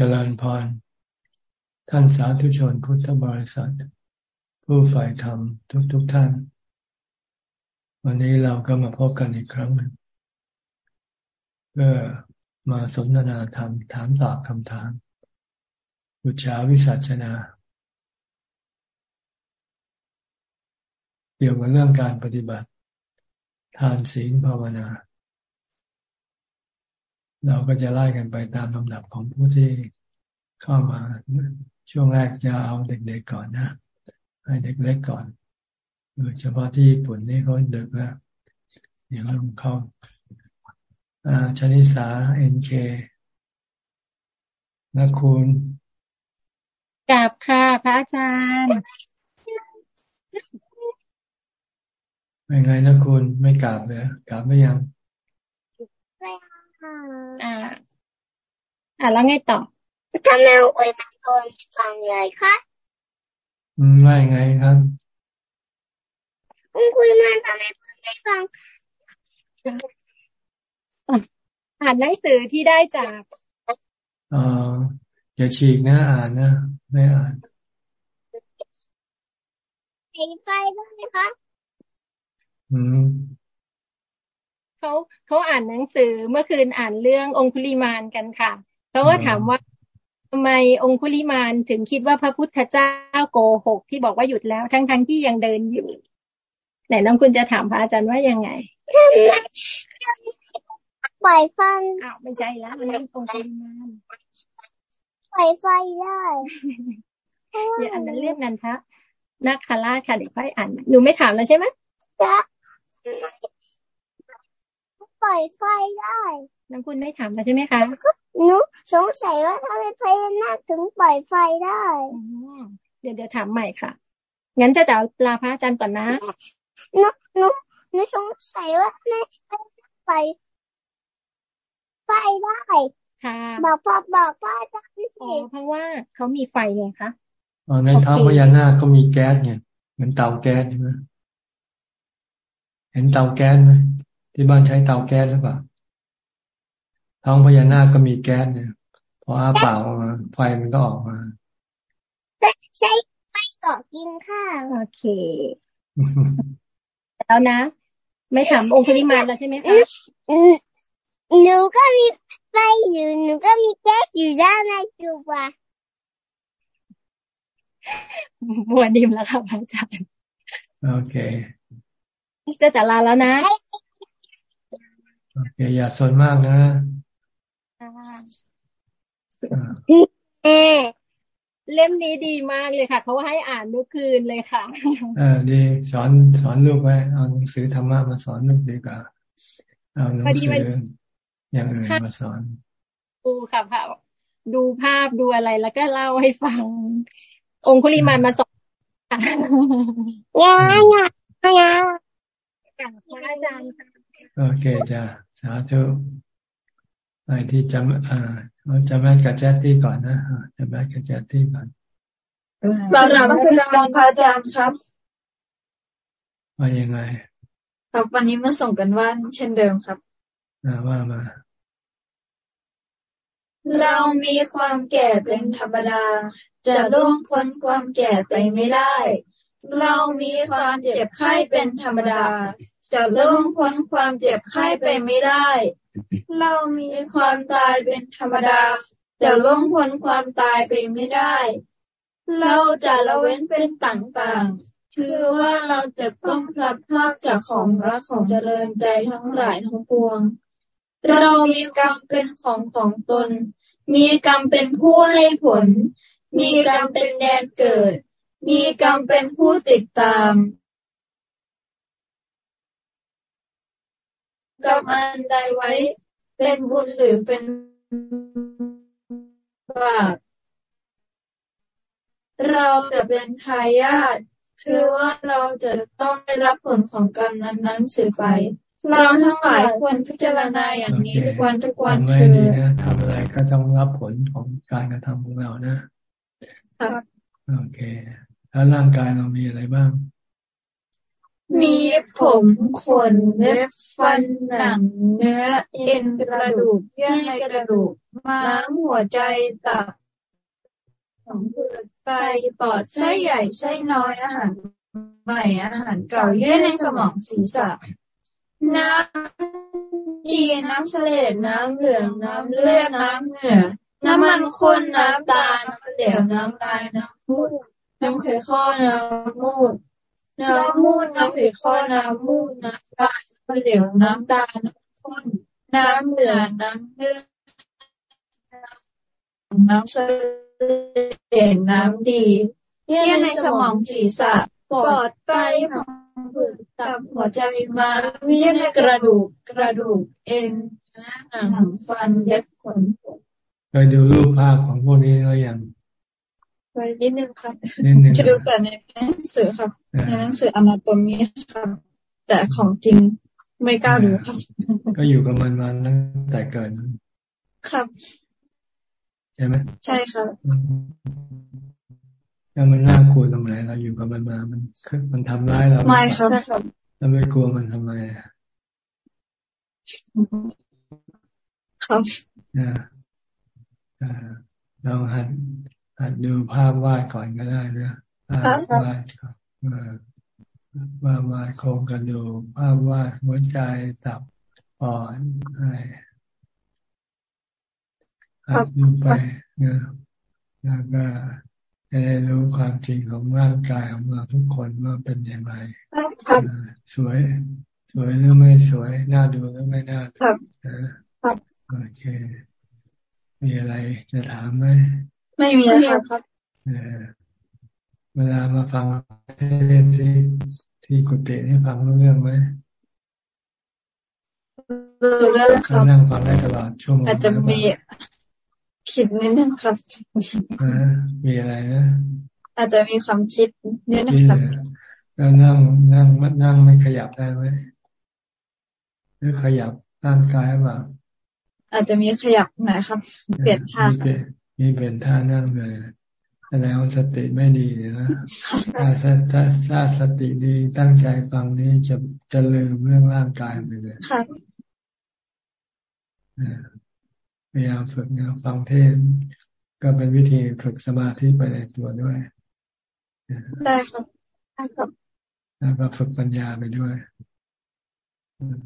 เจริญพร ท่านสาธุชนพุทธบริษัท ผู้ฝ่ายธรรมทุกๆทท่าน วันนี้เราก็มาพบกันอีกครั้งหนึ่งเพื่อมาสนทนาธรรมถามตอบคำถามบุชาวิสัชนา เกี่ยวกับเรื่องการปฏิบัติ ทานศีลภาวนา เราก็จะไล่กันไปตามลำดับของผู้ที่เข้ามาช่วงแรกจะเอาเด็กๆก่อนนะ ให้เด็กเล็กก่อนโดยเฉพาะที่ญี่ปุ่นนี่เขาเด็กแล้วอย่างลงเข้าชนิสาเอ็นเคนักคุณกราบค่ะ พระอาจารย์เป็นไงนะคุณไม่กราบเลยกราบไม่ยัง อ่า อ่าแล้วไงต่อทำไมอวยพรฟังเลยคะอืมว่าไงครับคุณคุยมาทำไมเพิ่งได้ฟังอ่านหนังสือที่ได้จากอ่าอย่าฉีกนะอ่านนะไม่อ่านไฟไฟได้ไหมคะอืม เขาเขาอ่านหนังสือเมื่อคืนอ่านเรื่ององคุลิมานกันค่ะเขาก็ถามว่าทำไมองคุลิมานถึงคิดว่าพระพุทธเจ้าโกหกที่บอกว่าหยุดแล้วทั้งทั้งที่ยังเดินอยู่ไหนน้องคุณจะถามพระอาจารย์ว่ายังไงปล่อยฟังอ้าวไม่ใช่แล้วมันองคุลิมานปล่อยไฟได้เดี๋ยวอันนั้นเรียกนันทะนักคาราค่ะเดี๋ยวค่อยอ่านหนูไม่ถามแล้วใช่ไหมจ้ะ ปล่อยไฟได้น้ำคุณไม่ถามมาใช่ไหมคะหนูสงสัยว่าทำไมพญานาคถึงปล่อยไฟได้เดี๋ยวเดี๋ยวถามใหม่ค่ะ งั้นจะจะลาพระอาจารย์ก่อนนะหนูหนูหนูสงสัยว่าแม่ปล่อยไฟได้ค่ะบอกพ่อบอกพ่ออาจารย์สิเพราะว่าเขามีไฟไงคะอ๋อในท้างพญานาคก็มีแก๊สไงเหมือนเตาแก๊สใช่ไหมเห็นเตาแก๊สไหม ที่บ้านใช้เตาแก๊สหรือเปล่าท้องพญานาคก็มีแก๊สเนี่ยพออาเปล่ามาไฟมันก็ออกมาใช้ไฟก่อกินค่ะโอเค แล้วนะ ไม่ถามองคุลิมานแล้วใช่ไหมคะหนูก็มีไฟอยู่หนูก็มีแก๊สอยู่ด้านในตัวบัวนิ่มแล้วค่ะพระอาจารย์โอเคจะจะลาแล้วนะ โอเคอย่าสนมากนะเล่มนี้ดีมากเลยค่ะเขาให้อ่านทุกคืนเลยค่ะเออดีสอนสอนลูกไว้เอาหนังสือธรรมะมาสอนลูกดีกว่าเอาหนังสืออย่างอื่นมาสอนดูค่ะพระดูภาพดูอะไรแล้วก็เล่าให้ฟัง องคุลิมานมาสอนยังยังยังอาจารย์โอเคจ้ะ สาธุไปที่จำอ่าเราจำแม่กับแจ๊ตี้ก่อนนะจำแม่กับแจ๊ตี้ก่อนบารามัสการพระอาจารย์ครับว่ายังไง ครับวันนี้มาส่งกันว่านเช่นเดิมครับอ่าว่ามา เรามีความแก่เป็นธรรมดา จะล่วงพ้นความแก่ไปไม่ได้ เรามีความเจ็บไข้เป็นธรรมดา จะล่วงพ้นความเจ็บไข้ไปไม่ได้ เรามีความตายเป็นธรรมดา จะล่วงพ้นความตายไปไม่ได้ เราจะละเว้นเป็นต่างๆ คือว่าเราจะต้องพลัดพรากจากของรักของเจริญใจทั้งหลายทั้งปวง เรามีกรรมเป็นของของตน มีกรรมเป็นผู้ให้ผล มีกรรมเป็นแดนเกิด มีกรรมเป็นผู้ติดตาม กรรมอันใดไว้ เป็นบุญหรือเป็นบาปเราจะเป็นทายาทคือว่าเราจะต้องได้รับผลของกรรมนั้นๆสืบไป เราทั้งหลายควรพิจารณาอย่างนี้ทุกวันทุกวันคือทำอะไรก็ต้องรับผลของการกระทำของเรานะโอเค แล้วร่างกายเรามีอะไรบ้าง มีผมขนเล็บฟันหนังเนื้อเอ็นกระดูกเยื่อในกระดูกม้ามหัวใจตับของเปลือกไตปอดไส้ใหญ่ไส้น้อยอาหารใหม่อาหารเก่าเยื่อในสมองศีรษะ น้ำดีน้ำเสลดน้ำเหลืองน้ำเลือดน้ำเหงื่อน้ำมันข้นน้ำตาลน้ำเหลวน้ำลายน้ำมูดน้ำไขข้อน้ำมูด น้ำมูดน้ำไขข้อน้ำมูดน้ำตาน้ำเหลวน้ำตาน้ำข้นน้ำเหลืองน้ำเลือดน้ำเสลดน้ำดีเยื่อในสมองศีรษะปอดไตผังผืดตับหัวใจม้าเยื่อในกระดูกกระดูกเอ็นหนังฟันเล็บขนผมเคยดูรูปภาพของพวกนี้แล้วยัง ไปนิดนึงครับนิดนึงจะดูแต่ในหนังสือครับในหนังสืออนาโตมีครับแต่ของจริงไม่กล้าดูครับ ก็อยู่กับมันมาตั้งแต่เกิดครับ ใช่ไหมใช่ครับถ้ามันน่ากลัวตรงไหนเราอยู่กับมันมา มันมันทำร้ายเราไม่ครับเราไม่กลัวมันทำไมอะครับนะอ่าเราหัด หัดดูภาพวาดก่อนก็ได้นะภาพวาดก่อนอ่าภาพวาดโครงกระดูกภาพวาดหัวใจตับปอดอะไรหัดดูไปนะแล้วก็จะได้รู้ความจริงของร่างกายของเราทุกคนว่าเป็นอย่างไรครับอ่าสวยสวยหรือไม่สวย น่าดูหรือไม่น่าดูครับนะครับโอเค มีอะไรจะถามไหม ไม่มีแล้วครับเออเวลามาฟังเทศน์ที่ที่กุฏินี่ฟังรู้เรื่องไหมดูแล้วคเขารับนั่งฟังได้ตลอดชั่วโมงอาจจะมีคิดนิดนึงครับนะมีอะไรนะอาจจะมีความคิดนิดนึงนี่ครับแล้วนั่งนั่งนั่งไม่ขยับได้ไหมหรือขยับร่างกายบ้างอาจจะมีขยับหน่อยครับ เปลี่ยนท่ามีเปลี่ย นมีเปลี่ยนท่านั่งเลยแสดงว่าสติไม่ดีนะถ้าถ้าถ้าถ้าสติดีตั้งใจฟังนี้จะจะลืมเรื่องร่างกายไปเลยครับพยายามฝึกนะฟังเทศน์ก็เป็นวิธีฝึกสมาธิไปในตัวด้วยได้ครับได้ครับแล้วก็ฝึกปัญญาไปด้วยอืม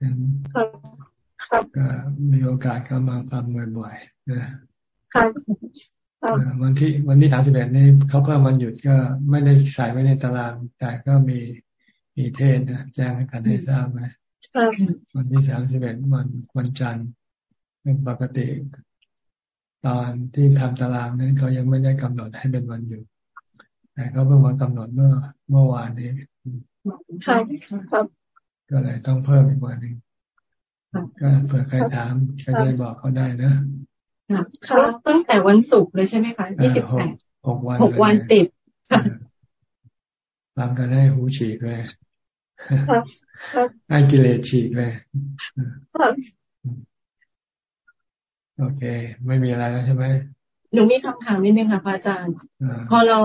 งั้นครับครับ ก็มีโอกาสเข้ามาฟังบ่อยๆนะครับครับเอ่อวันที่วันที่สามสิบเอ็ดนี่เขาเพิ่มวันหยุดก็ไม่ได้ใส่ไว้ในตาราง แต่ก็มีมีเทศน์นะแจ้งให้กันให้ทราบไหมครับวันที่สามสิบเอ็ดวันวันจันทร์เป็นปกติ ตอนที่ทำตารางนั้นเขายังไม่ได้กำหนดให้เป็นวันหยุดแต่เขาเพิ่งมากำหนดเมื่อเมื่อวานนี้ครับครับก็เลยต้องเพิ่มอีกวันหนึ่ง ก็เผื่อใครถามก็จะได้บอกเขาได้นะค่ะก็ตั้งแต่วันศุกร์เลยใช่ไหมคะยี่สิบหแปกดหกวันหกวันเลยติดเออฟังกันให้หูฉีกเลยครับครับให้กิเลสฉีกเลยครับโอเค ไม่มีอะไรแล้วใช่ไหมหนูมีคำถามนิดนึงค่ะพระอาจารย์อ่าพอเรา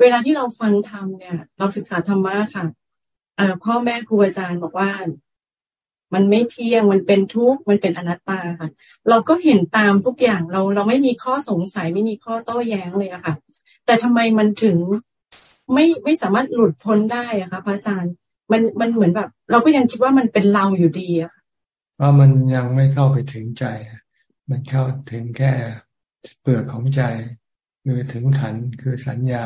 เวลาที่เราฟังธรรมเนี่ย เราศึกษาธรรมะค่ะเอ่อพ่อแม่ครูอาจารย์บอกว่า มันไม่เที่ยงมันเป็นทุกข์มันเป็นอนัตตาค่ะ เราก็เห็นตามทุกอย่างเราเราไม่มีข้อสงสัยไม่มีข้อโต้แย้งเลยอะค่ะ แต่ทำไมมันถึงไม่ไม่สามารถหลุดพ้นได้อะคะพระอาจารย์มันมันเหมือนแบบ เราก็ยังคิดว่ามันเป็นเราอยู่ดีอะเพราะมันยังไม่เข้าไปถึงใจ มันเข้าถึงแค่เปลือกของใจคือถึงขันคือสัญญา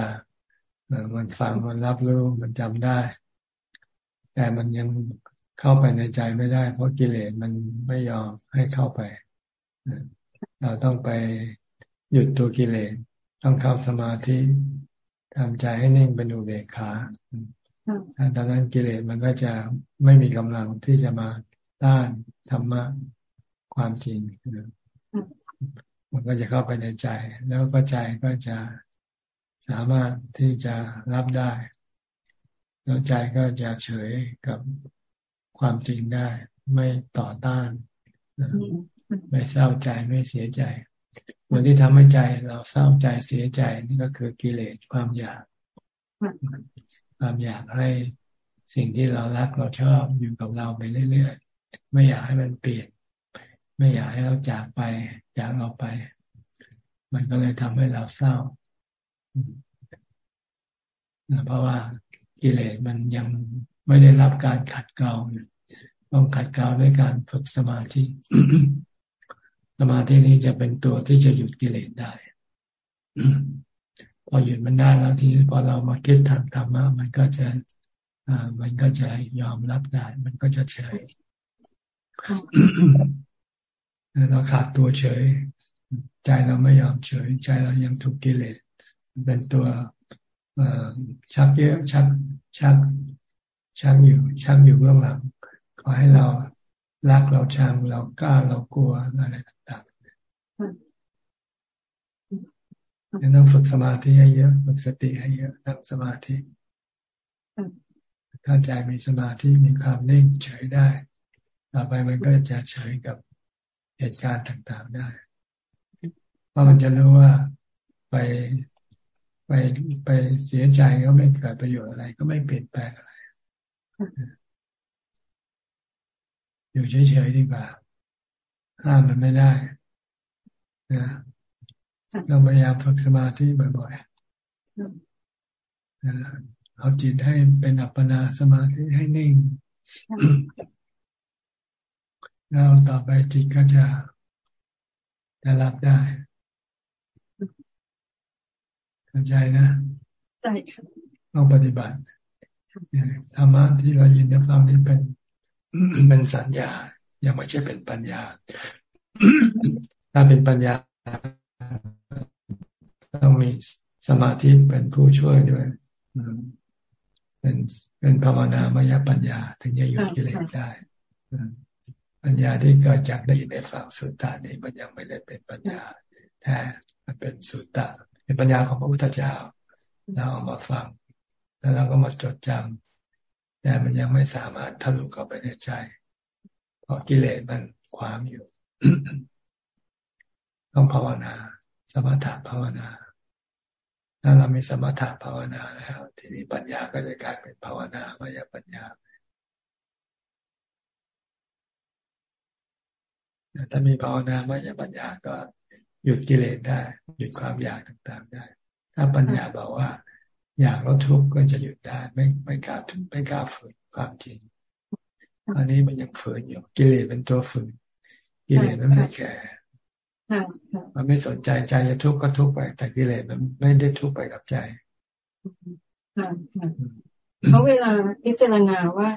เอ่อมันฟังมันรับรู้มันจำได้ แต่มันยัง เข้าไปในใจไม่ได้ เพราะกิเลสมันไม่ยอมให้เข้าไป เราต้องไปหยุดตัวกิเลสต้องเข้าสมาธิทำใจให้นิ่งเป็นอุเบกขาถ้าตอนนั้นกิเลสมันก็จะไม่มีกำลังที่จะมาต้านธรรมะความจริงมันก็จะเข้าไปในใจ แล้วก็ใจก็จะสามารถที่จะรับได้ แล้วใจก็จะเฉยกับ ความจริงได้ ไม่ต่อต้านนะไม่เศร้าใจไม่เสียใจส่วนที่ทำให้ใจเราเศร้าใจเสียใจนี่ก็คือกิเลสความอยาก ความอยากให้สิ่งที่เรารักเราชอบอยู่กับเราไปเรื่อยๆไม่อยากให้มันเปลี่ยน ไม่อยากให้เราจากไปจากเราไป มันก็เลยทำให้เราเศร้าเพราะว่ากิเลสมันยัง ไม่ได้รับการขัดเกลาต้องขัดเกลาด้วยการฝึกสมาธิสมาธินี้จะเป็นตัวที่จะหยุดกิเลสได้พอหยุดมันได้แล้วทีนี้พอเรามาคิดทางธรรมะมันก็จะอ่ามันก็จะยอมรับได้ มันก็จะเฉยเราขาดตัวเฉย ใจเราไม่ยอมเฉย ใจเรายังถูกกิเลสเป็นตัวชักเยอะชักชัก ชักอยู่ชักอยู่เบื้องหลัง ขอให้เรารักเราชังเรากล้าเรากลัวอะไรต่างๆยังต้องฝึกสมาธิให้เยอะฝึกสติให้เยอะนั่งสมาธิถ้าใจมีสมาธิมีความนิ่งเฉยได้ต่อไปมันก็จะเฉยกับเหตุการณ์ต่างๆได้เพราะมันจะรู้ว่าไปไปไปเสียใจก็ไม่เกิดประโยชน์อะไร ก็ไม่เปลี่ยนแปลงอะไร อยู่เฉยๆดีกว่าห้ามมันไม่ได้นะเราพยายามฝึกสมาธิบ่อยๆเอาจิตให้เป็นอัปปนาสมาธิให้นิ่ง แล้วต่อไปจิตก็จะจะรับได้เข้าใจนะใช่ค่ะต้องปฏิบัติ ธรรมะที่เรายินได้ฟังนี่เป็นเป็นสัญญา ยังไม่ใช่เป็นปัญญา ถ้าเป็นปัญญาต้องมีสมาธิเป็นผู้ช่วยด้วยเป็นเป็นภาวนามยปัญญา ถึงจะหยุดกิเลสได้ปัญญาที่เกิดจากได้ยินได้ฟังสุตตานี่มันยังไม่ได้เป็นปัญญาแท้มันเป็นสุตตะเป็นปัญญาของพระพุทธเจ้าเราเอามาฟัง แล้วเราก็มาจดจำแต่มันยังไม่สามารถทะลุเข้าไปในใจ เพราะกิเลสมันขวางอยู่ ต้องภาวนา สมถะภาวนาถ้าเรามีสมถะภาวนาแล้ว ทีนี้ปัญญาก็จะกลายเป็นภาวนามายปัญญาถ้ามีภาวนามายปัญญาก็หยุดกิเลสได้ หยุดความอยากต่างๆได้ ถ้าปัญญาบอกว่า อยากลดทุกข์ก็จะหยุดได้ ไม่ไม่กล้าทุกไม่กล้าฝืนความจริงอันนี้มันยังฝืนอยู่กิเลสเป็นตัวฝืนกิเลสมันไม่แคร์มันไม่สนใจใจจะทุกข์ก็ทุกข์ไป แต่กิเลสมันไม่ได้ทุกข์ไปกับใจเขาเวลาพิจารณาว่า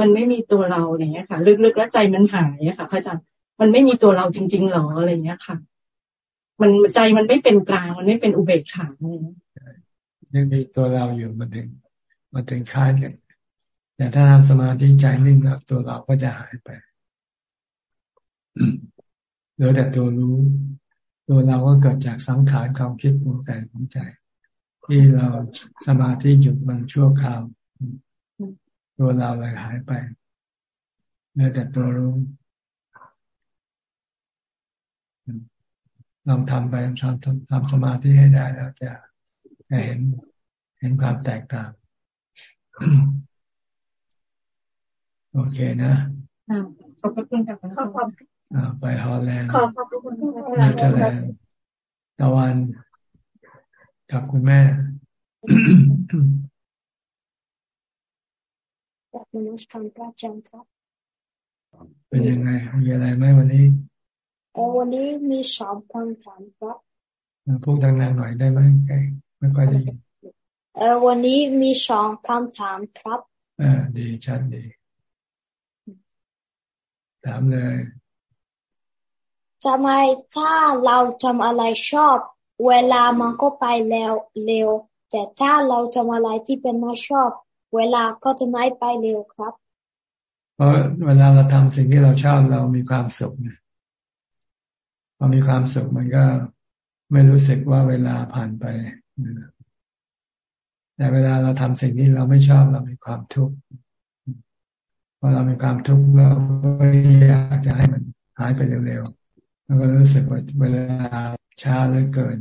มันไม่มีตัวเราอย่างเงี้ยค่ะ ลึกๆแล้วใจมันหายค่ะพระอาจารย์มันไม่มีตัวเราจริง ๆหรออะไรเงี้ยค่ะ มันใจมันไม่เป็นกลางมันไม่เป็นอุเบกขาอะไรเงี้ย ยังมีตัวเราอยู่มันถึงมันถึงค้านกันแต่ถ้าทำสมาธิใจนิ่งแล้วตัวเราก็จะหายไปเหลือแต่ตัวรู้ ตัวเราก็เกิดจากสังขารความคิดปรุงแต่งของใจ ที่เราสมาธิหยุดมันชั่วคราว ตัวเราเลยหายไปเหลือแต่ตัวรู้ลองทำไปทำทำทำสมาธิให้ได้แล้วจะ เห็น เห็นความแตกต่าง โอเคนะขอบคุณค่ะขอบไปฮอลแลนด์ขอบคุณเนเธอร์แลนด์ตะวันกับคุณแม่เป็นยังไงมีอะไรไหมวันนี้เออวันนี้มีสองคำถามครับพูดดังๆหน่อยได้ไหมใช่ ไม่ค่อยได้ยินเออวันนี้มีสองคำถามครับอ่าดีชัดดี ถามเลยทำไมถ้าเราทำอะไรชอบ เวลามันก็ไปแล้วเร็ว แต่ถ้าเราทำอะไรที่เป็นไม่ชอบ เวลาก็จะไม่ไปเร็วครับ เพราะเวลาเราทำสิ่งที่เราชอบเรามีความสุขเนี่ยพอมีความสุขมันก็ไม่รู้สึกว่าเวลาผ่านไป แต่เวลาเราทำสิ่งที่เราไม่ชอบเรามีความทุกข์พอเรามีความทุกข์เราก็อยากจะให้มันหายไปเร็วๆแล้วก็รู้สึกว่าเวลาช้าเหลือเกิน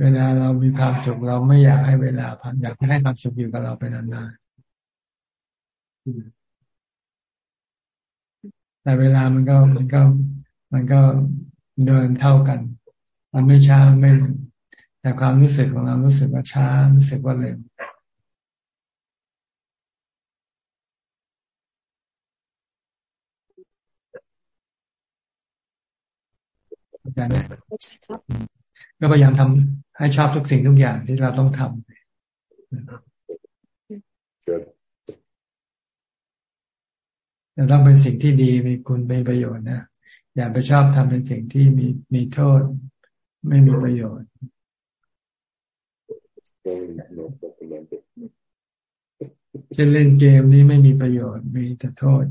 เวลาเรามีความสุขเราไม่อยากให้เวลาผ่านอยากให้ความสุขอยู่กับเราไปนานแต่เวลามันก็มันก็ มันก็เดินเท่ากัน มันไม่ช้าไม่แต่ความรู้สึกของเรารู้สึกว่าช้ารู้สึกว่าเร็วเข้าใจไหมก็พยายามทำให้ชอบทุกสิ่งทุกอย่างที่เราต้องทำจะต้องเป็นสิ่งที่ดีมีคุณเป็นประโยชน์นะ อย่าไปชอบทำเป็นสิ่งที่มีมีโทษ ไม่มีประโยชน์เช่นเล่นเกมนี้ไม่มีประโยชน์มีแต่โทษ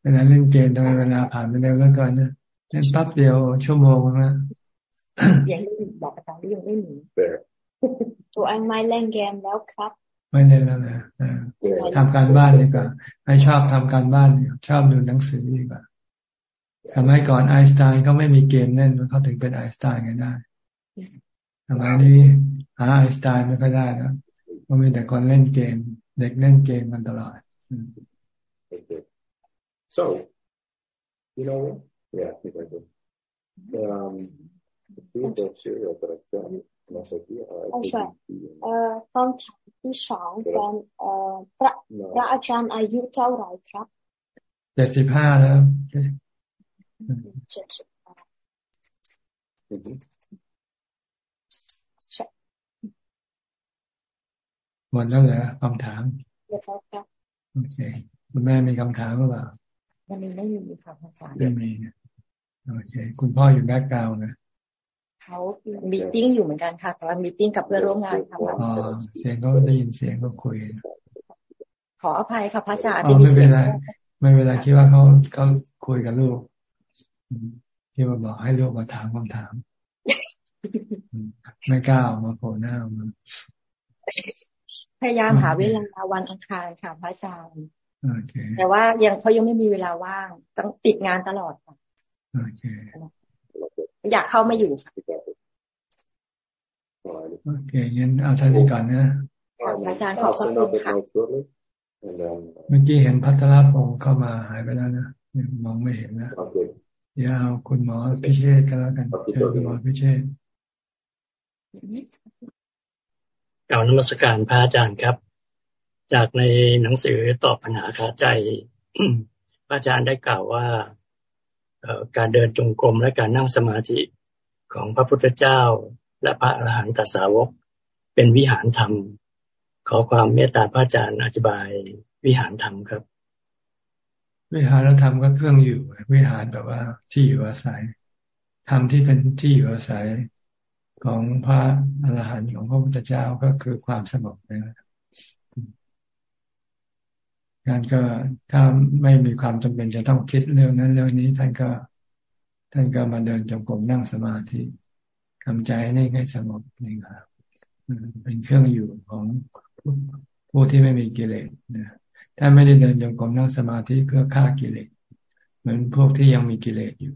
เวลาเล่นเกมทำไมเวลาผ่านไปเร็วแล้วกันนะเล่นปั๊บเดียวชั่วโมงนะยังไม่บอกอาจารย์ยังไม่หนีตัวเองไม่เล่นเกมแล้วครับ ไม่เล่นแล้วนะทำการบ้านดีกว่าไม่ชอบทำการบ้านชอบดูหนังสือดีกว่า สมัยก่อนไอน์สไตน์เขาไม่มีเกมเล่นเขาถึงเป็นไอน์สไตน์กันได้สมัยนี้หาไอน์สไตน์ไม่ค่อยได้แล้วมันมีแต่คนเล่นเกม เด็กเล่นเกมมันตลอด so you know yeah I think I do um โอเคเอ่อคำถามที่สองเป็นเอ่อพระพระอาจารย์อายุเท่าไหร่ครับเจ็ดสิบห้าแล้ว เจ็ดสิบห้าหมดแล้วเหรอคำถามโอเค คุณแม่มีคำถามหรือเปล่าวันนี้ไม่มีค่ะอาจารย์ไม่มีโอเค คุณพ่ออยู่ background นะเขา meeting อยู่เหมือนกันค่ะแต่ว่า meeting กับเพื่อนร่วมงานค่ะอ๋อเสียงก็ได้ยินเสียงก็คุย ขออภัยค่ะพระอาจารย์ที่มีเสียงไม่เวลาคิดว่าเขาเขาคุยกับลูก ที่มาบอกให้ลูกมาถามคำถาม ไม่กล้าออกมาโผล่หน้ามาพยายามหาเวลาวันอังคารค่ะพระอาจารย์แต่ว่ายังเขายังไม่มีเวลาว่าง ต้องติดงานตลอดค่ะอยากเข้ามาอยู่ค่ะโอเคงั้นเอาท่านนี้ก่อนนะอาจารย์ขอบคุณค่ะเมื่อกี้เห็นพัทรพงศ์เข้ามาหายไปแล้วนะมองไม่เห็นนะ เดี๋ยวเอาคุณหมอพิเชษก็แล้วกันเชิญคุณหมอพิเชษกล่าวนมัสการพระอาจารย์ครับ จากในหนังสือตอบปัญหาคาใจ พระอาจารย์ได้กล่าวว่าการเดินจงกรมและการนั่งสมาธิของพระพุทธเจ้า และพระอรหันตสาวก เป็นวิหารธรรม ขอความเมตตาพระอาจารย์อธิบายวิหารธรรมครับ วิหารธรรมก็เครื่องอยู่ วิหารแบบว่าที่อยู่อาศัยธรรมที่เป็นที่อยู่อาศัยของพระอรหันต์ของพระพุทธเจ้าก็คือความสงบนะครับงานก็ถ้าไม่มีความจำเป็นจะต้องคิดเรื่องนั้นเรื่องนี้ท่านก็ ท่านก็มาเดินจงกรมนั่งสมาธิทำใจให้ให้สงบนี่ครับเป็นเครื่องอยู่ของผู้ที่ไม่มีกิเลสนะ ถ้าไม่ได้เดินจงกรมนั่งสมาธิเพื่อฆ่ากิเลสเหมือนพวกที่ยังมีกิเลสอยู่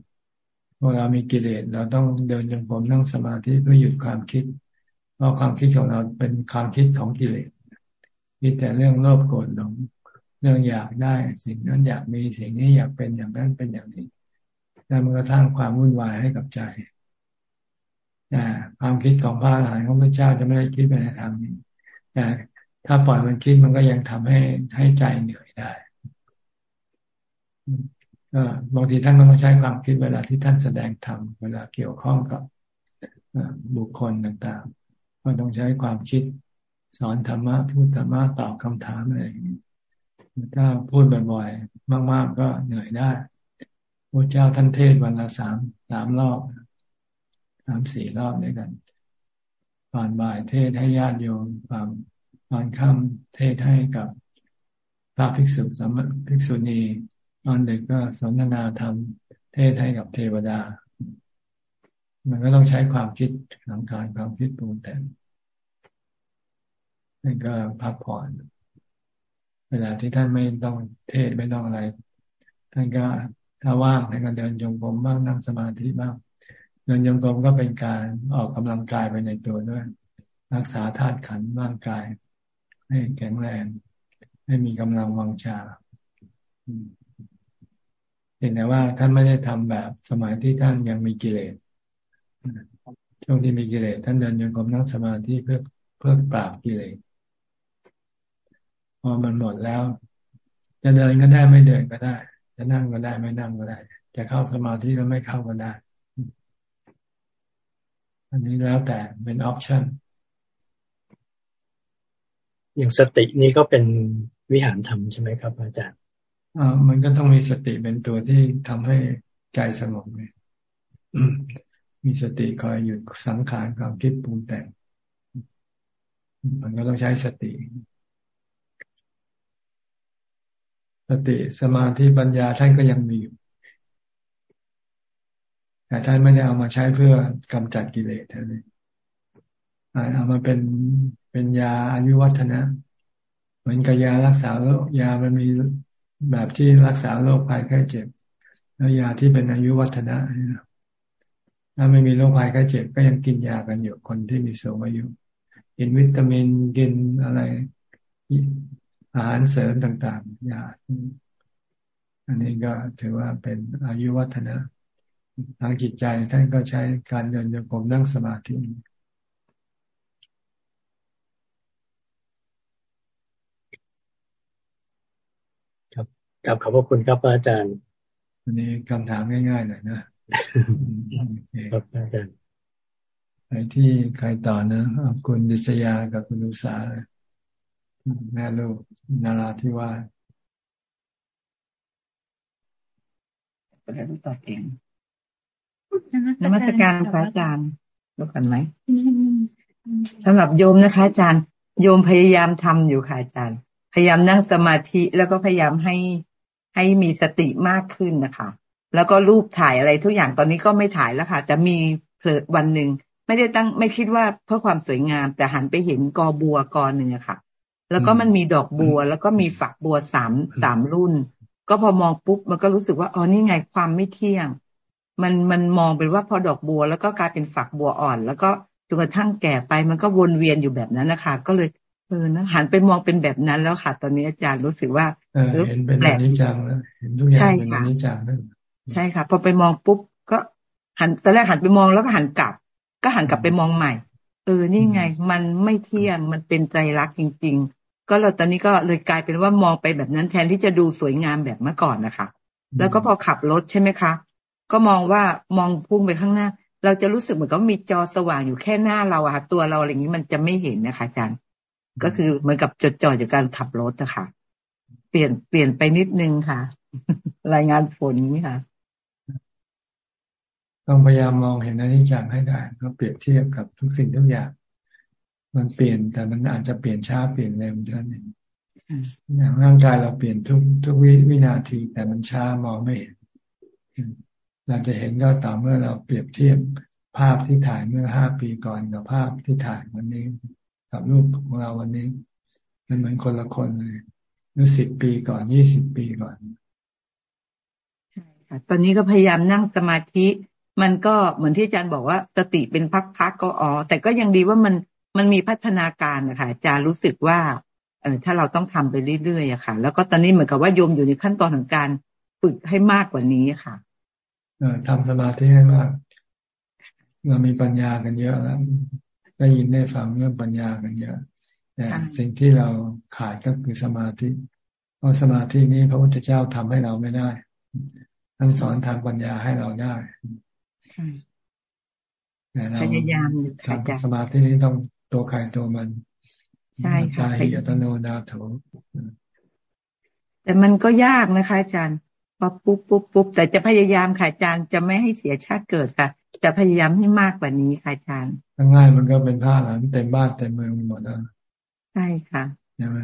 พวกเรามีกิเลสเราต้องเดินจงกรมนั่งสมาธิเพื่อหยุดความคิด เพราะความคิดของเราเป็นความคิดของกิเลสมีแต่เรื่องโลภโกรธหลงเรื่องอยากได้สิ่งนั้นอยากมีสิ่งนี้อยากเป็นอย่างนั้นเป็นอย่างนี้แล้วมันก็สร้างความวุ่นวายให้กับใจแต่ความคิดของพระอรหันต์ของพระเจ้าจะไม่ได้คิดไปในทางนี้แต่ ถ้าปล่อยมันคิดมันก็ยังทำให้ให้ใจเหนื่อยได้ก็บางทีท่านก็ต้องใช้ความคิดเวลาที่ท่านแสดงธรรมเวลาเกี่ยวข้องกับบุคคลต่างๆ ก็ต้องใช้ความคิดสอนธรรมะพูดธรรมะตอบคำถามอะไรถ้าพูดบ่อยๆ มาก ๆ ก็เหนื่อยได้พระเจ้าท่านเทศวันละสามสามรอบสามสี่รอบด้วยกันก่อนบ่ายเทศให้ญาติโยมฟัง ตอนค่ำเทศให้กับพระภิกษุสามภิกษุณีตอนเด็กก็สนทนาธรรม เทศให้กับเทวดา มันก็ต้องใช้ความคิดสังการความคิดปรุงแต่งนั่นก็พักผ่อนเวลาที่ท่านไม่ต้องเทศไม่ต้องอะไร ท่านก็ถ้าว่างท่านก็เดินจงกรมบ้างนั่งสมาธิบ้างเดินจงกรมก็เป็นการออกกำลังกายไปในตัวด้วย รักษาธาตุขันธ์ร่างกาย ให้แข็งแรงในไม่มีกำลังวังชาเห็นแต่ว่าท่านไม่ได้ทำแบบสมัยที่ท่านยังมีกิเลสช่วงที่มีกิเลสท่านเดินยังกรมนั่งสมาธิเพื่อเพื่อปราบกิเลสพอมันหมดแล้ว จะเดินก็ได้ไม่เดินก็ได้ จะนั่งก็ได้ไม่นั่งก็ได้ จะเข้าสมาธิแล้วไม่เข้าก็ได้ อันนี้แล้วแต่เป็นออปชั่น อย่างสตินี่ก็เป็นวิหารธรรมใช่ไหมครับ อาจารย์อ่ามันก็ต้องมีสติเป็นตัวที่ทำให้ใจสงบเลยมีสติคอยหยุดสังขารความคิดปรุงแต่ง มันก็ต้องใช้สติ สติสมาธิปัญญาท่านก็ยังมีอยู่แต่ท่านไม่ได้เอามาใช้เพื่อกำจัดกิเลสเท่านั้น เอามาเป็นเป็นยาอายุวัฒนะ เหมือนกับยารักษาโรคยามันมีแบบที่รักษาโรคภัยไข้เจ็บ แล้วยาที่เป็นอายุวัฒนะถ้าไม่มีโรคภัยไข้เจ็บ ก็ยังกินยากันอยู่คนที่มีสูงอายุกินวิตามินกินอะไรอาหารเสริมต่างๆยาอันนี้ก็ถือว่าเป็นอายุวัฒนะทางจิตใจท่านก็ใช้การเดินโยกมนั่งสมาธิ ครับขอบพระคุณครับอาจารย์วันนี้คำถามง่ายๆหน่อยนะครับอาจารย์ไปที่ใครต่อนะคุณดิษยากับคุณอุษาแม่ลูกนาราที่ว่าแล้วต่อเองนมัสการพระอาจารย์รู้กันไหมสำหรับโยมนะคะ อาจารย์ โยมพยายามทำอยู่ค่ะอาจารย์ พยายามนั่งสมาธิแล้วก็พยายามให้ ให้มีสติมากขึ้นนะคะ แล้วก็รูปถ่ายอะไรทุกอย่างตอนนี้ก็ไม่ถ่ายแล้วค่ะ จะมีเพลวันหนึ่งไม่ได้ตั้งไม่คิดว่าเพื่อความสวยงาม แต่หันไปเห็นกอบัวกอหนึ่งอะค่ะ แล้วก็มันมีดอกบัว แล้วก็มีฝักบัวสามสามรุ่น ก็พอมองปุ๊บมันก็รู้สึกว่าอ๋อนี่ไงความไม่เที่ยง มันมันมองเป็นว่าพอดอกบัว แล้วก็กลายเป็นฝักบัวอ่อน แล้วก็จนกระทั่งแก่ไปมันก็วนเวียนอยู่แบบนั้นนะคะ ก็เลย เออนะหันไปมองเป็นแบบนั้นแล้วค่ะ ตอนนี้อาจารย์รู้สึกว่าเห็นเป็นอนิจจังแล้วเห็นทุกอย่างเป็นอนิจจังนั่นใช่ค่ะพอไปมองปุ๊บก็หันตอนแรกหันไปมองแล้วก็หันกลับ ก็หันกลับไปมองใหม่ เออนี่ไง มันไม่เที่ยงมันเป็นใจรักจริง ๆ ก็เราตอนนี้ก็เลยกลายเป็นว่ามองไปแบบนั้นแทนที่จะดูสวยงามแบบเมื่อก่อนนะคะ แล้วก็พอขับรถใช่ไหมคะ ก็มองว่ามองพุ่งไปข้างหน้า เราจะรู้สึกเหมือนกับมีจอสว่างอยู่แค่หน้าเราอะค่ะตัวเราอะไรอย่างนี้มันจะไม่เห็นนะคะอาจารย์ ก็คือเหมือนกับจดจ่อจากการขับรถนะคะเปลี่ยนเปลี่ยนไปนิดนึงค่ะ รายงานผลนี่ค่ะ ต้องพยายามมองเห็นอนิจจังให้ได้ก็เปรียบเทียบกับทุกสิ่งทุกอย่าง มันเปลี่ยนแต่มันอาจจะเปลี่ยนช้าเปลี่ยนเร็วเท่านั้นอย่างร่างกายเราเปลี่ยนทุกทุกวิวินาที แต่มันช้ามองไม่เห็น เราจะเห็นก็ต่อเมื่อเราเปรียบเทียบภาพที่ถ่ายเมื่อห้าปีก่อนกับภาพที่ถ่ายวันนี้ กับรูปของเราวันนี้ มันเหมือนคนละคนเลยหรือสิบปีก่อนยี่สิบปีก่อนใช่ค่ะตอนนี้ก็พยายามนั่งสมาธิ มันก็เหมือนที่อาจารย์บอกว่าสติเป็นพักๆก็อ๋อแต่ก็ยังดีว่ามันมันมีพัฒนาการนะคะอาจารย์รู้สึกว่าเออถ้าเราต้องทำไปเรื่อยๆอะค่ะ แล้วก็ตอนนี้เหมือนกับว่าโยมอยู่ในขั้นตอนของการฝึกให้มากกว่านี้ค่ะ เออทำสมาธิให้มาก เรามีปัญญากันเยอะแล้ว ได้ยินได้ฟังเรื่องปัญญากันเยอะแต่สิ่งที่เราขาดก็คือสมาธิ เพราะสมาธินี้พระพุทธเจ้าทำให้เราไม่ได้ท่านสอนทางปัญญาให้เราได้แต่เราทางสมาธินี้ต้องตัวใครตัวมันใช่ค่ะตาหิอัตโนนาโถแต่มันก็ยากนะคะอาจารย์ ปุ๊บปุ๊บปุ๊บปุ๊บแต่จะพยายามค่ะอาจารย์จะไม่ให้เสียชาติเกิดค่ะ จะพยายามให้มากกว่านี้ค่ะอาจารย์ง่ายมันก็เป็นผ้าหลังเต็มบ้านเต็มเมืองหมดแล้วใช่ค่ะใช่ไหม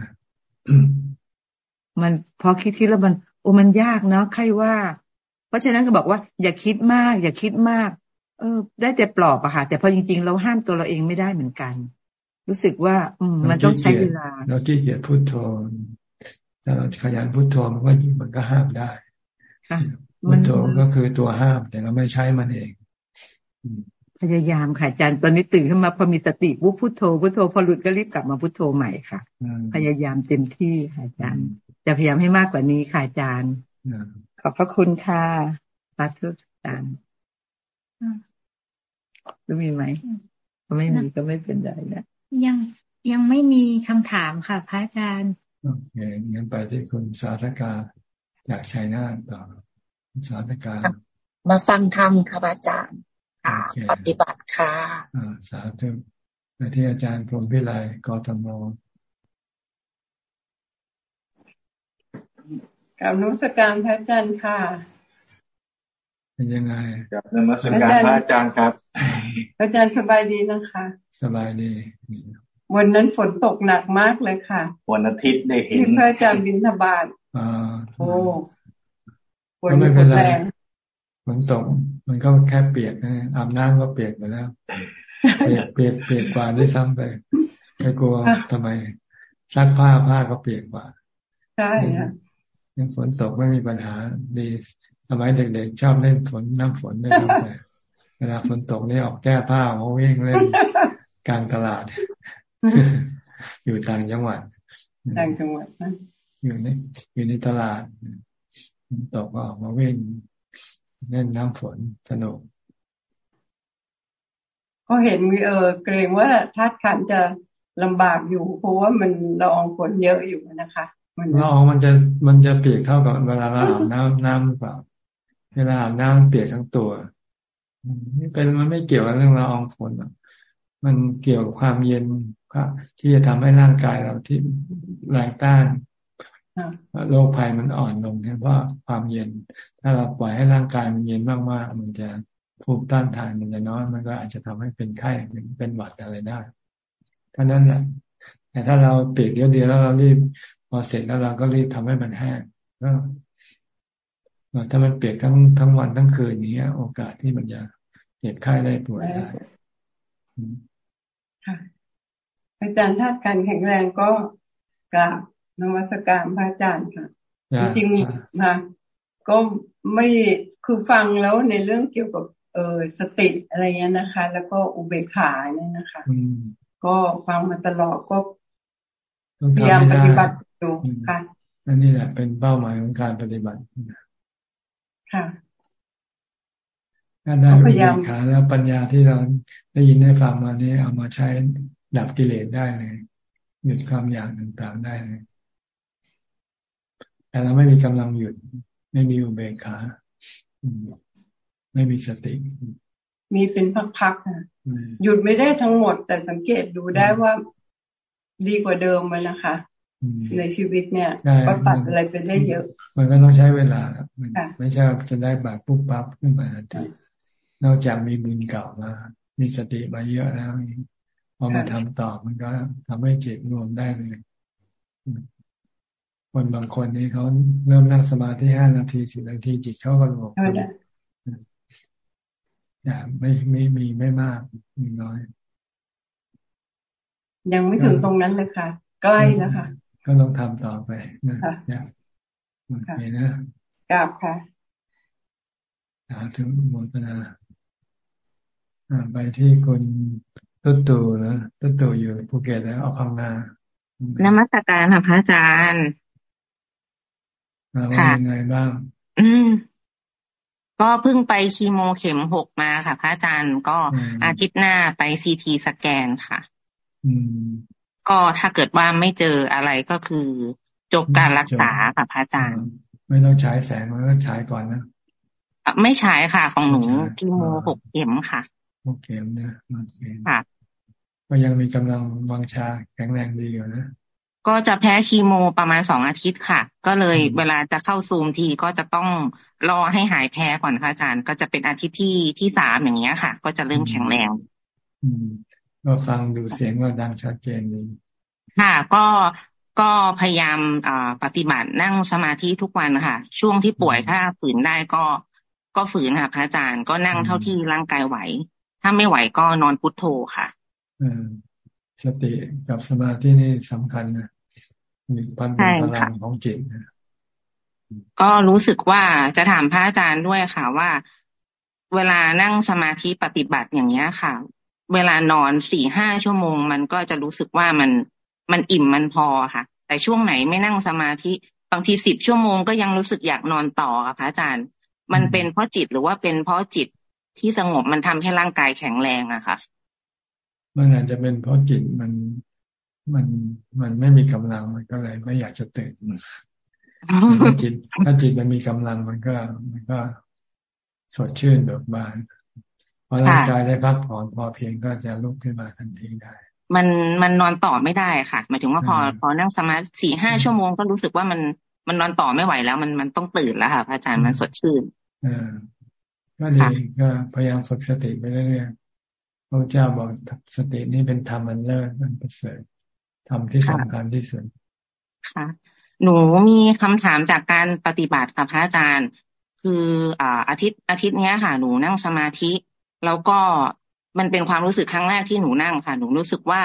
มันพอคิดที่แล้วมันโอ้มันยากเนาะใครว่า เพราะฉะนั้นก็บอกว่า อย่าคิดมาก อย่าคิดมาก เออ ได้แต่ปลอบอะค่ะ แต่พอจริง ๆ เราห้ามตัวเราเองไม่ได้เหมือนกัน รู้สึกว่า อืม มันต้องใช้เวลา เราที่เกียจพูดโทนถ้าเราขยันพูดโทมันก็มันก็ห้ามได้ ค่ะพุทโธก็คือตัวห้าม แต่เราไม่ใช้มันเอง พยายามค่ะอาจารย์ตอนนี้ตื่นขึ้นมาพอมีสติปุ๊บพุทโธพุทโธพอหลุดก็รีบกลับมาพุทโธใหม่ค่ะ พยายามเต็มที่ค่ะอาจารย์ จะพยายามให้มากกว่านี้ค่ะอาจารย์ขอบพระคุณค่ะสาธุอาจารย์รู้มีไหมก็ไม่มีก็ไม่เป็นไรนะยังยังไม่มีคำถามค่ะ พระอาจารย์โอเคงั้นไปที่คุณสาธกา จากชัยนาทต่อสาธกามาฟังธรรมครับอาจารย์ค่ะปฏิบัติค่ะสาธุไปที่อาจารย์พรหมพิไลกรทมกับนุสการพระอาจารย์ค่ะเป็นยังไงกับนมัสการพระอาจารย์ครับ อาจารย์สบายดีนะคะ สบายดี วันนั้นฝนตกหนักมากเลยค่ะ วันอาทิตย์ได้เห็นที่พระอาจารย์บินทบาทอ่า โอ้ฝนไม่เป็นไรฝนตกมันก็แค่เปียกนะอาบน้ำก็เปียกไปแล้ว เปียกเปียกเปียกกว่าด้วยซ้ำไปไม่กลัวทำไมซักผ้าผ้าก็เปียกกว่าใช่ค่ะยังฝนตกไม่มีปัญหาดีสมัยเด็กๆชอบเล่นฝนน้ำฝนด้วยครับเวลาฝนตกนี่ออกแก้ผ้าเขาวิ่งเล่นกลางตลาด อยู่ต่างจังหวัดต่างจังหวัดนะ อยู่ในอยู่ในตลาดฝนตกก็ออกมาวิ่งเล่นน้ำฝนสนุกก็เห็นมีเออเกรงว่าทัดขันจะลำบากอยู่ เพราะว่ามันละอองฝนเยอะอยู่นะคะละอองมันจะมันจะเปียกเท่ากับเวลาเราอาบน้ำน้ำหรือเปล่า เวลาอาบน้ำเปียกทั้งตัวนี่เป็นมันไม่เกี่ยวกับเรื่องละอองฝนมันเกี่ยวกับความเย็นที่จะทำให้ร่างกายเราที่แรงต้าน โรคภัยมันอ่อนลงเพราะความเย็น ถ้าเราปล่อยให้ร่างกายมันเย็นมากๆ มันจะภูมิต้านทานมันจะน้อย มันก็อาจจะทำให้เป็นไข้เป็นหวัดอะไรได้ท่านั้นแหละแต่ถ้าเราเปียกเดียวๆแล้วเรารีบพอเสร็จแล้วเราก็รีบทำให้มันแห้งก็ถ้ามันเปียกทั้งทั้งวันทั้งคืนนี้โอกาสที่มันจะเจ็บไข้ได้ป่วยได้ค่ะอาจารย์ถ้าการแข็งแรงก็กราบ นวัตการพระอาจารย์ค่ะจริงๆนะก็ไม่คือฟังแล้วในเรื่องเกี่ยวกับ เออสติอะไรเงี้ยนะคะ แล้วก็อุเบกขาเนี่ยนะคะก็ฟังมาตลอดก็พยายามปฏิบัติอยู่ค่ะนั่นนี่แหละ เป็นเป้าหมายของการปฏิบัติค่ะถ้าได้อุเบกขาแล้วปัญญาที่เราได้ยินได้ฟังมานี้เอามาใช้ดับกิเลสได้เลยหยุดความอยากต่างๆได้เลย แต่เราไม่มีกำลังหยุด ไม่มีอุเบกขาไม่มีสติ มีเป็นพักๆนะหยุดไม่ได้ทั้งหมด แต่สังเกตดูได้ว่าดีกว่าเดิมมันนะคะ ในชีวิตเนี่ยก็ตัดอะไรไปได้เยอะ มันก็ต้องใช้เวลาครับไม่ใช่จะได้แบบปุ๊บปั๊บขึ้นมาทันทีนอกจากมีบุญเก่ามามีสติมาเยอะแล้วพอมาทำต่อมันก็ทำให้จิตรวมได้เลย คนบางคนนี่เขาเริ่มนั่งสมาธิห้านาทีสิบนาทีจิตเขาก็รวมอย่าไม่ไม่มีไม่มากมีน้อย ยังไม่ถึงตรงนั้นเลยค่ะ ใกล้แล้วค่ะ ก็ต้องทำต่อไปนะอย่าโอเคนะกราบค่ะสาธุโมทนาไปที่คนตุตู่นะตุตู่อยู่ภูเก็ตแล้วเอาพังงานมัสการค่ะพระอาจารย์ ค่ะยังไงบ้าง อืมก็เพิ่งไปคีโมเข็มหกมาค่ะ พระอาจารย์ก็อาทิตย์หน้าไปซีทีสแกนค่ะอืมก็ถ้าเกิดว่าไม่เจออะไรก็คือจบการรักษาค่ะพระอาจารย์ ไม่ต้องใช้แสงมันก็ใช้ก่อนนะไม่ใช้ค่ะ ของหนูคีโมหกเข็มค่ะหกเข็มนะโอเคค่ะ ก็ยังมีกำลังวังชาแข็งแรงดีอยู่นะ ก็จะแพ้คีโมประมาณสองอาทิตย์ค่ะ ก็เลยเวลาจะเข้าซูมทีก็จะต้องรอให้หายแพ้ก่อนค่ะอาจารย์ ก็จะเป็นอาทิตย์ที่ที่สามอย่างเงี้ยค่ะ ก็จะเริ่มแข็งแรงอืมก็ฟังดูเสียงว่าดังชัดเจนดีค่ะ ก็ก็พยายามอ่าปฏิบัตินั่งสมาธิทุกวันค่ะ ช่วงที่ป่วยถ้าฝืนได้ก็ก็ฝืนค่ะพระอาจารย์ก็นั่งเท่าที่ร่างกายไหว ถ้าไม่ไหวก็นอนพุทโธค่ะสติกับสมาธินี่สำคัญนะ มีพันเป็นพลังของจิตก็รู้สึกว่าจะถามพระอาจารย์ด้วยค่ะว่า เวลานั่งสมาธิปฏิบัติอย่างเงี้ยค่ะ เวลานอนสี่ห้าชั่วโมง มันก็จะรู้สึกว่ามันมันอิ่มมันพอค่ะ แต่ช่วงไหนไม่นั่งสมาธิบางทีสิบชั่วโมงก็ยังรู้สึกอยากนอนต่อค่ะพระอาจารย์ มันเป็นเพราะจิตหรือว่าเป็นเพราะจิตที่สงบมันทำให้ร่างกายแข็งแรงอะค่ะ มันอาจจะเป็นเพราะจิตมัน มันมันไม่มีกำลังมันก็เลย ไม่อยากจะตื่นถ้าจิตถ้าจิตมันมีกำลังมันก็ มันก็สดชื่นเบิกบานพอร่างกายได้พักผ่อนพอเพียงก็จะลุกขึ้นมาทันทีได้ มันมันนอนต่อไม่ได้ค่ะหมายถึงว่าพอพอนั่งสมาธิสี่ห้าชั่วโมงก็รู้สึกว่ามันมันนอนต่อไม่ไหวแล้ว มันมันต้องตื่นแล้วค่ะพระอาจารย์มันสดชื่นอก็ดีก็พยายามฝึกสติไปเรื่อยๆพระเจ้าบอกสตินี่เป็นธรรมอันเลิศมันประเสริฐ ธรรมที่สำคัญที่สุดค่ะ หนูมีคำถามจากการปฏิบัติค่ะพระอาจารย์ คืออ่าอาทิตย์อาทิตย์นี้ค่ะ หนูนั่งสมาธิ แล้วก็มันเป็นความรู้สึกครั้งแรกที่หนูนั่งค่ะ หนูรู้สึกว่า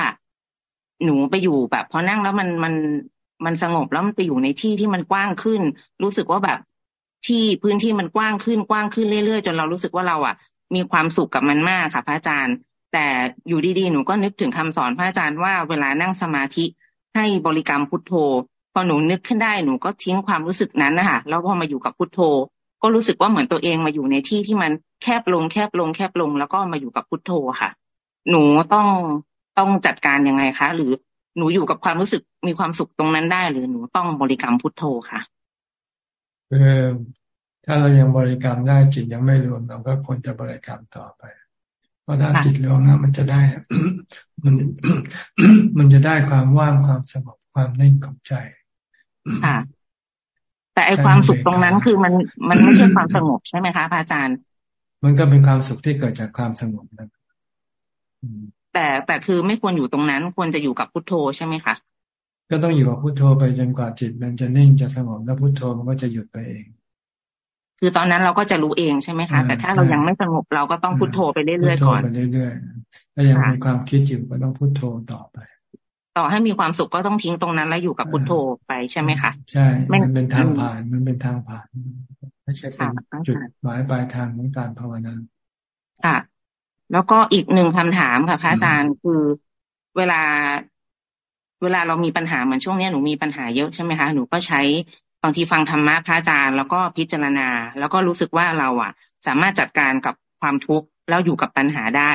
หนูไปอยู่แบบพอนั่งแล้วมันมันมันสงบแล้วมันไปอยู่ในที่ที่มันกว้างขึ้น รู้สึกว่าแบบที่พื้นที่มันกว้างขึ้นกว้างขึ้นเรื่อยๆ จนเรารู้สึกว่าเราอะ มีความสุขกับมันมากค่ะ พระอาจารย์ แต่อยู่ดีๆ หนูก็นึกถึงคำสอนพระอาจารย์ว่าเวลานั่งสมาธิให้บริกรรมพุทโธ พอหนูนึกขึ้นได้หนูก็ทิ้งความรู้สึกนั้นนะคะแล้วพอมาอยู่กับพุทโธ ก็รู้สึกว่าเหมือนตัวเองมาอยู่ในที่ที่มันแคบลงแคบลงแคบลง แล้วก็มาอยู่กับพุทโธค่ะ หนูต้องต้องจัดการยังไงคะ หรือหนูอยู่กับความรู้สึกมีความสุขตรงนั้นได้ หรือหนูต้องบริกรรมพุทโธค่ะคือถ้าเรายังบริกรรมได้จิตยังไม่รวมเราก็ควรจะบริกรรมต่อไป ราะถ้าจิตรวมนะมันจะได้มันมันจะได้ความว่างความสงบความนิ่งของใจค่ะ แต่ไอความสุขตรงนั้นคือมันมันไม่ใช่ความสงบใช่ไหมคะพระอาจารย์ มันก็เป็นความสุขที่เกิดจากความสงบนะแต่แต่คือไม่ควรอยู่ตรงนั้นควรจะอยู่กับพุทโธใช่ไหมคะก็ต้องอยู่กับพุทโธไปจนกว่าจิตมันจะนิ่งจะสงบแล้วพุทโธมันก็จะหยุดไปเอง คือตอนนั้นเราก็จะรู้เองใช่ไหมคะ แต่ถ้าเรายังไม่สงบเราก็ต้องพุทโธไปเรื่อยๆก่อนพุทโธไปเรื่อยๆถ้ายังมีความคิดอยู่ก็ต้องพุทโธต่อไป ต่อให้มีความสุขก็ต้องทิ้งตรงนั้นแล้วอยู่กับพุทโธไปใช่ไหมคะใช่ มันเป็นทางผ่านมันเป็นทางผ่านไม่ใช่เป็นจุดหมายปลายทางของการภาวนาค่ะแล้วก็อีกหนึ่งคำถามค่ะพระอาจารย์คือเวลาเวลาเรามีปัญหาเหมือนช่วงนี้หนูมีปัญหาเยอะใช่ไหมคะหนูก็ใช้ บางทีฟังธรรมะพระอาจารย์แล้วก็พิจารณา แล้วก็รู้สึกว่าเราอะ สามารถจัดการกับความทุกข์แล้วอยู่กับปัญหาได้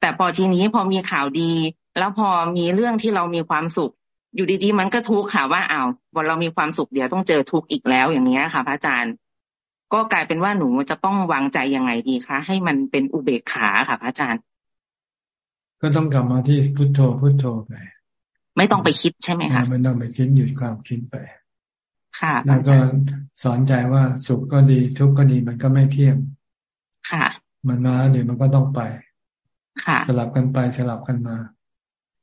แต่พอทีนี้พอมีข่าวดี แล้วพอมีเรื่องที่เรามีความสุข อยู่ดีๆ มันก็ทุกข์ค่ะว่าอ้าววันเรามีความสุขเดี๋ยวต้องเจอทุกข์อีกแล้วอย่างนี้ค่ะพระอาจารย์ ก็กลายเป็นว่าหนูจะต้องวางใจยังไงดีคะให้มันเป็นอุเบกขาค่ะพระอาจารย์ ก็ต้องกลับมาที่พุทโธพุทโธไป ไม่ต้องไปคิดใช่ไหมคะไม่ต้องไปคิดหยุดความคิดไป ค่ะแล้วก็สอนใจว่าสุขก็ดีทุกข์ก็ดีมันก็ไม่เที่ยงค่ะ มันมาเดี๋ยวมันก็ต้องไป ค่ะ สลับกันไปสลับกันมา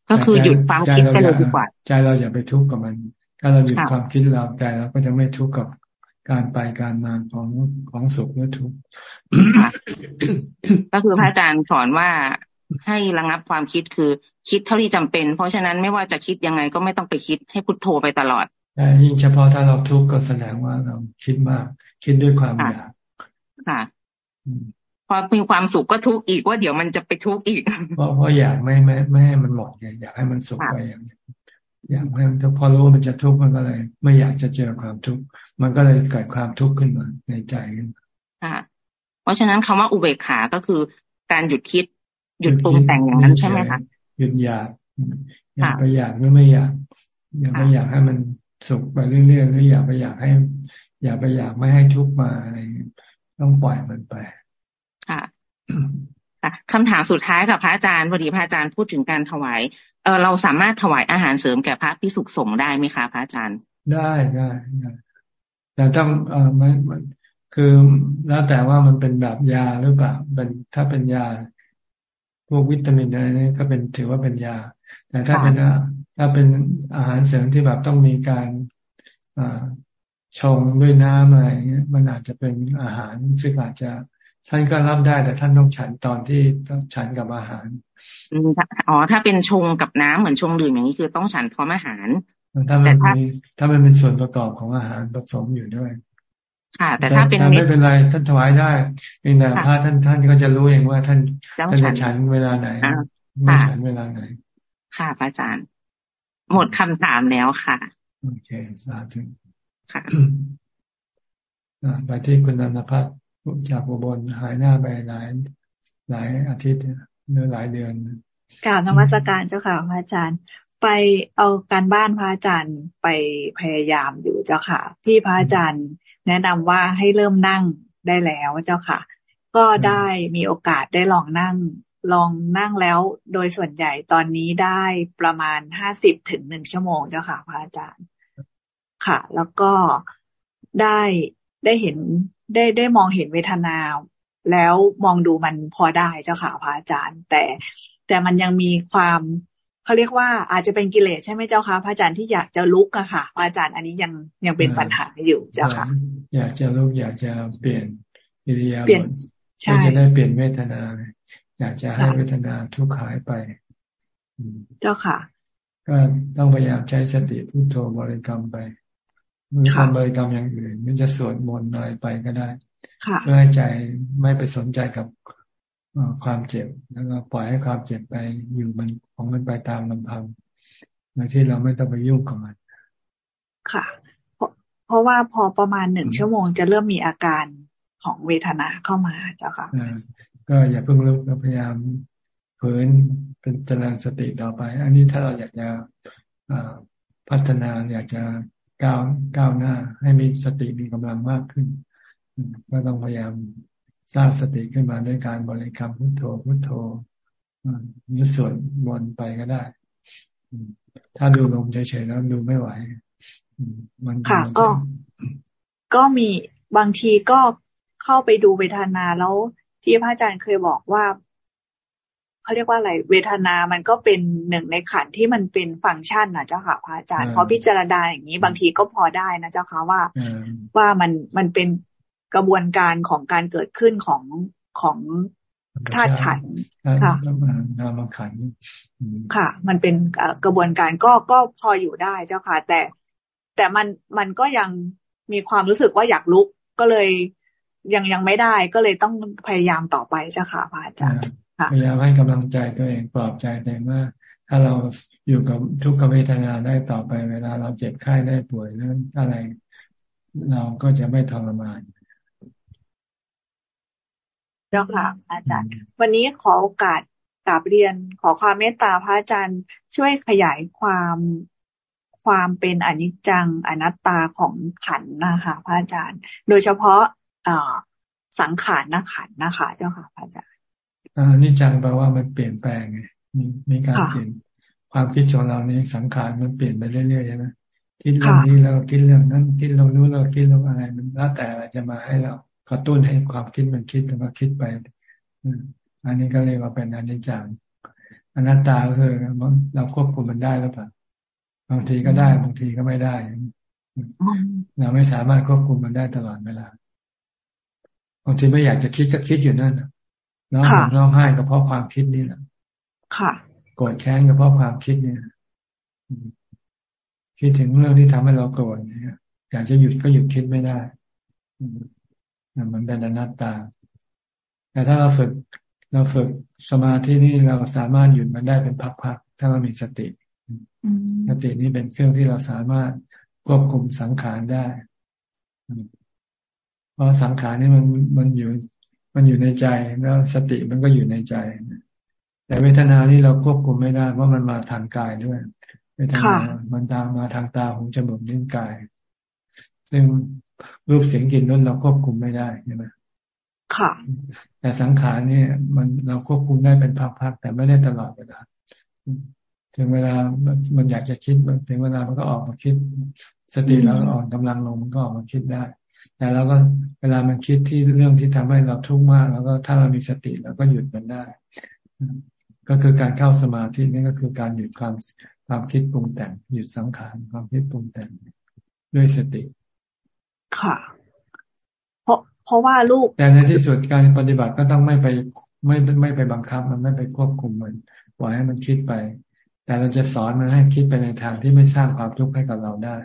ก็คือหยุดความคิดไปเลยดีกว่าใจเราอย่าไปทุกข์กับมัน ถ้าเราหยุดความคิดเราใจเราก็จะไม่ทุกข์กับการไปการมาของของสุขหรือทุกข์ก็คือพระอาจารย์สอนว่าให้ระงับความคิดคือคิดเท่าที่จำเป็น เพราะฉะนั้นไม่ว่าจะคิดยังไงก็ไม่ต้องไปคิดให้พุทโธไปตลอดแต่ ยิ่งเฉพาะถ้าเราทุกข์ก็แสดงว่าเราคิดมาก คิดด้วยความอยากค่ะพอมีความสุขก็ทุกข์อีกว่าเดี๋ยวมันจะไปทุกข์อีก เพราะเพราะอยากไม่ไม่ไม่ให้มันหมดอยากให้มันสุขไปอย่างนี้อยากให้มันพอรู้ว่ามันจะทุกข์มันก็เลย ไม่อยากจะเจอความทุกข์มันก็เลยเกิดความทุกข์ขึ้นมาในใจขึ้นค่ะ เพราะฉะนั้นคำว่าอุเบกขาก็คือการหยุดคิด หยุดปรุงแต่งอย่างนั้นใช่ไหมคะหยุดอยากอยากไปอยากหรือไม่อยากอยากไม่อยากให้มัน สุขไปเรื่อยๆหรืออย่าไปอยากให้ อย่าไปอยากไม่ให้ทุกข์มาอะไรต้องปล่อยมันไป ค่ะค่ะคำถามสุดท้ายกับพระอาจารย์พอดีพระอาจารย์พูดถึงการถวายเออเราสามารถถวายอาหารเสริมแก่พระพิสุขสงฆ์ได้ไหมคะพระอาจารย์ ได้ได้ได้แต่ต้องเออมันมันคือแล้วแต่ว่ามันเป็นแบบยาหรือเปล่าเป็นถ้าเป็นยาพวกวิตามินอะไรนี่ก็เป็นถือว่าเป็นยา แต่ถ้าเป็น ถ้าเป็นอาหารเสริมที่แบบต้องมีการชงด้วยน้ำอะไรเงี้ยมันอาจจะเป็นอาหารซึ่งอาจจะท่านก็รับได้แต่ท่านต้องฉันตอนที่ต้องฉันกับอาหารอ๋อถ้าเป็นชงกับน้ำเหมือนชงดื่มอย่างนี้คือต้องฉันพร้อมอาหารถ้ามันมีถ้ามันเป็นส่วนประกอบของอาหารผสมอยู่ด้วย ค่ะ แต่ถ้าเป็นไม่เป็นไรท่านถวายได้เพียงแต่พระท่านท่านก็จะรู้เองว่าท่านท่านจะฉันเวลาไหนไม่ฉันเวลาไหน ค่ะอาจารย์ หมดคำถามแล้วค่ะ โอเค สาธุค่ะไปที่คุณนันทพัฒน์จากอุบลหายหน้าไปหลายหลายอาทิตย์หรือหลายเดือนกล่าวนมัสการเจ้าค่ะพระอาจารย์ ไปเอาการบ้านพระอาจารย์ไปพยายามอยู่เจ้าค่ะ ที่พระอาจารย์แนะนำว่าให้เริ่มนั่งได้แล้วเจ้าค่ะ ก็ได้มีโอกาสได้ลองนั่ง ลองนั่งแล้วโดยส่วนใหญ่ตอนนี้ได้ประมาณห้าสิบถึงหนึ่งชั่วโมงเจ้าค่ะพระอาจารย์ ค่ะ แล้วก็ได้ได้เห็นได้ได้มองเห็นเวทนา แล้วมองดูมันพอได้เจ้าค่ะพระอาจารย์ แต่แต่มันยังมีความเขาเรียกว่าอาจจะเป็นกิเลสใช่ไหมเจ้าค่ะพระอาจารย์ที่อยากจะลุกอะค่ะพระอาจารย์อันนี้ยังยังเป็นปัญหาอยู่เจ้าค่ะ อยากจะลุกอยากจะเปลี่ยนอิริยาบถใช่จะได้เปลี่ยนเวทนา อยากจะให้เวทนาทุกข์หายไปเจ้าค่ะ ก็ต้องพยายามใช้สติพุโทโธบริกรรมไปมือทำบริกรรมอย่างอื่น มันจะสวดมนต์อะไรไปก็ได้เพื่อให้ใจไม่ไปสนใจกับความเจ็บ แล้วก็ปล่อยให้ความเจ็บไปอยู่มันของมันไปตามลำพังโดยที่เราไม่ต้องไปยุ่งกับมัน ค่ะ เพราะเพราะว่าพอประมาณหนึ่งชั่วโมงจะเริ่มมีอาการของเวทนาเข้ามาเจ้าค่ะ ก็อย่าเพิ่งลุกพยายามเพินเป็นเจริญสติต่อไป อันนี้ถ้าเราอยากจะพัฒนาอยากจะก้าวก้าวหน้า ให้มีสติมีกำลังมากขึ้น ก็ต้องพยายามสร้างสติขึ้นมาด้วยการบริกรรมพุทโธพุทโธยุสวดมนต์ไปก็ได้ ถ้าดูลมเฉยๆแล้วดูไม่ไหวมันค่ะก็ ก็มีบางทีก็เข้าไปดูเวทนาแล้ว ที่พระอาจารย์เคยบอกว่าเขาเรียกว่าอะไร เวทนามันก็เป็นหนึ่งในขันที่มันเป็นฟังก์ชันนะเจ้าค่ะพระอาจารย์พอพิจารณาอย่างนี้บางทีก็พอได้นะเจ้าค่ะว่าว่ามันมันเป็นกระบวนการของการเกิดขึ้นของของธาตุขันค่ะนามขันค่ะ มันเป็นกระบวนการก็ก็พออยู่ได้เจ้าค่ะ แต่แต่มันมันก็ยังมีความรู้สึกว่าอยากลุกก็เลย ยังยังไม่ได้ก็เลยต้องพยายามต่อไปเจ้าค่ะพระอาจารย์พยายามให้กำลังใจตัวเองปลอบใจตัวเองว่าถ้าเราอยู่กับทุกขเวทนาได้ต่อไป เวลาเราเจ็บไข้ได้ป่วยนั้นอะไร เราก็จะไม่ทรมานเจ้าค่ะ อาจารย์ วันนี้ขอโอกาสกราบเรียนขอความเมตตาพระอาจารย์ช่วยขยายความความเป็นอนิจจังอนัตตาของขันนะคะ พระอาจารย์ โดยเฉพาะ สังขารนะขันนะคะ เจ้าค่ะพระอาจารย์อนิจจังแปลว่ามันเปลี่ยนแปลงไงมีมีการเปลี่ยนความคิดของเรานี้สังขารมันเปลี่ยนไปเรื่อยๆใช่ไหมคิดเรื่องนี้เราคิดเรื่องนั้นคิดเรารู้เราคิดเรื่องอะไร มันแล้วแต่อะไรจะมาให้เรากระตุ้นให้ความคิดมันคิดมันก็คิดไปอันนี้ก็เรียกว่าเป็นอนิจจังอนัตตาก็คือเราควบคุมมันได้หรือเปล่าบางทีก็ได้บางทีก็ไม่ได้ เราไม่สามารถควบคุมมันได้ตลอดเวลา บางทีไม่อยากจะคิดก็คิดอยู่นั่นร้องห่ร้องไห้ก็เพราะความคิดนี่แหละค่ะโกรธแค้นก็เพราะความคิดเนี่ยคิดถึงเรื่องที่ทำให้เราโกรธเนี่ยอยากจะหยุดก็หยุดคิดไม่ได้มันเป็นอนัตตา แต่ถ้าเราฝึกเราฝึกสมาธินี่เราสามารถหยุดมันได้เป็นพักๆถ้าเรามีสติสตินี่เป็นเครื่องที่เราสามารถควบคุมสังขารได้ เพราะสังขารนี่มันมันอยู่ มันอยู่ในใจแล้วสติมันก็อยู่ในใจ แต่เวทนานี่เราควบคุมไม่ได้เพราะมันมาทางกายด้วยเวทนามันตามมาทางตาหูจมูกนิ้วกาย ซึ่งรูปเสียงกลิ่นนั้นเราควบคุมไม่ได้ใช่ไหมค่ะ แต่สังขารเนี่ย มันเราควบคุมได้เป็นพักๆแต่ไม่ได้ตลอดเวลาถึงเวลามันอยากจะคิดถึงเวลามันก็ออกมาคิด สติแล้วอ่อนกำลังลงมันก็ออกมาคิดได้ แต่เราก็เวลามันคิดที่เรื่องที่ทำให้เราทุกข์มาก แล้วก็ถ้าเรามีสติเราก็หยุดมันได้ ก็คือการเข้าสมาธินี่ก็คือการหยุดความความคิดปรุงแต่ง หยุดสังขารความคิดปรุงแต่งด้วยสติ ค่ะ เพราะเพราะว่าลูก แต่ในที่สุดการปฏิบัติก็ต้องไม่ไปไม่ไม่ไปบังคับ มันไม่ไปควบคุมมันปล่อยให้มันคิดไป แต่เราจะสอนมันให้คิดไปในทางที่ไม่สร้างความทุกข์ให้กับเราได้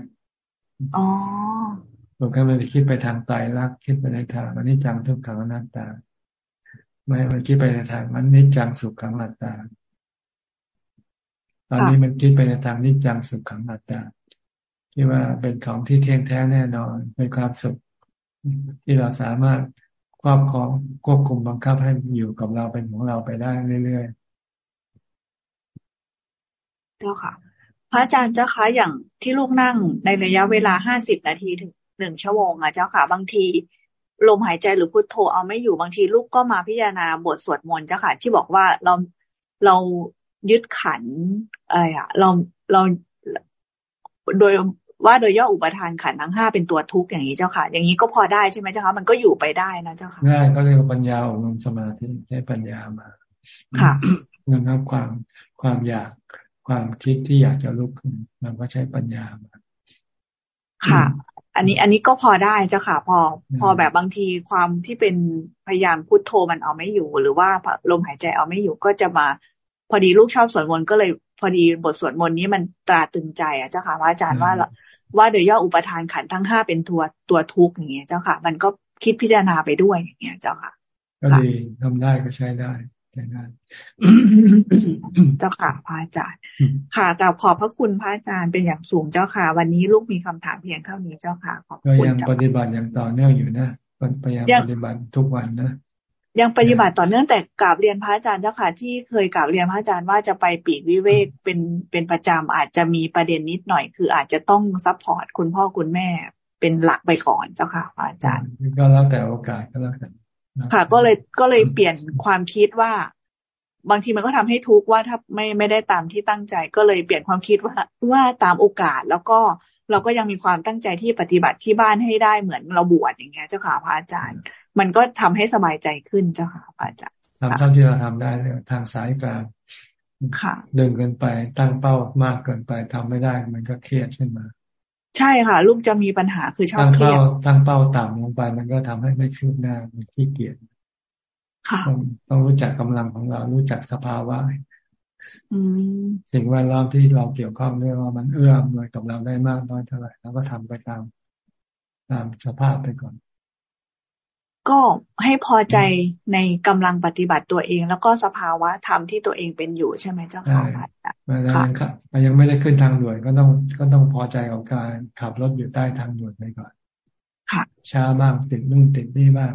อ๋อ ฝึกให้มันคิดไปทางตายรัก คิดไปในทางมันนิจังทุกขังอนัตตา ไม่มันคิดไปในทางมันนิจังสุขขังอนัตตา ตอนนี้มันคิดไปในทางนิจังสุขขังอนัตตาที่ว่าเป็นของที่เที่ยงแท้แน่นอนเป็นความสุขที่เราสามารถครอบครองควบคุมบังคับให้อยู่กับเราเป็นของเราไปได้เรื่อยๆเจ้าค่ะ พระอาจารย์เจ้าคะอย่างที่ลูกนั่งในระยะเวลาห้าสิบนาทีถึง หนึ่งชั่วโมงอะเจ้าค่ะ บางทีลมหายใจหรือพุทโธเอาไม่อยู่บางทีลูกก็มาพิจารณาบทสวดมนต์เจ้าค่ะ ที่บอกว่าเราเรายึดขันอะไรอะเราเราโดยว่าโดยย่ออุปทานขันทั้งห้าเป็นตัวทุกข์อย่างนี้เจ้าค่ะ อย่างนี้ก็พอได้ใช่ไหมเจ้าค่ะมันก็อยู่ไปได้นะเจ้าค่ะได้ก็เรียกว่าปัญญาอบรมสมาธิใช้ปัญญามาค่ะนะครับความความอยากความคิดที่อยากจะลุกขึ้นมันก็ใช้ปัญญามาค่ะ อันนี้อันนี้ก็พอได้เจ้าค่ะ พอ พอแบบบางทีความที่เป็นพยายามพุทโธมันเอาไม่อยู่ หรือว่าลมหายใจเอาไม่อยู่ก็จะมา พอดีลูกชอบสวดมนต์ก็เลย พอดีบทสวดมนต์นี้มันตราตึงใจอะเจ้าค่ะว่าอาจารย์ว่าว่าโดยย่ออุปทานขันทั้งห้าเป็นตัวตัวทุกข์อย่างเงี้ยเจ้าค่ะ มันก็คิดพิจารณาไปด้วยอย่างเงี้ยเจ้าค่ะ ก็ดีทำได้ก็ใช้ได้ใช้ได้ เจ้าค่ะพระอาจารย์ ค่ะกราบขอบพระคุณพระอาจารย์เป็นอย่างสูงเจ้าค่ะ วันนี้ลูกมีคำถามเพียงเท่านี้เจ้าค่ะขอบคุณยังปฏิบัติอย่างต่อเนื่องอยู่นะพยายามปฏิบัติทุกวันนะยังปฏิบัติต่อเนื่องแต่กราบเรียนพระอาจารย์เจ้าค่ะที่เคยกราบเรียนพระอาจารย์ว่าจะไปปีกวิเวกเป็นเป็นประจำอาจจะมีประเด็นนิดหน่อย คืออาจจะต้อง support คุณพ่อคุณแม่เป็นหลักไปก่อนเจ้าค่ะพระอาจารย์ก็แล้วแต่โอกาสก็แล้วกัน ค่ะก็เลยก็เลยเปลี่ยนความคิดว่า บางทีมันก็ทำให้ทุกข์ว่าถ้าไม่ไม่ได้ตามที่ตั้งใจ ก็เลยเปลี่ยนความคิดว่าว่าตามโอกาสแล้วก็เราก็ยังมีความตั้งใจที่ปฏิบัติที่บ้านให้ได้เหมือนเราบวชอย่างเงี้ยเจ้าค่ะพระอาจารย์ มันก็ทำให้สบายใจขึ้นเจ้าค่ะอาจารย์ทำเท่าที่เราทำได้ทางสายกลางค่ะดึงเกินไปตั้งเป้ามากเกินไปทำไม่ได้ มันก็เครียดขึ้นมา ใช่ค่ะ ลูกจะมีปัญหาคือชอบเครียดตั้งเป้าต่ำลงไป มันก็ทำให้ไม่คืบหน้ามันขี้เกียจค่ะต้องรู้จักกำลังของเรา รู้จักสภาวะสิ่งแวดล้อมที่เราเกี่ยวข้องด้วยว่ามันเอื้อมเลยกับเราได้มากน้อยเท่าไหร่เราก็ทำไปตาม ตามสภาพไปก่อน ก็ให้พอใจในกำลังปฏิบัติตัวเอง แล้วก็สภาวะธรรมที่ตัวเองเป็นอยู่ใช่ไหมเจ้าค่ะค่ะยังไม่ได้ขึ้นทางด่วนก็ต้องก็ต้องพอใจกับการขับรถอยู่ใต้ทางด่วนไปก่อน ค่ะช้าบ้างติดนู่นติดนี่บ้าง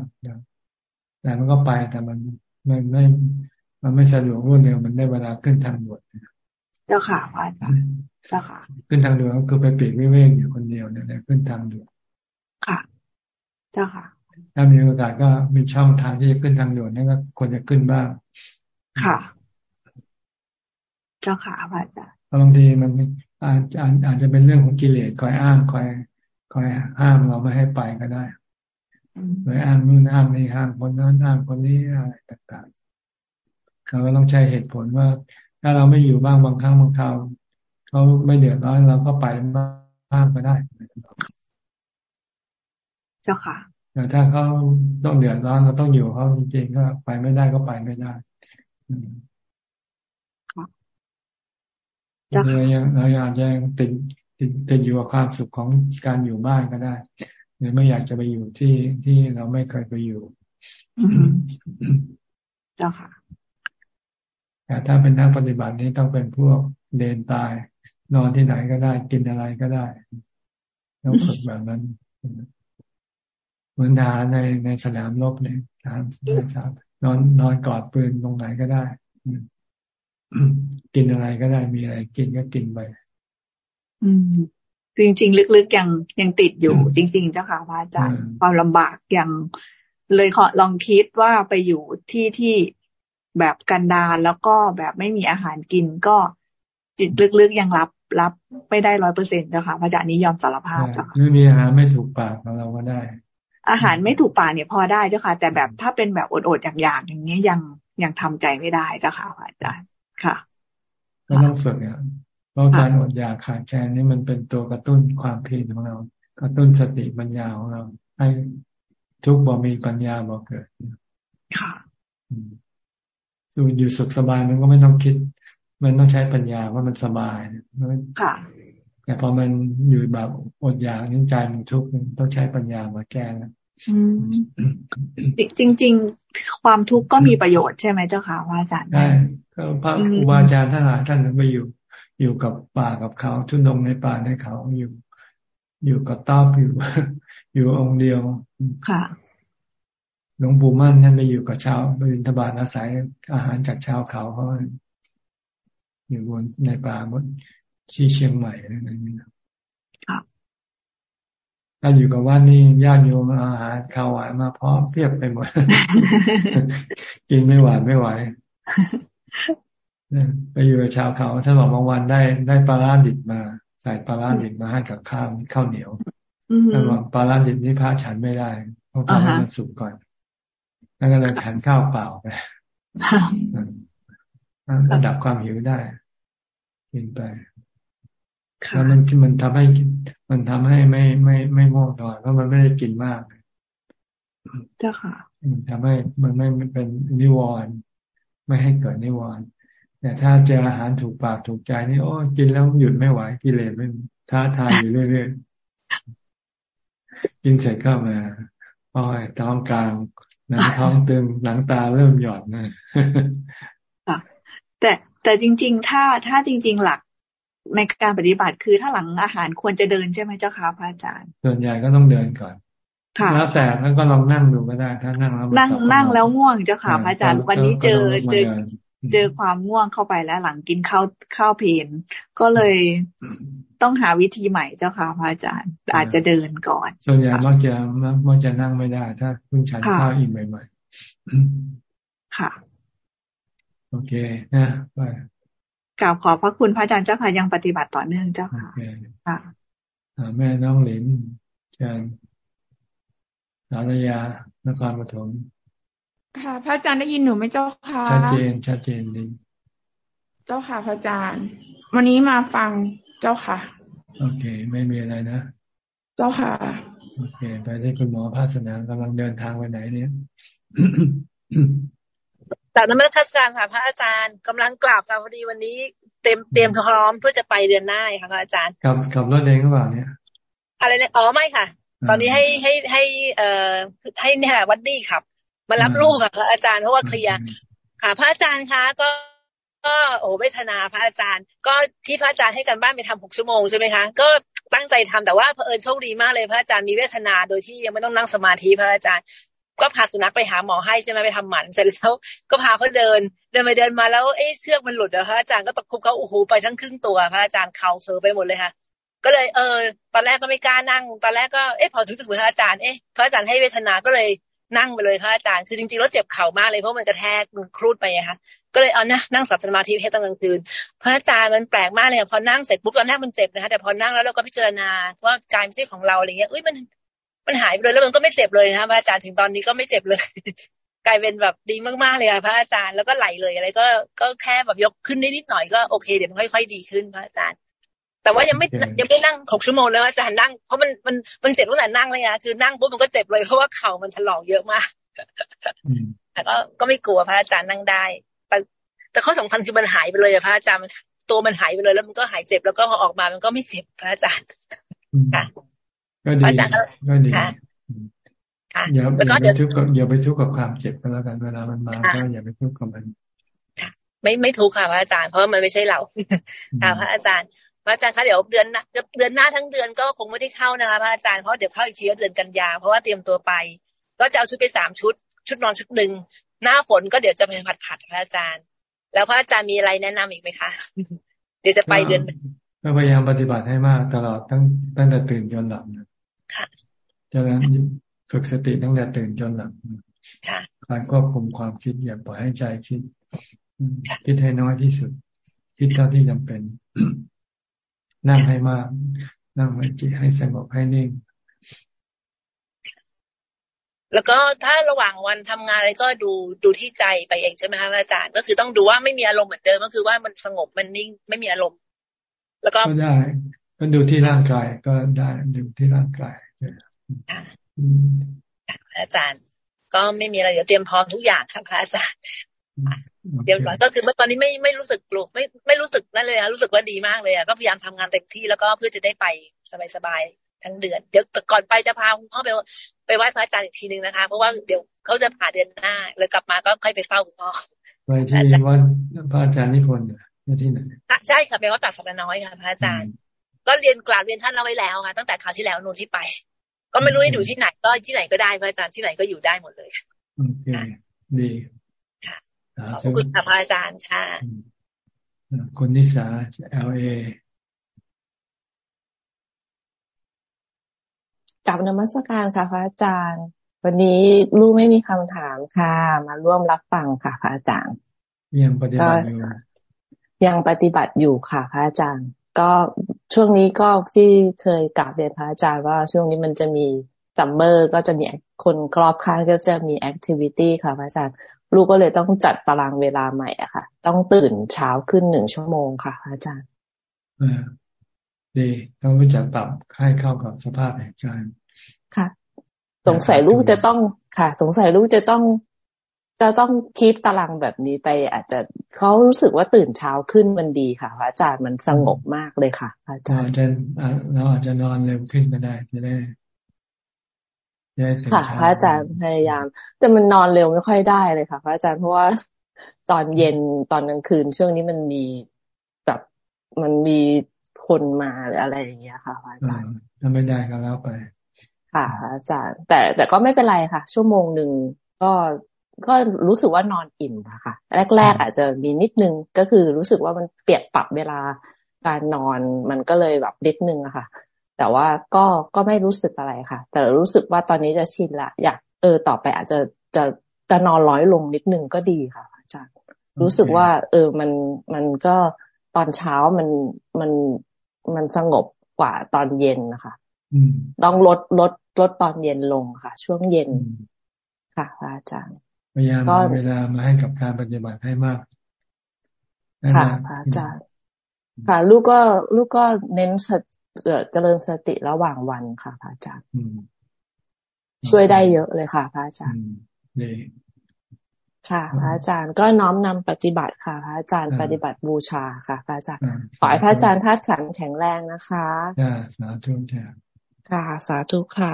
แต่มันก็ไปแต่มันไม่ไม่มันไม่สะดวกรวดเร็วมันได้เวลาขึ้นทางด่วนเจ้าค่ะพระอาจารย์เจ้าค่ะ ขึ้นทางด่วนก็คือไปปีกวิเวกอยู่คนเดียวเนี่ยขึ้นทางด่วนค่ะ เจ้าค่ะ ถ้ามีโอกาสก็มีช่องทางที่จะขึ้นทางด่วนนั่นก็ควรจะขึ้นบ้าง ค่ะ เจ้าค่ะพระอาจารย์บางทีมันอาจจะอาจจะเป็นเรื่องของกิเลสคอยอ้างคอยคอยห้ามเราไม่ให้ไปก็ได้โดยอ้างนู่นอ้างนี่อ้างคนนั้นอ้างคนนี้อะไรต่างๆเราก็ต้องใช้เหตุผลว่า ถ้าเราไม่อยู่บ้างบางครั้งบางคราวเขาไม่เดือดร้อนเราก็ไปบ้างก็ได้ เจ้าค่ะ แต่ถ้าเขาต้องเดือดร้อนเราต้องอยู่เขาจริงๆก็ไปไม่ได้ก็ไปไม่ได้เรายังเราอาจจะติดติดติดอยู่กับความสุขของการอยู่บ้านก็ได้หรือไม่อยากจะไปอยู่ที่ที่เราไม่เคยไปอยู่เจ้าค่ะแต่ถ้าเป็นนักปฏิบัตินี้ต้องเป็นพวกเดินตาย นอนที่ไหนก็ได้ กินอะไรก็ได้ ต้องฝึกแบบนั้น เหมือนทหารในในสนามรบเนี่ยทหารนะครับนอนนอนกอดปืนตรงไหนก็ได้กินอะไรก็ได้มีอะไรกินก็กินไปอืมจริง ๆ ลึกๆยังยังติดอยู่ จริง ๆ เจ้าค่ะพระอาจารย์ความลำบากยังเลยขอลองคิดว่าไปอยู่ที่ที่แบบกันดารแล้วก็แบบไม่มีอาหารกินก็จิตลึกๆยังรับรับไม่ได้ร้อยเปอร์เซ็นต์เจ้าค่ะพระอาจารย์นี้ยอมสารภาพเจ้าค่ะไม่มีอาหารไม่ถูกปากของเราก็ได้ อาหารไม่ถูกปากเนี่ยพอได้เจ้าค่ะ แต่แบบถ้าเป็นแบบอดๆอยากๆอย่างนี้ยังยังทำใจไม่ได้เจ้าค่ะอาจารย์ค่ะก็ต้องฝึกอะเพราะการอดอยากขาดแคลนนี่มันเป็นตัวกระตุ้นความเพียรของเรา กระตุ้นสติปัญญาของเรา ให้ทุกบ่มีปัญญาบ่เกิดค่ะสูอยู่สุขสบายมันก็ไม่ต้องคิด มันต้องใช้ปัญญาว่ามันสบายค่ะแต่พอมันอยู่แบบอดอยากนิ่งใจมันทุกข์ต้องใช้ปัญญามาแก้นะ จริงๆความทุกข์ก็มีประโยชน์ใช่ไหมเจ้าค่ะพระอาจารย์ใช่ก็พระครูบาอาจารย์ท่านหลายท่านไปอยู่ อยู่กับป่ากับเขาทุนงในป่าในเขาอยู่ อยู่กับต้อบอยู่ อยู่องค์เดียวค่ะหลวงปู่มั่นท่านไปอยู่กับชาวบินทบาทอาศัยอาหารจากชาวเขาเขาอยู่บนในป่าบนที่เชียงใหม่อะไรนี้นะ ถ้าอยู่กับว่านี่ญาติโยมอาหารข้าวหวานมาพร้อมเพียบไปหมด กินไม่หวานไม่ไหวไปอยู่กับชาวเขาท่านบอกบางวันได้ได้ปลาล่าดิบมา ใส่ปลาล่าดิบมาให้กับข้าวข้าวเหนียวท่านบอกปลาล่าดิบนี่พระฉันไม่ได้ต้องทำให้มันสุกก่อน แล้วก็เลยฉันข้าวเปล่าไประดับความหิวได้กินไปแล้วมันมันทำให้ มันทำให้ไม่ไม่ไม่ง่วงนอนเพราะมันไม่ได้กินมากเจ้าค่ะมันทำให้มันไม่เป็นนิวรณ์ไม่ให้เกิดนิวรณ์แต่ถ้าเจออาหารถูกปากถูกใจนี่โอ้กินแล้วหยุดไม่ไหวกิเลสมันท้าทายอยู่เรื่อยๆกินเสร็จก็มาอ้อยท้องกลางหนังท้องตึงหนังตาเริ่มหย่อนนะแต่แต่จริง ๆ ถ้าถ้าจริง ๆ หลัก ในการปฏิบัติคือถ้าหลังอาหารควรจะเดินใช่ไหมเจ้าค่ะพระอาจารย์ ส่วนใหญ่ก็ต้องเดินก่อนแล้วแต่แล้วก็ลองนั่งดูก็ได้ถ้านั่งแล้วนั่งนั่งแล้วง่วงเจ้าค่ะพระอาจารย์วันนี้เจอเจอเจอความง่วงเข้าไปแล้วหลังกินข้าวข้าวเพลนก็เลยต้องหาวิธีใหม่เจ้าค่ะพระอาจารย์ อาจจะเดินก่อน ส่วนใหญ่มักจะมักจะนั่งไม่ได้ ถ้าเพิ่งฉันข้าวอิ่มใหม่ๆค่ะ โอเคนะไป กล่าวขอพระคุณพระอาจารย์เจ้าค่ะยังปฏิบัติต่อเนื่องเจ้าค่ะค่ะแม่น้องหลินเชิญสารยานครปฐมค่ะ พระอาจารย์ได้ยินหนูไหมเจ้าค่ะชัดเจนชัดเจนดีเจ้าค่ะพระอาจารย์ วันนี้มาฟังเจ้าค่ะ โอเค ไม่มีอะไรนะ เจ้าค่ะ โอเค ไปที่คุณหมอภาสนากำลังเดินทางไปไหนเนี่ย จากนั้นมาคัสการค่ะพระอาจารย์กำลังกราบค่ะพอดีวันนี้เต็มเตรียมพร้อมเพื่อจะไปเดือนหน้าค่ะพระอาจารย์กับกับรถเองหรือเปล่าเนี่ย อะไรเนี่ยอ๋อไม่ค่ะ ตอนนี้ให้ให้ให้เอ่อให้เนี่ยวัดดี้ขับ มารับลูกค่ะพระอาจารย์เพราะว่าเคลียร์ค่ะ พระอาจารย์คะก็ก็โอ้เวทนาพระอาจารย์ ก็ที่พระอาจารย์ให้กันบ้านไปทำหกชั่วโมงใช่ไหมคะก็ตั้งใจทำแต่ว่าเผอิญโชคดีมากเลยพระอาจารย์มีเวทนาโดยที่ยังไม่ต้องนั่งสมาธิพระอาจารย์ ก็พาสุนัขไปหาหมอให้ใช่ไหมไปทำหมันเสร็จแล้วก็พาเขาเดิน เดินไปเดินมาแล้วเอ๊ะเชือกมันหลุดอะพระอาจารย์ก็ตะคุบเขาโอ้โหไปทั้งครึ่งตัวพระอาจารย์เข่าเสือไปหมดเลยค่ะ ก็เลยเออ ตอนแรกก็ไม่กล้านั่ง ตอนแรกก็เอ๊ะพอถึงถึงพระอาจารย์เอ๊ะพระอาจารย์ให้เวทนาก็เลยนั่งไปเลยพระอาจารย์คือจริงๆแล้วเจ็บเข่ามากเลยเพราะมันกระแทกมันครูดไปอะค่ะก็เลยเอานะนั่งสับสมาธิให้ตอนกลางคืนพระอาจารย์มันแปลกมากเลยพอนั่งเสร็จปุ๊บตอนแรกมันเจ็บนะคะแต่พอนั่งแล้วเราก็พิจารณาว่ากายไม่ใช่ของเราอะไรเงี้ยเอ้ยมัน มันหายไปเลยแล้วมันก็ไม่เจ็บเลยนะพระอาจารย์ถึงตอนนี้ก็ไม่เจ็บเลย กลายเป็นแบบดีมากๆเลยค่ะพระอาจารย์แล้วก็ไหลเลยอะไรก็ก็แค่แบบยกขึ้นได้นิดหน่อยก็โอเคเดี๋ยวมันค่อยๆดีขึ้นพระอาจารย์ แต่ว่ายังไม่ยังไม่นั่งหกชั่วโมงแล้วอาจารย์นั่งเพราะมันมันมันเจ็บตั้งแต่นั่งเลยนะคือนั่งปุ๊บมันก็เจ็บเลยเพราะว่าเข่ามันถลอกเยอะมากแต่ก็ก็ไม่กลัวพระอาจารย์นั่งได้ แต่แต่ข้อสำคัญคือมันหายไปเลยพระอาจารย์ตัวมันหายไปเลยแล้วมันก็หายเจ็บแล้วก็พอออกมามันก็ไม่เจ็บพระอาจารย์ค่ะ ก็ดีก็ดีอย่าอย่าไปทุกข์อย่าไปทุกข์กับความเจ็บก็แล้วกันเวลามันมาก็อย่าไปทุกข์กับมันไม่ไม่ทุกข์ค่ะพระอาจารย์เพราะมันไม่ใช่เราค่ะพระอาจารย์พระอาจารย์คะเดี๋ยวเดือนจะเดือนหน้าทั้งเดือนก็คงไม่ได้เข้านะคะพระอาจารย์เพราะเดี๋ยวเข้าอีกทีก็เดือนกันยาเพราะว่าเตรียมตัวไป ก็จะเอาชุดไปสามชุด ชุดนอนชุดหนึ่งหน้าฝนก็เดี๋ยวจะไปผัดผัดพระอาจารย์ แล้วพระอาจารย์มีอะไรแนะนำอีกไหมคะเดี๋ยวจะไปเดือนก็พยายามปฏิบัติให้มากตลอดตั้งตั้งแต่ตื่นจนหลับนะ ค่ะจากนั้นฝึกสติตั้งแต่ตื่นจนหลับการควบคุมความคิดอย่าปล่อยให้ใจคิด คิดให้น้อยที่สุด คิดเท่าที่จำเป็น นั่งให้มาก นั่งให้จิตให้สงบให้นิ่ง แล้วก็ถ้าระหว่างวันทำงานอะไรก็ดูดูที่ใจไปเองใช่ไหมคะอาจารย์ ก็คือต้องดูว่าไม่มีอารมณ์เหมือนเดิมก็คือว่ามันสงบมันนิ่งไม่มีอารมณ์ แล้วก็ได้ ก็ดูที่ร่างกายก็ได้ดูที่ร่างกาย อาจารย์ ก็ไม่มีอะไรเดี๋ยวเตรียมพร้อมทุกอย่างค่ะพระอาจารย์เดี๋ยวก็คือเมื่อตอนนี้ไม่ไม่รู้สึกกลัวไม่ไม่รู้สึกนั่นเลยนะรู้สึกว่าดีมากเลยอะก็พยายามทำงานเต็มที่แล้วก็เพื่อจะได้ไปสบายๆทั้งเดือนเดี๋ยวก่อนไปจะพาคุณพ่อไปไปไหว้พระอาจารย์อีกทีนึงนะคะ เพราะว่าเดี๋ยวเขาจะผ่าเดือนหน้า แล้วกลับมาก็ค่อยไปเฝ้าคุณพ่อไปที่วัดพระอาจารย์นิพนธ์ที่ไหนใช่ค่ะไปวัดป่าสักน้อยค่ะพระอาจารย์ ก็เรียนกราบเรียนท่านเอาไว้แล้วค่ะตั้งแต่คราวที่แล้วนู่นที่ไป ก็ไม่รู้จะอยู่ที่ไหนก็ที่ไหนก็ได้พระอาจารย์ที่ไหนก็อยู่ได้หมดเลยโอเคดีค่ะขอบคุณค่ะพระอาจารย์ค่ะคุณนิสาเอลเอกราบนมัสการค่ะพระอาจารย์ วันนี้ลูกไม่มีคำถามค่ะ มาร่วมรับฟังค่ะพระอาจารย์ ยังปฏิบัติอยู่ยังปฏิบัติอยู่ค่ะพระอาจารย์ ก็ช่วงนี้ก็ที่เคยกราบเรียนพระอาจารย์ว่าช่วงนี้มันจะมี summer ก็จะมีคนรอบข้างก็จะมี activity ค่ะพระอาจารย์ ลูกก็เลยต้องจัดตารางเวลาใหม่อะค่ะ ต้องตื่นเช้าขึ้นหนึ่งชั่วโมงค่ะพระอาจารย์ดีต้องรู้จักปรับให้เข้ากับสภาพแห่งใจค่ะ สงสัยลูกจะต้องค่ะ สงสัยลูกจะต้อง จะต้องคีปตารางแบบนี้ไป อาจจะเขารู้สึกว่าตื่นเช้าขึ้นมันดีค่ะพระอาจารย์มันสงบมากเลยค่ะพระอาจารย์จะเราอาจจะนอนเร็วขึ้นก็ได้จะได้ค่ะพระอาจารย์พยายาม แต่มันนอนเร็วไม่ค่อยได้เลยค่ะพระอาจารย์เพราะว่าตอนเย็นตอนกลางคืนช่วงนี้มันมีแบบมันมีคนมาหรืออะไรอย่างเงี้ยค่ะพระอาจารย์ถ้าไม่ได้ก็แล้วไป ค่ะพระอาจารย์ แต่แต่ก็ไม่เป็นไรค่ะ ชั่วโมงหนึ่งก็ ก็รู้สึกว่านอนอิ่มอะค่ะแรกๆอาจจะมีนิดนึงก็คือรู้สึกว่ามันเปลี่ยนปรับเวลาการนอนมันก็เลยแบบนิดนึงอะค่ะ แต่ว่าก็ก็ไม่รู้สึกอะไรค่ะ แต่รู้สึกว่าตอนนี้จะชินละ อยากเออต่อไปอาจจะจะจะนอนร้อยลงนิดนึงก็ดีค่ะอาจารย์รู้สึกว่า เออมันมันก็ตอนเช้ามันมันมันสงบกว่าตอนเย็นนะคะต้องลดลดลดตอนเย็นลงค่ะ ช่วงเย็นค่ะอาจารย์ พยายามเวลามาให้กับการปฏิบัติให้มากค่ะพระอาจารย์ค่ะลูกก็ลูกก็เน้นสเจริญสติระหว่างวันค่ะพระอาจารย์ช่วยได้เยอะเลยค่ะพระอาจารย์ค่ะ พระอาจารย์ก็น้อมนำปฏิบัติค่ะ พระอาจารย์ปฏิบัติบูชาค่ะ พระอาจารย์ขอให้พระอาจารย์ทัดขันแข็งแรงนะคะสาธุจ้ะค่ะสาธุค่ะ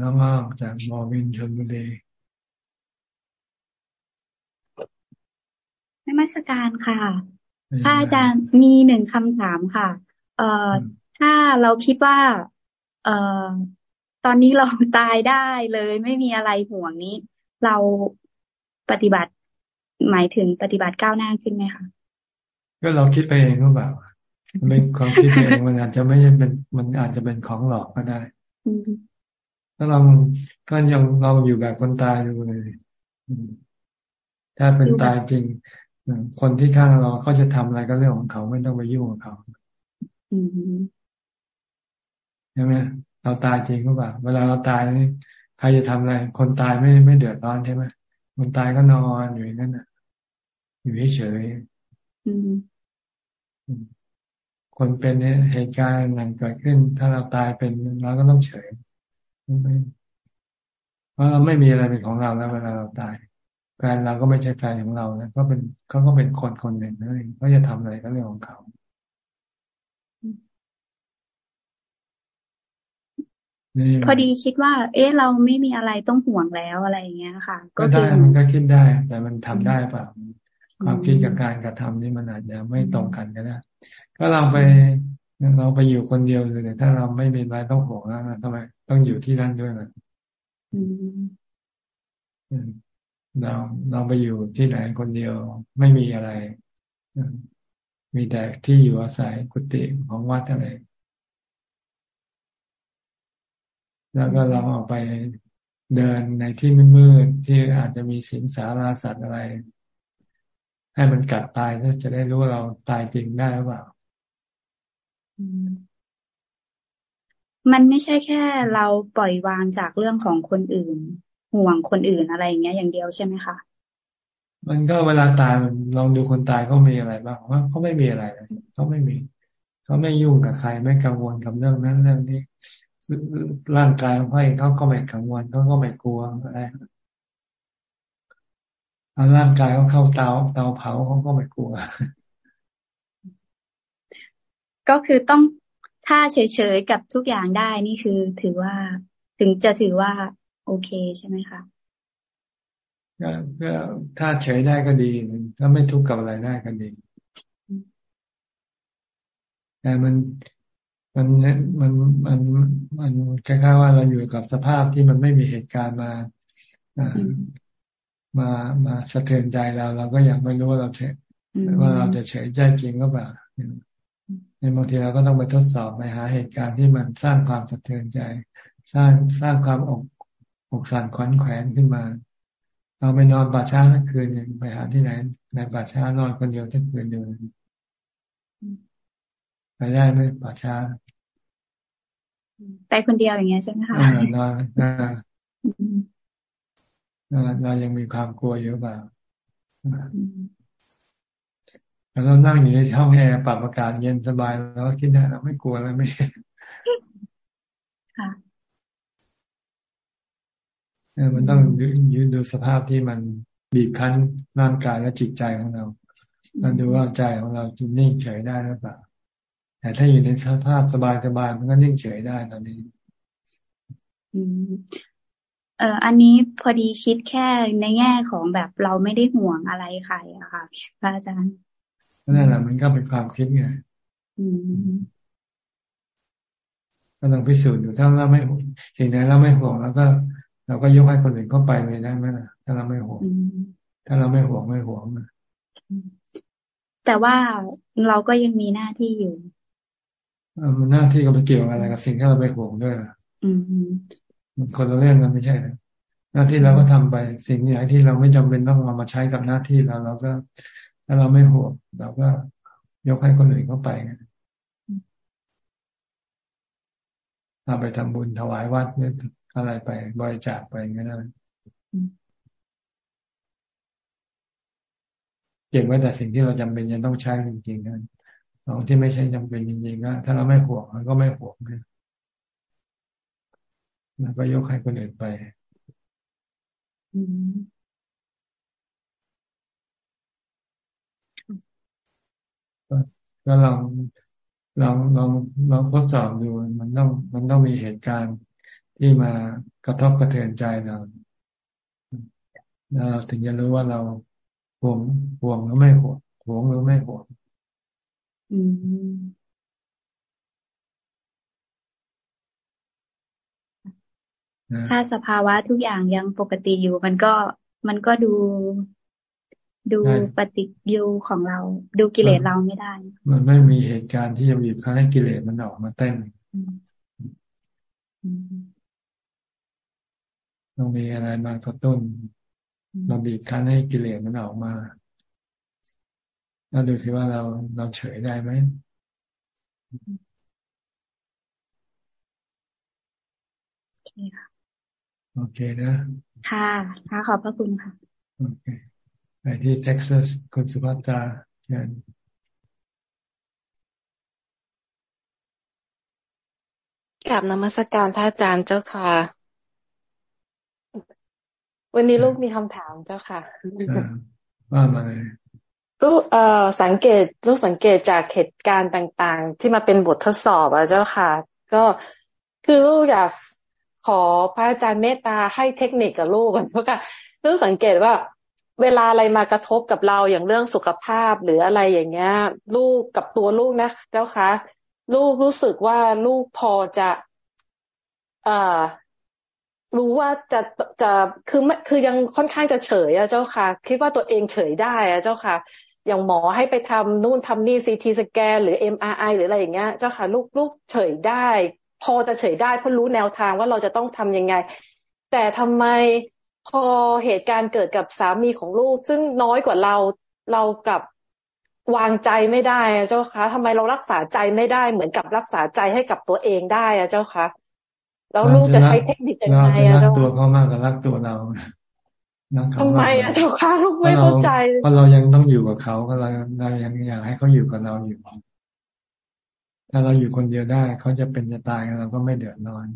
น้องอ้อมจากมอวินชนบุรี นมัสการค่ะถ้าอาจารย์มีหนึ่งคำถามค่ะ เอ่อถ้าเราคิดว่า เอ่อตอนนี้เราตายได้เลย ไม่มีอะไรห่วงนี้ เราปฏิบัติ หมายถึงปฏิบัติก้าวหน้าขึ้นไหมคะก็เราคิดไปเองก็แบบเป็นความคิดเองมันอาจจะไม่ใช่เป็นมันอาจจะเป็นของหลอกก็ได้ถ้าเราก็ยังเราอยู่แบบคนตายอยู่เลยถ้าเป็นตายจริง คนที่ข้างเราเขาจะทำอะไรก็เรื่องของเขาไม่ต้องไปยุ่งกับเขาใช่ไหมเราตายจริงก็แบบเวลาเราตายนี่ใครจะทำอะไร คนตายไม่ไม่เดือดร้อนใช่ไหมคนตายก็นอนอยู่นั่นน่ะ อยู่เฉยคนเป็นเหตุการณ์นั้นเกิดขึ้น ถ้าเราตายเป็นเราก็ต้องเฉยเพราะเราไม่มีอะไรเป็นของเราแล้วเวลาเราตาย แฟนเราก็ไม่ใช่แฟนของเรานะก็เป็นเขาก็เป็นคนคนหนึ่งนั่นเองเขาจะทำอะไรก็เรื่องของเขาพอดีคิดว่า เอ๊ะเราไม่มีอะไรต้องห่วงแล้วอะไรอย่างเงี้ยค่ะ ก็ได้มันก็คิดได้ แต่มันทำได้เปล่าความคิดกับการกระทำนี่มันอาจจะไม่ตรงกันก็ได้ก็เราไปเราไปอยู่คนเดียวเลยถ้าเราไม่มีอะไรต้องห่วงแล้วทำไม ต้องอยู่ที่นั่นด้วยล่ะ เราเราไปอยู่ที่ไหนคนเดียวไม่มีอะไร มีแต่ที่อยู่อาศัยกุฏิของวัดอะไร แล้วก็เราออกไปเดินในที่มืดๆที่อาจจะมีสิงสาราสัตว์อะไร ให้มันกัดตายก็จะได้รู้ว่าเราตายจริงได้หรือเปล่ามันไม่ใช่แค่เราปล่อยวางจากเรื่องของคนอื่น ห่วงคนอื่นอะไรอย่างเงี้ยอย่างเดียวใช่ไหมคะมันก็เวลาตายมันลองดูคนตายเขามีอะไรบ้างว่าเขาไม่มีอะไรเขาไม่มีเขาไม่ยุ่งกับใครไม่กังวลกับเรื่องนั้นเรื่องนี้ร่างกายของเขาเองเขาก็ไม่กังวลเขาก็ไม่กลัวอะไรเอาร่างกายเขาเข้าเตาเตาเผาเขาก็ไม่กลัว ก็คือต้องถ้าเฉยๆกับทุกอย่างได้นี่คือ ถือว่าถึงจะถือว่า โอเคใช่ไหมคะก็ถ้าเฉยได้ก็ดี ถ้าไม่ทุกข์กับอะไรได้ก็ดีแต่มันมันมันมันมันคล้ายๆว่าเราอยู่กับสภาพที่มันไม่มีเหตุการณ์มามามาสะเทือนใจเรา เราก็ยังไม่รู้ว่าเราเฉยว่าเราจะเฉยใจจริงก็แบบในบางทีเราก็ต้องไปทดสอบไปหาเหตุการณ์ที่มันสร้างความสะเทือนใจ สร้างสร้างความอก อกสั่นขวัญแขวนขึ้นมา เราไปนอนป่าช้าทั้งคืนอย่างไปหาที่ไหนในป่าช้านอนคนเดียวทั้งคืนอยู่ไปได้ไหมป่าช้า ไปคนเดียวอย่างเงี้ยใช่ไหมคะนอนเรายังมีความกลัวอยู่เปล่าแล้วเรานั่งอยู่ในห้องแอร์ปรับอากาศเย็นสบายแล้วคิดได้เราไม่กลัวแล้วไม่ค่ะ มันต้องยืนดูสภาพที่มันบีบคั้นร่างกายและจิตใจของเราเราดูว่าใจของเราจะนิ่งเฉยได้หรือเปล่า แต่ถ้าอยู่ในสภาพสบายๆมันก็นิ่งเฉยได้ตอนนี้อืมเอ่ออันนี้พอดีคิดแค่ในแง่ของแบบเราไม่ได้ห่วงอะไรใครอะค่ะพระอาจารย์นั่นแหละมันก็เป็นความคิดไงก็ต้องพิสูจน์อยู่ถ้าเราไม่สิ่งไหนเราไม่ห่วงแล้วก็ เราก็ยกให้คนอื่นเข้าไปเลยได้ไหมล่ะ ถ้าเราไม่ห่วงถ้าเราไม่ห่วงไม่ห่วงแต่ว่าเราก็ยังมีหน้าที่อยู่มันหน้าที่ก็ไปเกี่ยวอะไรกับสิ่งที่เราไปห่วงด้วยมันคนละเรื่องกันไม่ใช่หน้าที่เราก็ทำไป สิ่งไหนที่เราไม่จำเป็นต้องเอามาใช้กับหน้าที่เราเราก็ ถ้าเราไม่ห่วงเราก็ยกให้คนอื่นเข้าไปเอาไปทำบุญถวายวัดเนี่ย อะไรไปบริจาคไปก็ได้เก็บไว้แต่สิ่งที่เราจำเป็นยังต้องใช้จริงๆนะของที่ไม่ใช่จำเป็นจริงๆก็ถ้าเราไม่ห่วงมันก็ไม่ห่วงนะแล้วก็ยกให้คนอื่นไปก็ลองลองลองลองทดสอบดูมันต้องมันต้องมีเหตุการณ์ ที่มากระทบกระเทือนใจเราเราถึงจะรู้ว่าเราห่วงห่วงหรือไม่ห่วงห่วงหรือไม่ห่วงถ้าสภาวะทุกอย่างยังปกติอยู่ มันก็มันก็ดูดูปฏิยูของเรา ดูกิเลสเราไม่ได้ มันไม่มีเหตุการณ์ที่จะบีบคั้นให้กิเลสมันออกมาเต้น ต้องมีอะไรมากระตุ้นเราบีบคั้นให้กิเลสมันออกมาแล้วดูสิว่าเราเราเฉยได้ไหมโอเคค่ะโอเคนะ ค่ะค่ะขอบพระคุณค่ะ โอเค ไปที่เท็กซัสคุณสุภัตราเชิญกลับนมัสการพระอาจารย์เจ้าค่ะ วันนี้ลูกมีคำถามเจ้าค่ะว่ามาเลยลูกเอ่อสังเกตลูกสังเกตจากเหตุการณ์ต่างๆ ที่มาเป็นบททดสอบอะเจ้าค่ะ ก็คือลูกอยากขอพระอาจารย์เมตตาให้เทคนิคกับลูกกันเพราะค่ะลูกสังเกตว่า เวลาอะไรมากระทบกับเราอย่างเรื่องสุขภาพหรืออะไรอย่างเงี้ย ลูกกับตัวลูกนะ เจ้าคะลูกรู้สึกว่าลูกพอจะ เอ่อ รู้ว่าจะจะคือไม่คือยังค่อนข้างจะเฉยอะเจ้าค่ะ คิดว่าตัวเองเฉยได้อะเจ้าค่ะ อย่างหมอให้ไปทำนู่นทำนี่ซีทีสแกนหรือเอ็มอาร์ไอหรืออะไรอย่างเงี้ย เจ้าค่ะ ลูกลูกเฉยได้ พอจะเฉยได้เพราะรู้แนวทางว่าเราจะต้องทํำยังไง แต่ทำไมพอเหตุการณ์เกิดกับสามีของลูก ซึ่งน้อยกว่าเราเรากับวางใจไม่ได้อะเจ้าคะทำไมเรารักษาใจไม่ได้เหมือนกับรักษาใจให้กับตัวเองได้อะเจ้าคะ แล้วลูกจะใช้เทคนิคยังไงอะเจ้าตัวเขามากกว่ารักตัวเราทำไมอะเจ้าค่ะลูกไม่เข้าใจเพราะเรายังต้องอยู่กับเขาก็เราเรายังอยากให้เขาอยู่กับเราอยู่ถ้าเราอยู่คนเดียวได้เขาจะเป็นจะตายเราก็ไม่เดือดร้อน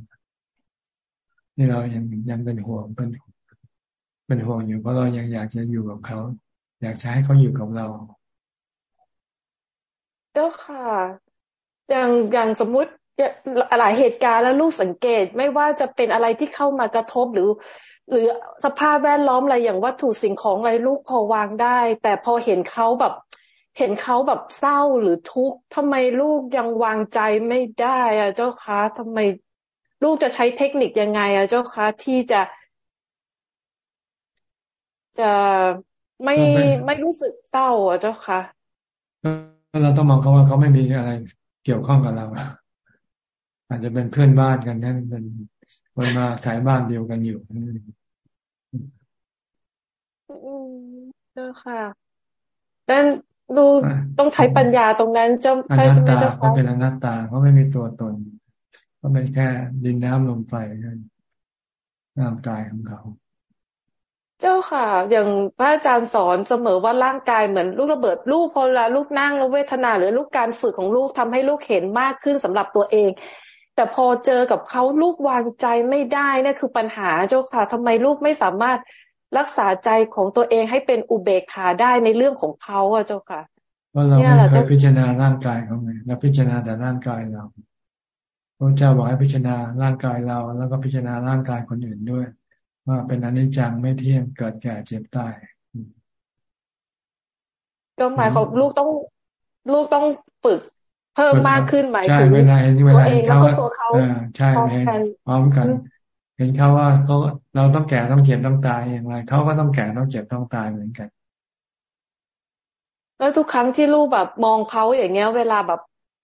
นี่เรายังยังเป็นห่วงเป็นเป็นห่วงอยู่เพราะเรายังอยากจะอยู่กับเขาอยากจะให้เขาอยู่กับเราเจ้าค่ะ อย่างอย่างสมมุติ หลายเหตุการณ์แล้วลูกสังเกตไม่ว่าจะเป็นอะไรที่เข้ามากระทบหรือ หรือสภาพแวดล้อมอะไรอย่างวัตถุสิ่งของอะไรลูกพอวางได้ แต่พอเห็นเขาแบบ เห็นเขาแบบเศร้าหรือทุกข์ทำไมลูกยังวางใจไม่ได้อะเจ้าคะทำไมลูกจะใช้เทคนิคยังไงอะเจ้าคะที่จะจะไม่ไม่รู้สึกเศร้าอะเจ้าคะเราต้องมองเขาว่าเขาไม่มีอะไรเกี่ยวข้องกับเรา อาจจะเป็นเพื่อนบ้านกันนั่นเป็นคนมาสายบ้านเดียวกันอยู่เจ้าค่ะดังดูต้องใช้ปัญญาตรงนั้นเจ้าใช่ไหมเจ้าค่ะเขาเป็นอนัตตาเขาไม่มีตัวตนก็เป็นแค่ดินน้ำลมไฟนั่นร่างกายของเขา เจ้าค่ะ อย่างพระอาจารย์สอนเสมอว่าร่างกายเหมือนลูกระเบิดลูกพอเวลาลูกนั่งแล้วเวทนา หรือลูกการฝึกของลูกทำให้ลูกเห็นมากขึ้นสำหรับตัวเอง แต่พอเจอกับเขาลูกวางใจไม่ได้นี่คือปัญหาเจ้าค่ะทำไมลูกไม่สามารถรักษาใจของตัวเองให้เป็นอุเบกขาได้ในเรื่องของเขาอะเจ้าค่ะเพราะเราไม่เคยพิจารณาร่างกายเขาไงเราพิจารณาแต่ร่างกายเราพระเจ้าบอกให้พิจารณาร่างกายเรา แล้วก็พิจารณาร่างกายคนอื่นด้วย ว่าเป็นอนิจจังไม่เที่ยงเกิดแก่เจ็บตายก็หมายของลูกต้องลูกต้องฝึก เพิ่มมากขึ้นหมายถึงเวลาเห็นเวลาเห็นเขาใช่เห็นพร้อมกัน เห็นเขาว่าเขาเราต้องแก่ต้องเจ็บต้องตายอย่างไรเขาก็ต้องแก่ต้องเจ็บต้องตายเหมือนกัน แล้วทุกครั้งที่ลูกแบบมองเขาอย่างเงี้ย เวลาแบบ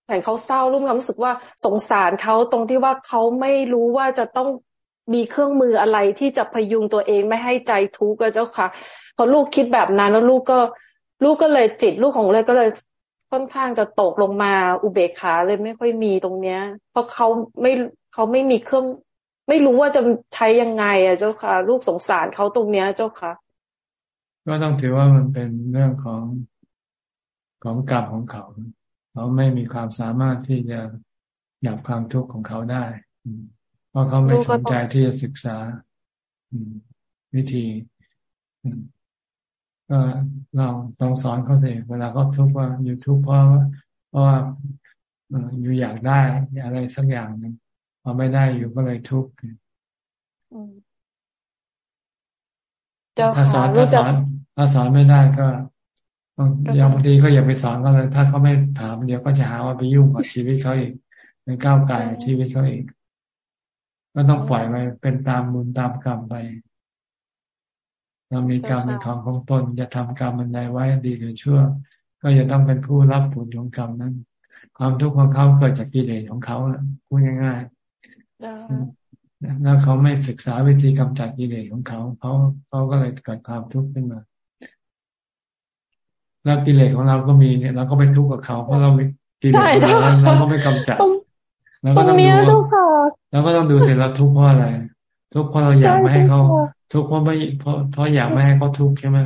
เห็นเขาเศร้าลูกรู้สึกว่าสงสารเขาตรงที่ว่าเขาไม่รู้ว่าจะต้องมีเครื่องมืออะไรที่จะพยุงตัวเองไม่ให้ใจทุกข์เจ้าค่ะพอลูกคิดแบบนั้นแล้วลูกก็ ลูกก็เลยจิตลูกของเลยก็เลย ค่อนข้างจะตกลงมาอุเบกขาเลยไม่ค่อยมีตรงเนี้ย เพราะเขาไม่เขาไม่มีเครื่อง ไม่รู้ว่าจะใช้ยังไง อะเจ้าค่ะ ลูกสงสารเขาตรงเนี้ยเจ้าค่ะ ก็ต้องถือว่ามันเป็นเรื่องของของกรรมของเขาเขาไม่มีความสามารถที่จะหยับความทุกข์ของเขาได้ เพราะเขาไม่สนใจที่จะศึกษาวิธี ก็เราต้องสอนเขาเองเวลาเขาทุกข์ว่าอยู่ทุกข์เพราะเพราะว่าอยู่อยากได้อะไรสักอย่างหนึ่งพอไม่ได้อยู่ก็เลยทุกข์ถ้าสอนถ้าสอนถ้าสอนไม่ได้ก็อย่างบางทีก็อย่าไปสอนเขาเลย ถ้าเขาไม่ถามเดี๋ยวก็จะหาว่าไปยุ่งกับชีวิตเขาอีกไปก้าวไก่ชีวิตเขาอีกก็ต้องปล่อยไปเป็นตามบุญตามกรรมไป เรามีกรรมเป็นของของตนจะทำกรรมมันใดไว้ดีหรือชั่ว ก็จะต้องเป็นผู้รับผลของกรรมนั้น ความทุกข์ของเขาเกิดจากกิเลสของเขาพูดง่ายๆแล้วเขาไม่ศึกษาวิธีกำจัดกิเลสของเขาเขาเขาก็เลยเกิดความทุกข์ขึ้นมา แล้วกิเลสของเราก็มีเนี่ยเราก็ไปทุกข์กับเขาเพราะเราไม่กิเลสของเราเราก็ไม่กำจัดแล้วก็ต้องดูแล้วก็ต้องดูเสร็จแล้วทุกข์เพราะอะไร ทุกข์เพราะเราอยากไม่ให้เขา ทุกข์เพราะไม่เพราะเพราะอยากไม่ให้เขาทุกข์ใช่ไหม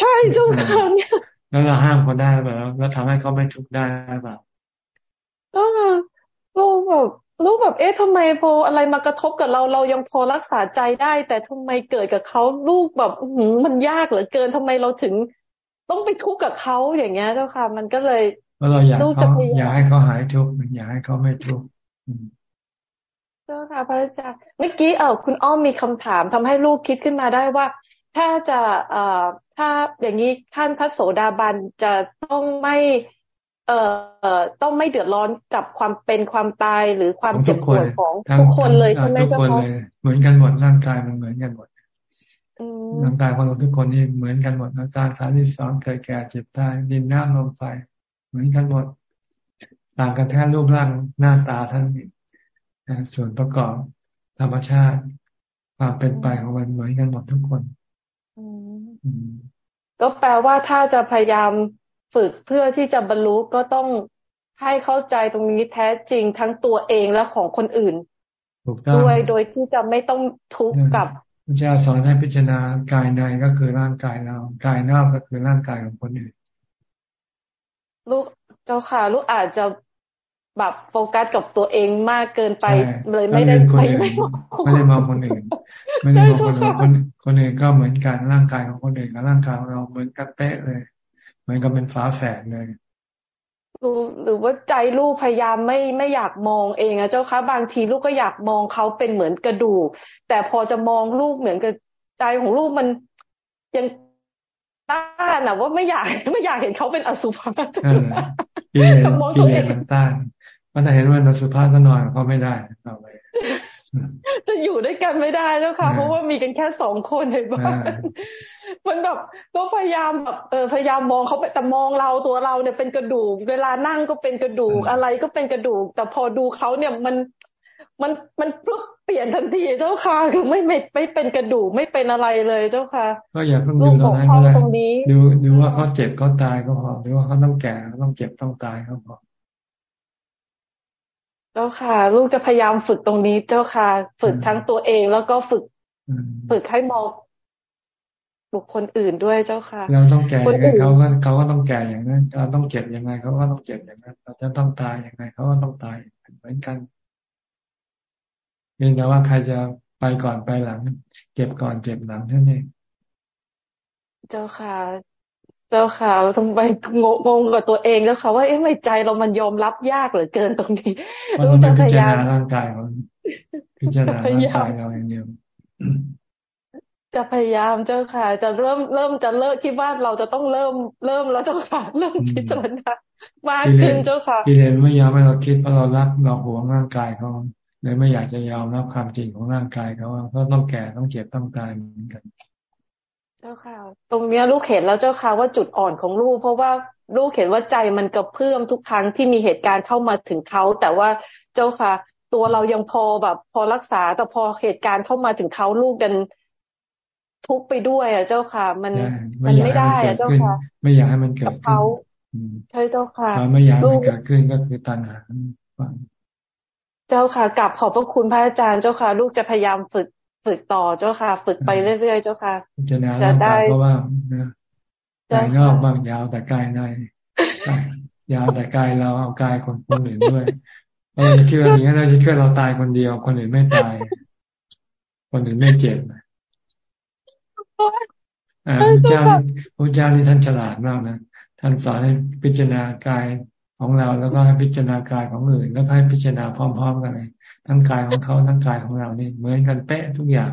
ใช่เจ้าค่ะแล้วเราห้ามเขาได้แบบแล้วทำให้เขาไม่ทุกข์ได้แบบก็ลูกแบบลูกแบบเอ๊ะทำไมพออะไรมากระทบกับเราเรายังพอรักษาใจได้ แต่ทำไมเกิดกับเขาลูกแบบหืมันยากเหลือเกินทำไมเราถึง ต้องไปทุกข์กับเขาอย่างเงี้ยเจ้าค่ะ มันก็เลยเราอยากเขาอยากให้เขาหายทุกข์อยากให้เขาไม่ทุกข์ เจ้าค่ะพระอาจารย์เมื่อกี้เออคุณอ้อมมีคำถามทำให้ลูกคิดขึ้นมาได้ว่า ถ้าจะเอ่อถ้าอย่างนี้ท่านพระโสดาบันจะต้องไม่เอ่อต้องไม่เดือดร้อนกับความเป็นความตายหรือความเจ็บปวดของทุกคนเลยใช่ไหมเจ้าค่ะเหมือนกันหมดร่างกายมันเหมือนกันหมดร่างกายของเราทุกคนนี่เหมือนกันหมดอาการสารที่สองเกิดแก่เจ็บตายดินน้ำลมไฟเหมือนกันหมดต่างกันแค่รูปร่างหน้าตาท่าน ส่วนประกอบธรรมชาติ ความเป็นไปของมันเหมือนกันหมดทุกคนก็แปลว่าถ้าจะพยายามฝึกเพื่อที่จะบรรลุก็ต้องให้เข้าใจตรงนี้แท้จริงทั้งตัวเองและของคนอื่นด้วยโดยที่จะไม่ต้องทุกข์กับพระเจ้าสอนให้พิจารณากายในก็คือร่างกายเรา กายนอกก็คือร่างกายของคนอื่น ลูกเจ้าค่ะ ลูกอาจจะ แบบโฟกัสกับตัวเองมากเกินไปเลยไม่ได้ไปไม่ไม่ได้มองคนอื่นไม่ได้มองคนอื่นคนคนอื่นก็เหมือนกันร่างกายของคนอื่นกับร่างกายของเราเหมือนกันเป๊ะเลย เหมือนกับเป็นฟ้าแฝดเลยหรือว่าใจลูกพยายามไม่ไม่อยากมองเองอะเจ้าคะบางทีลูกก็อยากมองเขาเป็นเหมือนกระดูก แต่พอจะมองลูกเหมือนกับใจของลูกมันยังต้านอะว่าไม่อยากไม่อยากเห็นเขาเป็นอสุภะกิเลสกิเลสมันต้าน มันจะเห็นว่าอสุภะก็นอนเขาไม่ได้เอาไปจะอยู่ด้วยกันไม่ได้เจ้าค่ะ เพราะว่ามีกันแค่สองคนในบ้านมันแบบก็พยายามแบบเออพยายามมองเขาไปแต่มองเราตัวเราเนี่ยเป็นกระดูก เวลานั่งก็เป็นกระดูกอะไรก็เป็นกระดูก แต่พอดูเขาเนี่ยมันมันมันปุ๊บเปลี่ยนทันทีเจ้าค่ะคือไม่ไม่ไม่เป็นกระดูกไม่เป็นอะไรเลยเจ้าค่ะก็อย่าเพิ่งดูตรงนั้นก็ได้ดูดูว่าเขาเจ็บเขาตายก็พอหรือว่าเขาต้องแก่ต้องเจ็บต้องตายก็พอเจ้าค่ะ ลูกจะพยายามฝึกตรงนี้เจ้าค่ะ ฝึกทั้งตัวเองแล้วก็ฝึก ฝึกให้มองบุคคลอื่นด้วยเจ้าค่ะ เราต้องแก่ยังไงเขาก็เขาก็ต้องแก่อย่างนั้นเราต้องเจ็บยังไงเขาก็ต้องเจ็บอย่างนั้น เราจะต้องตายยังไงเขาก็ต้องตายเหมือนกันเพียงแต่ว่าใครจะไปก่อนไปหลัง เจ็บก่อนเจ็บหลังเท่านั้นเองเจ้าค่ะ เจ้าค่ะทำไมงงงกับตัวเองเจ้าค่ะว่าเอ๊ะไม่ใจเรามันยอมรับยากเหลือเกินตรงนี้รู้จะพยายามร่างกายของพิจารณาร่างกายเราอย่างเดียวจะพยายามเจ้าค่ะ จะเริ่มเริ่มจะเลิกคิดว่าเราจะต้องเริ่มเริ่มแล้วเจ้าค่ะเริ่มพิจารณามากขึ้นเจ้าค่ะพี่เรนไม่ยอมให้เราคิดเพราะเรารักเราหวงร่างกายเขาเลยไม่อยากจะยอมรับความจริงของร่างกายเขาว่าเขาต้องแก่ต้องเจ็บต้องตายเหมือนกัน เจ้าค่ะ ตรงเนี้ยลูกเห็นแล้วเจ้าค่ะว่าจุดอ่อนของลูก เพราะว่าลูกเห็นว่าใจมันกระเพื่อมทุกครั้งที่มีเหตุการณ์เข้ามาถึงเขา แต่ว่าเจ้าค่ะ ตัวเรายังพอแบบ พอรักษาแต่พอเหตุการณ์เข้ามาถึงเขาลูกดันทุกไปด้วย อะ เจ้าค่ะ มันมันไม่ได้อะเจ้าค่ะ ไม่อยากให้มันเกิดขึ้นใช่เจ้าค่ะไม่อยากให้มันเกิดขึ้นก็คือตัณหาเจ้าค่ะกลับขอบพระคุณพระอาจารย์เจ้าค่ะ ลูกจะพยายามฝึก ฝึกต่อเจ้าค่ะ ฝึกไปเรื่อยๆเจ้าค่ะ จะได้เพราะว่าใายนอกบางยาวแต่กายในยาวแต่กายเราเอากายคนคนอื่นด้วยเราจะคิดว่าอย่างนี้เราจะคิดเราตายคนเดียว คนอื่นไม่ตาย คนอื่นไม่เจ็บพระเจ้าพระเจ้านี่ท่านฉลาดมากนะท่านสอนให้พิจารณากายของเราแล้วก็ให้พิจารณากายของอื่น แล้วก็ให้พิจารณาพร้อม ๆ กันเลย ทั้งกายของเขาทั้งกายของเรานี่เหมือนกันเป๊ะทุกอย่าง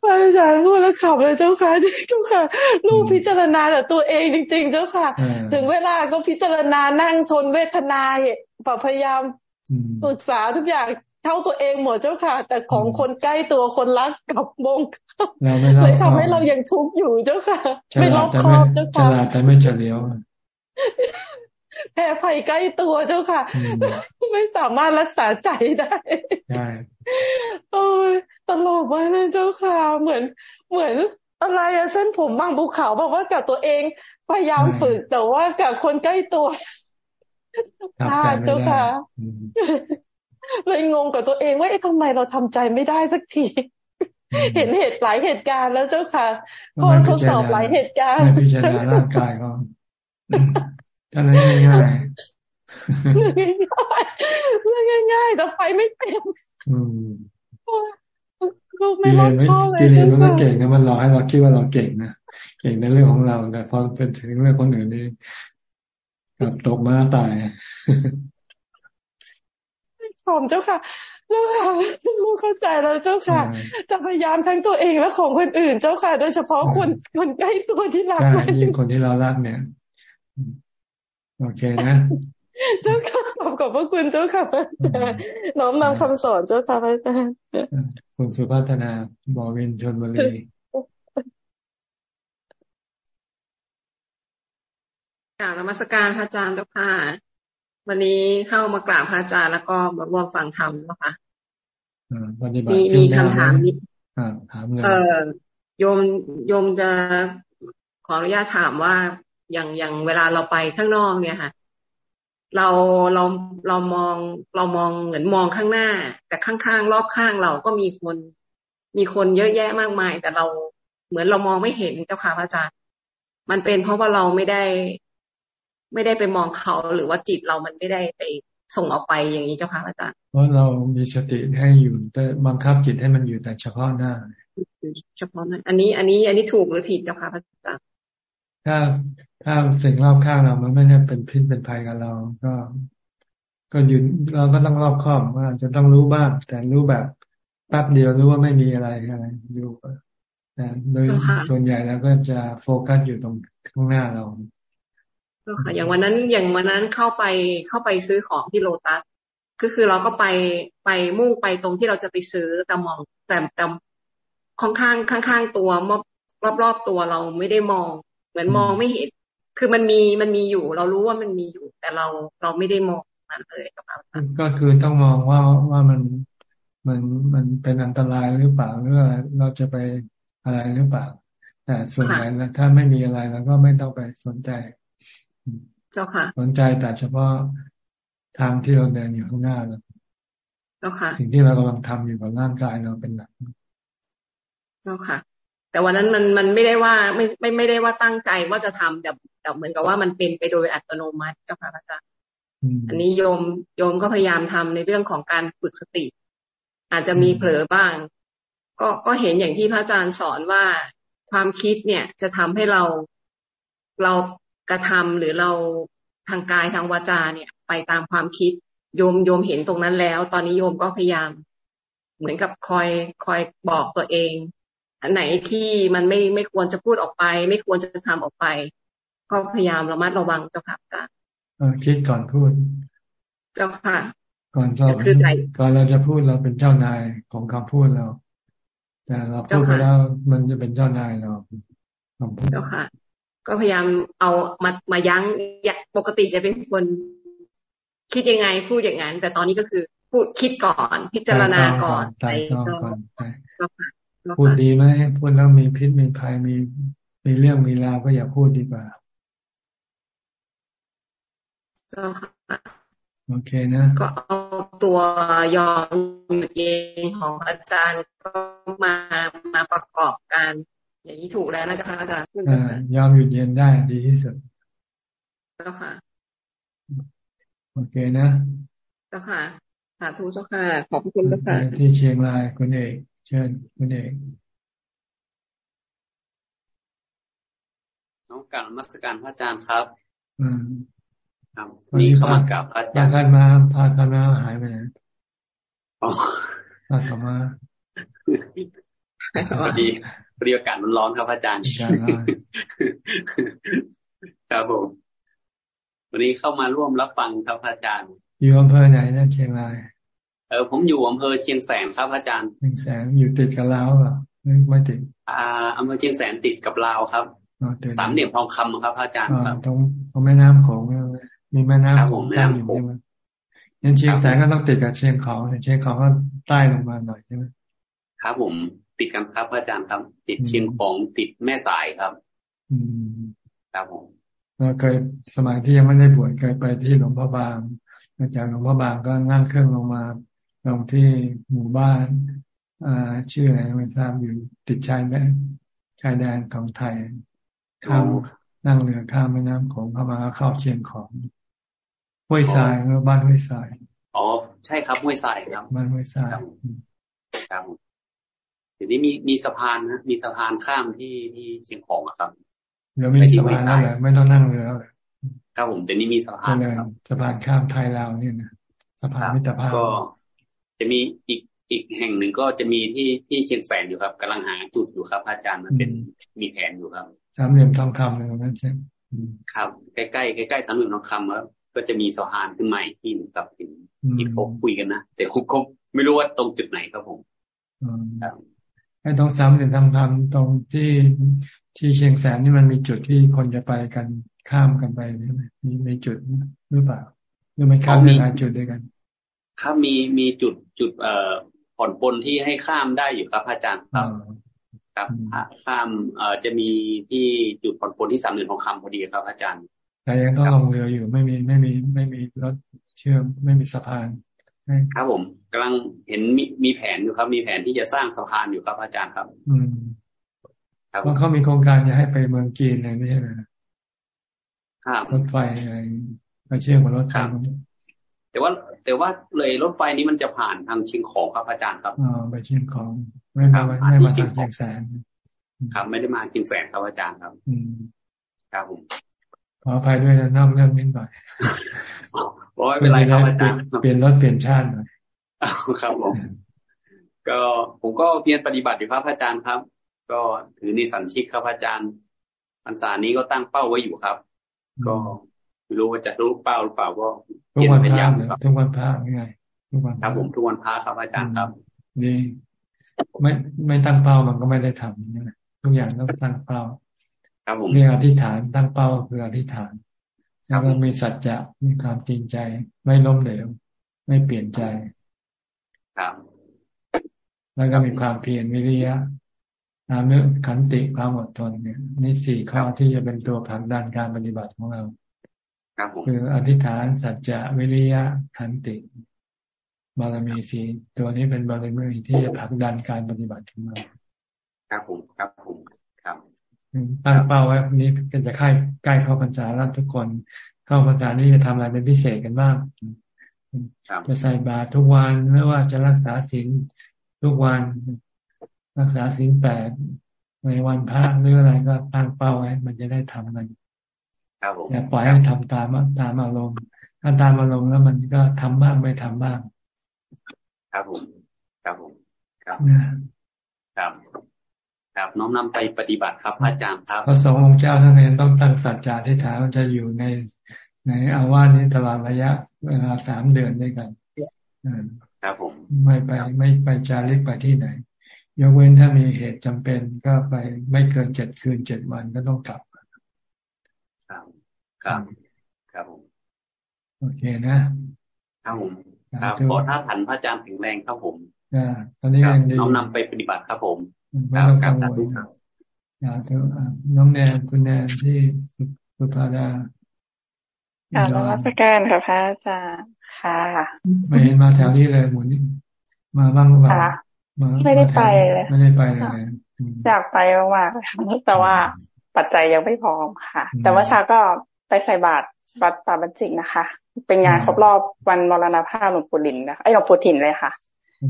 พระอาจารย์พูดแล้วขับเลยเจ้าค่ะเจ้าค่ะ ลูกพิจารณาแต่ตัวเองจริง ๆ เจ้าค่ะ ถึงเวลาก็พิจารณานั่งทนเวทนาพยายามปรึกษาทุกอย่างเท่าตัวเองหมดเจ้าค่ะ แต่ของคนใกล้ตัวคนรักกับมงเลยทำให้เรายังทุกข์อยู่เจ้าค่ะ ไม่รอบคอบเจ้าค่ะฉลาดแต่ไม่เฉลียว แพ้ภัยใกล้ตัวเจ้าค่ะ ไม่สามารถรักษาใจได้ใช่โอ้ยตลกมากเลยเจ้าค่ะ เหมือน เหมือนอะไรอะเส้นผมบางภูเขาบอกว่ากับตัวเองพยายามฝึกแต่ว่ากับคนใกล้ตัวพลาดเจ้าค่ะเลยงงกับตัวเองว่าเอ๊ะทำไมเราทำใจไม่ได้สักที เห็นเหตุหลายเหตุการณ์แล้วเจ้าค่ะพอทดสอบหลายเหตุการณ์พิจารณาร่างกายเขา ท่านนั้นง่ายเรื่องง่ายๆแต่ไปไม่เป็นลูกไม่รอดชอบเลยกิเลสมันก็เก่งนะมันหลอกให้เราคิดว่าเราเก่งนะเก่งในเรื่องของเราแต่พอเป็นถึงเรื่องคนอื่นนี่กับตกมาตายผมเจ้าค่ะเจ้าค่ะลูกเข้าใจแล้วเจ้าค่ะ จะพยายามทั้งตัวเองและของคนอื่นเจ้าค่ะ โดยเฉพาะคนคนใกล้ตัวที่รักยิ่งคนที่เรารักเนี่ย โอเคนะ เจ้าค่ะขอบขอบพระคุณเจ้าค่ะน้อมนำคำสอนเจ้าค่ะพระอาจารย์คุณสุพัฒนาบอวินชนบุรีกราบนมัสการพระอาจารย์เจ้าค่ะ วันนี้เข้ามากราบพระอาจารย์แล้วก็มาร่วมฟังธรรมนะคะมีมีคำถามนี้เออโยมโยมจะขออนุญาตถามว่า อย่างอย่างเวลาเราไปข้างนอกเนี่ยค่ะ เราเราเรามองเรามองเหมือนมองข้างหน้า แต่ข้างๆรอบข้างเราก็มีคนมีคนเยอะแยะมากมาย แต่เราเหมือนเรามองไม่เห็นเจ้าค่ะพระอาจารย์ มันเป็นเพราะว่าเราไม่ได้ ไม่ได้ไปมองเขาหรือว่าจิตเรามันไม่ได้ไปส่งออกไปอย่างนี้เจ้าค่ะอาจารย์เพราะเรามีสติให้อยู่แต่บังคับจิตให้มันอยู่แต่เฉพาะหน้า เฉพาะหน้าอันนี้อันนี้อันนี้ถูกหรือผิดเจ้าค่ะอาจารย์ถ้า ถ้าสิ่งรอบข้างเรามันไม่ได้เป็นพิษเป็นภัยกับเรา ก็ ก็อยู่เราก็ต้องรอบคอบว่าจะต้องรู้บ้างแต่รู้แบบแป๊บเดียวรู้ว่าไม่มีอะไรอะไรอยู่แต่โดยส่วนใหญ่แล้วก็จะโฟกัสอยู่ตรงข้างหน้าเราก็ค่ะ อย่างวันนั้นอย่างวันนั้นเข้าไปเข้าไปซื้อของที่โลตัสก็คือเราก็ไปไปมุ่งไปตรงที่เราจะไปซื้อแต่มองแต่แต่ข้างข้างข้างข้างตัวรอบรอบตัวเราไม่ได้มอง เหมือนมองไม่เห็น คือมันมีมันมีอยู่ เรารู้ว่ามันมีอยู่ แต่เราเราไม่ได้มองมันเลยครับก็คือต้องมองว่าว่ามันมันมันเป็นอันตรายหรือเปล่าหรือเราจะไปอะไรหรือเปล่า แต่ส่วนใหญ่แล้วถ้าไม่มีอะไรเราก็ไม่ต้องไปสนใจ เจ้าค่ะ สนใจแต่เฉพาะทางที่เราเดินอยู่ข้างหน้าแล้วเจ้าค่ะ สิ่งที่เรากำลังทำอยู่กับร่างกายเราเป็นหลักเจ้าค่ะ แต่วันนั้นมันมันไม่ได้ว่าไม่ไม่ไม่ได้ว่าตั้งใจว่าจะทำแต่แต่เหมือนกับว่ามันเป็นไปโดยอัตโนมัติเจ้าค่ะอาจารย์อันนี้โยมโยมก็พยายามทำในเรื่องของการฝึกสติ อาจจะมีเผลอบ้าง ก็ก็เห็นอย่างที่พระอาจารย์สอนว่าความคิดเนี่ยจะทำให้เราเรากระทำหรือเราทางกายทางวาจาเนี่ย ไปตามความคิด โยมโยมเห็นตรงนั้นแล้ว ตอนนี้โยมก็พยายาม เหมือนกับคอยคอยบอกตัวเอง อันไหนที่มันไม่ไม่ควรจะพูดออกไป ไม่ควรจะทำออกไป ก็พยายามระมัดระวังเจ้าค่ะอาจารย์คิดก่อนพูด เจ้าค่ะ ก่อนเราคือก่อนเราจะพูดเราเป็นเจ้านายของคำพูดเรา แต่เราพูดไปแล้วมันจะเป็นเจ้านายเราคำพูดเจ้าค่ะ ก็พยายามเอามามายั้งอยากปกติจะเป็นคน คิดยังไงพูดอย่างนั้นแต่ตอนนี้ก็คือพูดคิดก่อนพิจารณาก่อนไปก็ พูดดีไหมพูดแล้วมีพิษมีภัยมีมีเรื่องมีราวก็อย่าพูดดีกว่าโอเคนะ ก็เอาตัวยอมเองของอาจารย์ก็มามาประกอบการอย่างนี้ถูกแล้วนะจ๊ะอาจารย์ยอมหยุดเย็นได้ดีที่สุดเจ้าค่ะ โอเคนะเจ้าค่ะสาธุเจ้าค่ะ ขอบคุณเจ้าค่ะ ที่เชียงรายคุณเอกเชิญคุณเอกน้องกลับมัสการพระอาจารย์ครับ อืมครับนี่เข้ามากับอาจารย์พากันมาพากันมาหายไปไหนอ๋อพากันมาพอดีพอดีอากาศมันร้อนครับอาจารย์ครับผมวันนี้เข้ามาร่วมรับฟังครับอาจารย์ อยู่อำเภอไหนนะเชียงราย เออผมอยู่อำเภอเชียงแสนครับ อาจารย์ เชียงแสนอยู่ติดกับลาวอะไม่ติด อ่าอำเภอเชียงแสนติดกับลาวครับสามเหลี่ยมทองคำครับ อาจารย์ครับตรงตรงแม่น้ำของมีแม่น้ำของกั้นอยู่ใช่ไหมยันเชียงแสนก็ต้องติดกับเชียงของเชียงของก็ใต้ลงมาหน่อยใช่ไหมครับผมติดกันครับอาจารย์ครับติดเชียงของติดแม่สายครับ อืมครับผมเราเคยสมัยที่ยังไม่ได้บวชเคยไปที่หลวงพ่อบางอาจารย์หลวงพ่อบางก็นั่งเครื่องลงมา ลงที่หมู่บ้านอ่าชื่ออะไรไม่ทราบอยู่ติดชายแดนชายแดนของไทยข้ามนั่งเรือข้ามแม่น้ำของเข้ามาเข้าเชียงของห้วยทรายหรือบ้านห้วยทรายอ๋อใช่ครับห้วยทรายครับบ้านห้วยทรายครับดี๋ยวนี้มีมีสะพานนะมีสะพานข้ามที่ที่เชียงของครับเดี๋ยวมีสะพานแล้วไม่ต้องนั่งเรือแล้วครับผมเดี๋ยวนี้มีสะพานครับสะพานข้ามไทยลาวเนี่ยนะสะพานมิตรภาพก็ จะมีอีกอีกแห่งหนึ่งก็จะมีที่ที่เชียงแสนอยู่ครับกำลังหาจุดอยู่ครับ อาจารย์มันเป็นมีแผนอยู่ครับ สามเหลี่ยมทองคำเลยนั้นใช่ครับ ใกล้ใกล้ใกล้ใกล้สามเหลี่ยมทองคำแล้วก็จะมีสะพานขึ้นใหม่ที่กับที่ที่เขาคุยกันนะแต่ผมก็ไม่รู้ว่าตรงจุดไหนครับผมครับไอ้ตรงซ้ำเนี่ยทำทำตรงที่ที่เชียงแสนนี่มันมีจุดที่คนจะไปกันข้ามกันไปใช่ไหมมีในจุดหรือเปล่าหรือมันข้ามในหลายจุดด้วยกันครับมีมีจุด จุดเอ่อผ่อนปลนที่ให้ข้ามได้อยู่ครับอาจารย์ครับครับข้ามเอ่อจะมีที่จุดผ่อนปลนที่สามเหลี่ยมทองคำพอดีครับ อาจารย์ แต่ยังต้องลงเรืออยู่ไม่มีไม่มีไม่มีรถเชื่อมไม่มีสะพานครับผมกำลังเห็นมีมีแผนอยู่ครับ มีแผนที่จะสร้างสะพานอยู่ครับอาจารย์ครับ อืมครับว่าเขามีโครงการจะให้ไปเมืองจีนอะไรไม่ใช่ไหมรถไฟอะไรไปเชื่อมกับรถไฟ แต่ว่าแต่ว่าเลยรถไฟนี้มันจะผ่านทางเชียงของครับอาจารย์ครับอ๋อไปเชียงของไม่มาไม่มาทางเชียงแสนครับ ไม่ได้มาเชียงแสนครับอาจารย์ครับ อืมครับผมขออภัยด้วยนะน้ำเรื่องนิดหน่อยโอ้ยเป็นไรครับอาจารย์เปลี่ยนรถเปลี่ยนชาติหน่อยครับผมก็ผมก็เพียรปฏิบัติอยู่ครับอาจารย์ครับ ก็ถือนิสันชิกครับอาจารย์พรรษานี้ก็ตั้งเป้าไว้อยู่ครับ ก็ไม่ รู้ว่าจะรู้เป้าหรือเปล่าก็ทุกวันพระทุกวันพระไงทุกวันครับผมทุกวันพระครับอาจารย์ครับนี่ไม่ไม่ตั้งเป้ามันก็ไม่ได้ทำนะทุกอย่างต้องตั้งเป้าครับผมเรื่องอธิษฐานตั้งเป้าคืออธิษฐานแล้วก็มีสัจจะมีความจริงใจ ไม่ล้มเหลวไม่เปลี่ยนใจครับแล้วก็มีความเพียรวิริยะตามเรื่องขันติความอดทนเนี่ยนี่สี่ข้อที่จะเป็นตัวผลักดันการปฏิบัติของเรา คืออธิษฐานสัจจะวิริยะขันติบารมีสีตัวนี้เป็นบารมีที่จะผลักดันการปฏิบัติของเราครับผมครับผมครับตั้งเป้าไว้นี้ก็จะใกล้ใกล้เข้าพรรษาแล้วทุกคน เข้าพรรษานี้จะทำอะไรเป็นพิเศษกันบ้างจะใส่บาตรทุกวันไม่ว่าจะรักษาศีลทุกวัน รักษาศีลแปดในวันพระหรืออะไรก็ตั้งเป้าไว้ มันจะได้ทำมัน อย่าปล่อยให้ทำตามตามอารมณ์ถ้าตามอารมณ์แล้วมันก็ทำบ้างไม่ทำบ้าง ครับผม ครับผม ครับครับครับน้อมนำไปปฏิบัติครับอาจารย์ครับพระสงฆ์องค์เจ้าท่านเองต้องตั้งสัจจะที่ฐานจะอยู่ในในอาวาสนี้ตลอดระยะเวลาสามเดือนด้วยกันครับผม ไม่ไปไม่ไปจาริกไปที่ไหน ยกเว้นถ้ามีเหตุจำเป็นก็ไปไม่เกินเจ็ดคืนเจ็ดวันก็ต้องกลับ ครับ ครับผมโอเคนะครับผมครับขอท่าถันพระอาจารย์แข็งแรงครับผมอ่าตอนนี้ยังดีน้อมนำไปปฏิบัติครับผมไม่ต้องกังวลครับอ่าน้องแนนคุณแนนที่สุภาดาอ่ารัชการค่ะพระอาจารย์ค่ะไม่เห็นมาแถวนี้เลยหมุนมาบ้างหรือเปล่าไม่ได้ไปเลยไม่ได้ไปเลยอยากไปมากๆแต่ว่าปัจจัยยังไม่พร้อมค่ะ แต่ว่าชาก็ ไปใส่บาตรวัดป่าบัญจิกนะคะ เป็นงานครบรอบวันมรณภาพหลวงปู่ลินนะคะไอ้หลวงปู่ถิ่นเลยค่ะ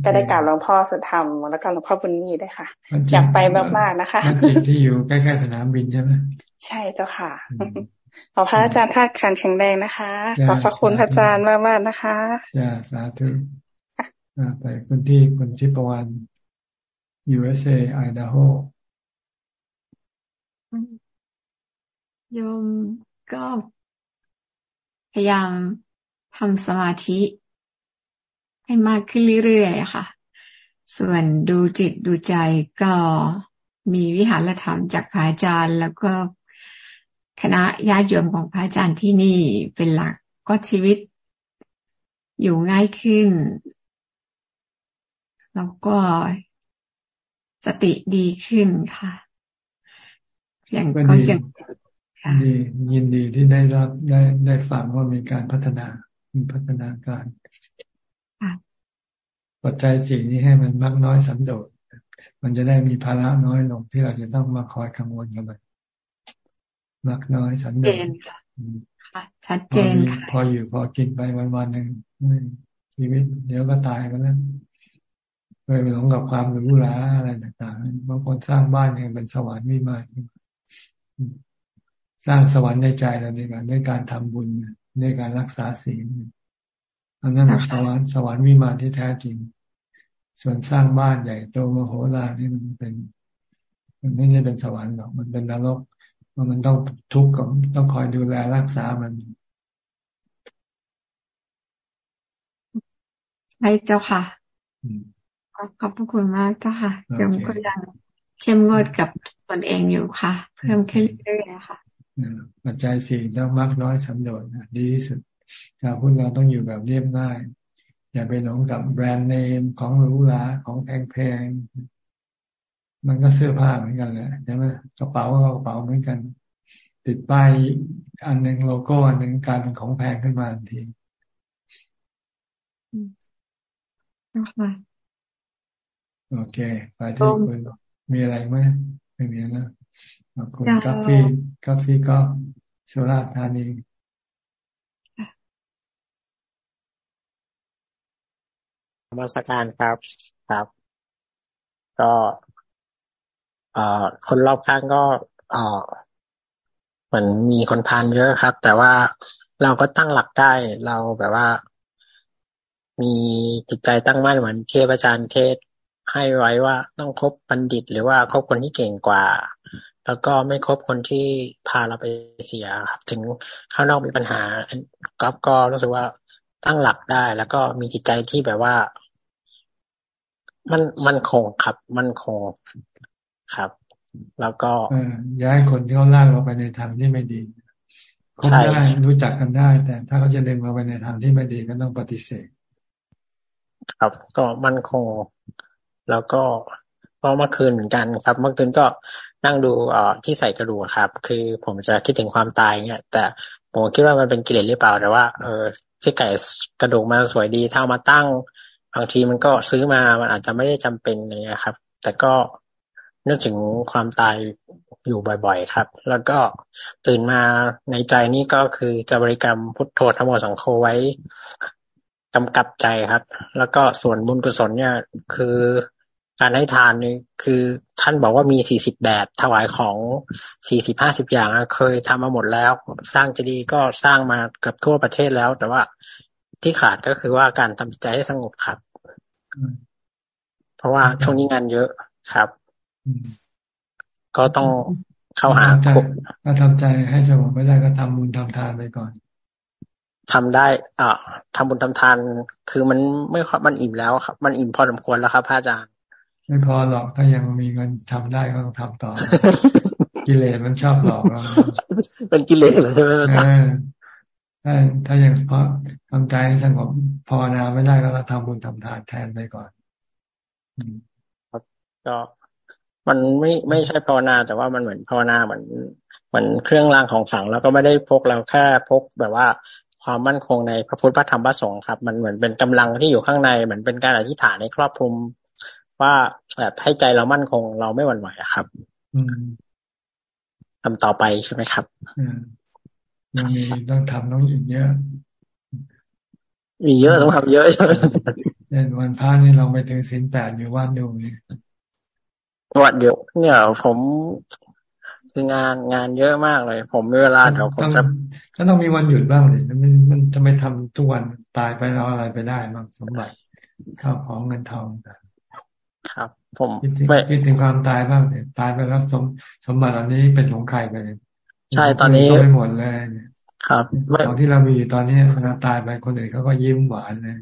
ก็ได้กราบหลวงพ่อสุธรรมแล้วก็หลวงพ่อบุญมีได้ค่ะ อยากไปมากๆนะคะจิตที่อยู่ใกล้ๆสนามบินใช่ไหมใช่เจ้าค่ะขอพระอาจารย์ท่าขันแข็งแรงนะคะ ขอบพระคุณพระอาจารย์มากๆนะคะจ้าสาธุไปคุณที่คุณชิปวัน USA Idaho โยม ก็พยายามทำสมาธิ ให้มากขึ้นเรื่อยๆค่ะ ส่วนดูจิตดูใจก็มีวิหารธรรมจากพระอาจารย์ แล้วก็คณะญาติโยมของพระอาจารย์ที่นี่เป็นหลักก็ชีวิต อยู่ง่ายขึ้น แล้วก็สติดีขึ้นค่ะ อย่างก็ยัง ดียินดีที่ได้รับได้ได้ฟังว่ามีการพัฒนามีพัฒนาการปัจจัยสิ่งนี้ให้มันมากน้อยสันโดษมันจะได้มีภาระน้อยลงที่เราจะต้องมาคอยกังวลกับมันมากน้อยสันโดษชัดเจนพออยู่พอกินไปวันวันหนึ่งชีวิตเดี๋ยวก็ตายกันแล้วไปหลงกับความหรูหราอะไรต่างๆบางคนสร้างบ้านยังเป็นสวรรค์ไม่มา สร้างสวรรค์ในใจเราด้วยกันด้วยการทำบุญด้วยการรักษาศีลอันนั้นสวรรค์สวรรค์วิมานที่แท้จริง ส่วนสร้างบ้านใหญ่โตมโหฬารนี่มันเป็น มันไม่ได้เป็นสวรรค์หรอกมันเป็นนรกมันต้องทุกข์กับต้องคอยดูแลรักษามันใช่เจ้าค่ะขอบพระคุณมากเจ้าค่ะยังก็ยังเข้มงวดกับตนเองอยู่ค่ะ เพิ่มขึ้นเรื่อยๆค่ะ ปัจจัยสี่ต้องมากน้อยสันโดษดีที่สุดชาวพุทธเราต้องอยู่แบบเรียบง่าย อย่าไปหลงกับแบรนด์เนมของหรูหราของแพงๆมันก็เสื้อผ้าเหมือนกันแหละใช่ไหมกระเป๋าก็กระเป๋าเหมือนกัน ติดป้ายอันหนึ่งโลโก้อันหนึ่งกลายเป็นของแพงขึ้นมาทันทีโอเคไปที่คุณมีอะไรไหมไม่มีนะ ขอบคุณกาแฟกาแฟก็สุราษฎร์ธานีมาสการครับครับ ก็เอ่อคนรอบข้างก็เอ่อเหมือนมีคนพานเยอะครับ แต่ว่าเราก็ตั้งหลักได้เราแบบว่า มีจิตใจตั้งมั่นเหมือนเทพอาจารย์เทศให้ไว้ว่าต้องคบบัณฑิต หรือว่าคบคนที่เก่งกว่า แล้วก็ไม่คบคนที่พาเราไปเสียครับถึงข้างนอกมีปัญหาก็ก็รู้สึกว่าตั้งหลักได้ แล้วก็มีจิตใจที่แบบว่า มันมันคงครับ มันคงครับ แล้วก็ย้ายคนที่เขาล่างเราไปในทางที่ไม่ดีคบได้รู้จักกันได้ แต่ถ้าเขาจะดึงเราไปในทางที่ไม่ดีก็ต้องปฏิเสธ ครับ ก็มันคงแล้วก็พอเมื่อคืนเหมือนกันครับ เมื่อคืนก็ นั่งดูเอ่อที่ใส่กระดูกครับ คือผมจะคิดถึงความตายเนี่ย แต่ผมคิดว่ามันเป็นกิเลสหรือเปล่าแต่ว่าเออที่ไก่กระดูกมาสวยดีถ้ามาตั้งบางทีมันก็ซื้อมามันอาจจะไม่ได้จำเป็นเนี่ยครับ แต่ก็นึกถึงความตายอยู่บ่อย ๆ ครับ แล้วก็ตื่นมาในใจนี่ก็คือจะบริกรรมพุทโธธรรมโอสังโฆไว้กำกับใจครับ แล้วก็ส่วนบุญกุศลเนี่ย คือ การให้ทานนี่คือท่านบอกว่ามีสี่สิบแบบถวายของสี่สิบห้าสิบอย่างเคยทำมาหมดแล้ว สร้างเจดีย์ก็สร้างมาเกือบทั่วประเทศแล้ว แต่ว่าที่ขาดก็คือว่าการทำใจให้สงบครับ เพราะว่าช่วงนี้งานเยอะครับ ก็ต้องเข้าหาถ้าทำใจให้สงบไม่ได้ก็ทำบุญทำทานไปก่อนทำได้ อ่าทำบุญทำทาน คือมันไม่มันอิ่มแล้วครับ มันอิ่มพอสมควรแล้วครับพระอาจารย์ ไม่พอหรอกถ้ายังมีเงินทำได้ก็ต้องทำต่อ กิเลสมันชอบหลอกเราเป็นกิเลสเหรอใช่ไหมถ้าถ้ายังพอทำใจให้สงบภาวนาไม่ได้ก็ต้องทำบุญทำทานแทนไปก่อนครับก็มันไม่ไม่ใช่ภาวนา แต่ว่ามันเหมือนภาวนาเหมือนเหมือนเครื่องรางของฝัง แล้วก็ไม่ได้พกเราแค่พกแบบว่าความมั่นคงในพระพุทธพระธรรมพระสงฆ์ครับ มันเหมือนเป็นกำลังที่อยู่ข้างในเหมือนเป็นการอธิษฐานในครอบคลุม ว่าแบบให้ใจเรามั่นคง เราไม่หวั่นไหวครับอืมทำต่อไปใช่ไหมครับอืมยังมีต้องทำต้องอีกเยอะ มีเยอะต้องทำเยอะใช่ไหมเช่นวันพระนี่เราไปถึงสินแปดอยู่วัดดูนี่วัดเดียวเนี่ยผมคืองานงานเยอะมากเลย ผมมีเวลาเดี๋ยวผมจะก็ต้องมีวันหยุดบ้างเลยมันมันจะไม่ทำทุกวันตายไปเราอะไรไปได้บ้างสมบัติข้าวของเงินทอง ครับ ผมคิดถึงความตายบ้างเลยตายไปแล้วสมสมบัติอันนี้เป็นของใครไปใช่ตอนนี้ไปหมดเลยครับของที่เรามีอยู่ตอนนี้เวลาตายไปคนอื่นเขาก็ยิ้มหวานเลย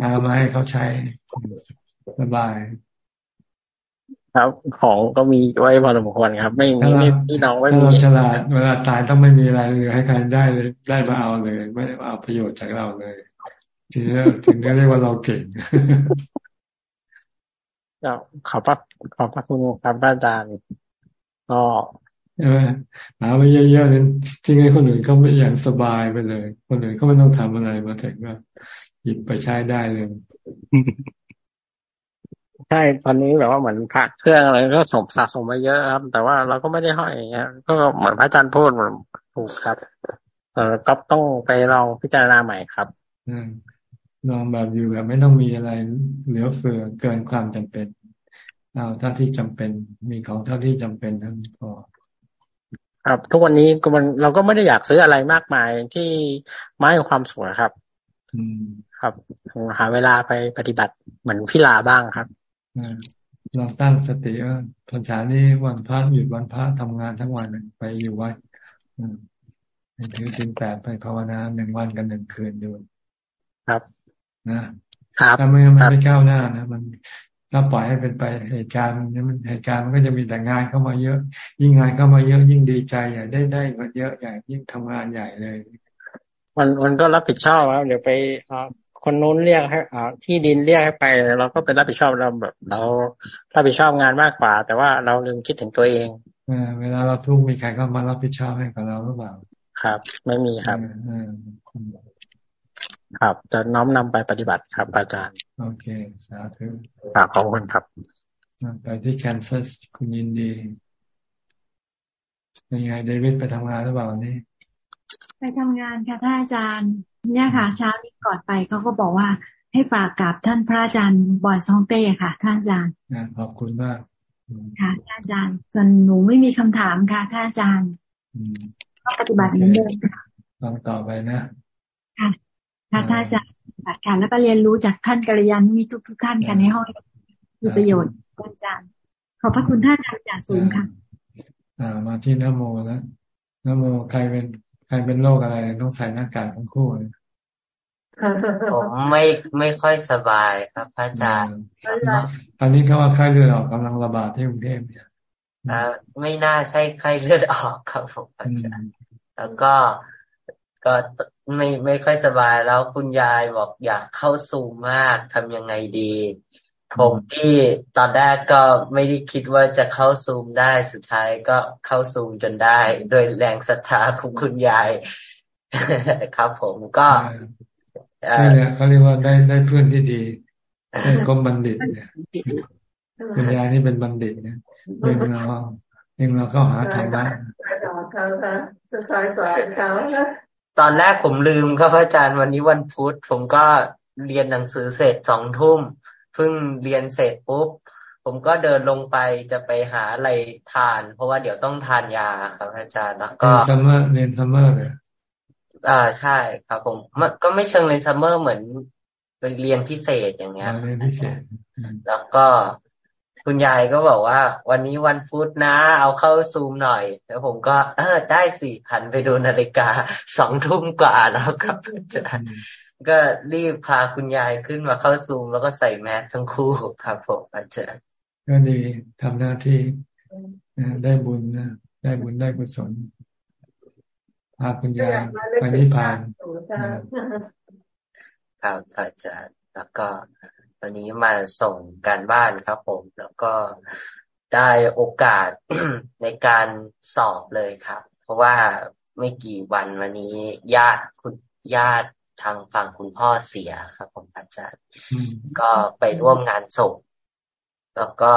เอามาให้เขาใช้สบาย ครับของก็มีไว้พอสมควรครับ ไม่มีไม่พี่น้องไม่มีฉลาดเวลาตายต้องไม่มีอะไรเลยให้ใครได้เลยได้มาเอาเลย ไม่ได้เอาประโยชน์จากเราเลย ถึงถึงจะเรียกว่าเราเก่งขอบพระขอบพระคุณครับอาจารย์ก็ใช่ไหมหาไปเยอะๆนั้นจริงๆคนอื่นเขาไม่อย่างสบายไปเลย คนอื่นเขาไม่ต้องทำอะไรมาถึงว่าหยิบไปใช้ได้เลยใช่ตอนนี้แบบว่าเหมือนพระเครื่องอะไรก็สมสะสมมาเยอะครับ แต่ว่าเราก็ไม่ได้ห้อยอย่างเงี้ย ก็เหมือนพระอาจารย์พูดเหมือนถูกครับ เออก็ต้องไปลองพิจารณาใหม่ครับ อืม ลองแบบอยู่แบบไม่ต้องมีอะไรเหลือเฟือเกินความจำเป็น เอาเท่าที่จำเป็นมีของเท่าที่จำเป็นทั้งพอครับทุกวันนี้ก็มันเราก็ไม่ได้อยากซื้ออะไรมากมายที่ไม้ความสวยครับ อืมครับหาเวลาไปปฏิบัติเหมือนพิลาบ้างครับเราตั้งสติว่าพรรษานี้วันพระหยุดวันพระทำงานทั้งวันไปอยู่วัดถือสินแปดไปภาวนาหนึ่งวันกันหนึ่งคืนดูครับ นะครับถ้าไม่มันไม่ก้าวหน้านะมันถ้าปล่อยให้เป็นไปเหตุการณ์นี้มันเหตุการณ์มันก็จะมีแต่งานเข้ามาเยอะ ยิ่งงานเข้ามาเยอะยิ่งดีใจใหญ่ได้ได้ก็เยอะใหญ่ยิ่งทำงานใหญ่เลยมันมันก็รับผิดชอบครับเดี๋ยวไปคนนู้นเรียกให้อ่าที่ดินเรียกให้ไป เราก็เป็นรับผิดชอบเราแบบเรารับผิดชอบงานมากกว่า แต่ว่าเราลืมคิดถึงตัวเองเออเวลาเราทุกข์มีใครเข้ามารับผิดชอบให้กับเราหรือเปล่า ครับ ไม่มีครับ ครับ จะน้อมนำไปปฏิบัติครับ อาจารย์ โอเค สาธุครับขอบคุณครับไปที่แคนซัสคุณยินดีเป็นไงเดวิดไปทำงานหรือเปล่าวันนี้ไปทำงานค่ะท่านอาจารย์ เนี่ยค่ะ เช้านี้ก่อนไปเขาก็บอกว่าให้ฝากกับท่านพระอาจารย์บอยซองเต้ค่ะ ท่านอาจารย์ขอบคุณมากค่ะท่านอาจารย์ส่วนหนูไม่มีคำถามค่ะท่านอาจารย์ก็ปฏิบัติเหมือนเดิมค่ะฟังต่อไปนะค่ะ ค่ะท่านอาจารย์ปฏิบัติการแล้วก็เรียนรู้จากท่านกัลยาณมิตรทุกท่านกันในห้องมีประโยชน์ท่านอาจารย์ ขอบพระคุณท่านอาจารย์จากสูงค่ะ อ่า มาที่นโมแล้วนโมใครเป็นใครเป็นโรคอะไรต้องใส่หน้ากากทั้งคู่เลยผมไม่ไม่ค่อยสบายครับพระอาจารย์ตอนนี้เขาว่าไข้เลือดออกกำลังระบาดที่กรุงเทพเนี่ยไม่น่าใช่ไข้เลือดออกครับผมอาจารย์แล้วก็ ก็ไม่ไม่ค่อยสบายแล้วคุณยายบอกอยากเข้าซูมมากทำยังไงดี ผมที่ตอนแรกก็ไม่ได้คิดว่าจะเข้าซูมได้สุดท้ายก็เข้าซูมจนได้ โดยแรงศรัทธาของคุณยายครับผมก็นี่แหละเขาเรียกว่าได้ได้เพื่อนที่ดีได้ก็บัณฑิตเนี่ยคุณยายนี่เป็นบัณฑิตเนี่ยเองเราเองเราเข้าหาธรรมะ ตอนแรกผมลืมครับอาจารย์วันนี้วันพุธผมก็เรียนหนังสือเสร็จสองทุ่มเพิ่งเรียนเสร็จปุ๊บผมก็เดินลงไปจะไปหาอะไรทาน เพราะว่าเดี๋ยวต้องทานยาครับอาจารย์แล้วก็ summerเรียน summer เลยอ่าใช่ครับผมมันก็ไม่เชิงเรียน summer เหมือนไปเรียนพิเศษอย่างเงี้ยเรียนพิเศษ แล้วก็ คุณยายก็บอกว่า วันนี้วันพุธนะ เอาเข้าซูมหน่อย แล้วผมก็ เออ ได้สี่หันไปดูนาฬิกาสองทุ่มกว่าแล้วครับอาจารย์ก็รีบพาคุณยายขึ้นมาเข้าซูม แล้วก็ใส่แมสทั้งคู่ครับผมอาจารย์ก็ดีทำหน้าที่ได้บุญนะได้บุญได้กุศลพาคุณยายไปนิพพานครับอาจารย์แล้วก็ วันนี้มาส่งการบ้านครับผม แล้วก็ได้โอกาสในการสอบเลยครับ เพราะว่าไม่กี่วันวันนี้ญาติคุณญาติทางฝั่งคุณพ่อเสียครับ ผมอาจารย์ ก็ไปร่วมงานศพแล้วก็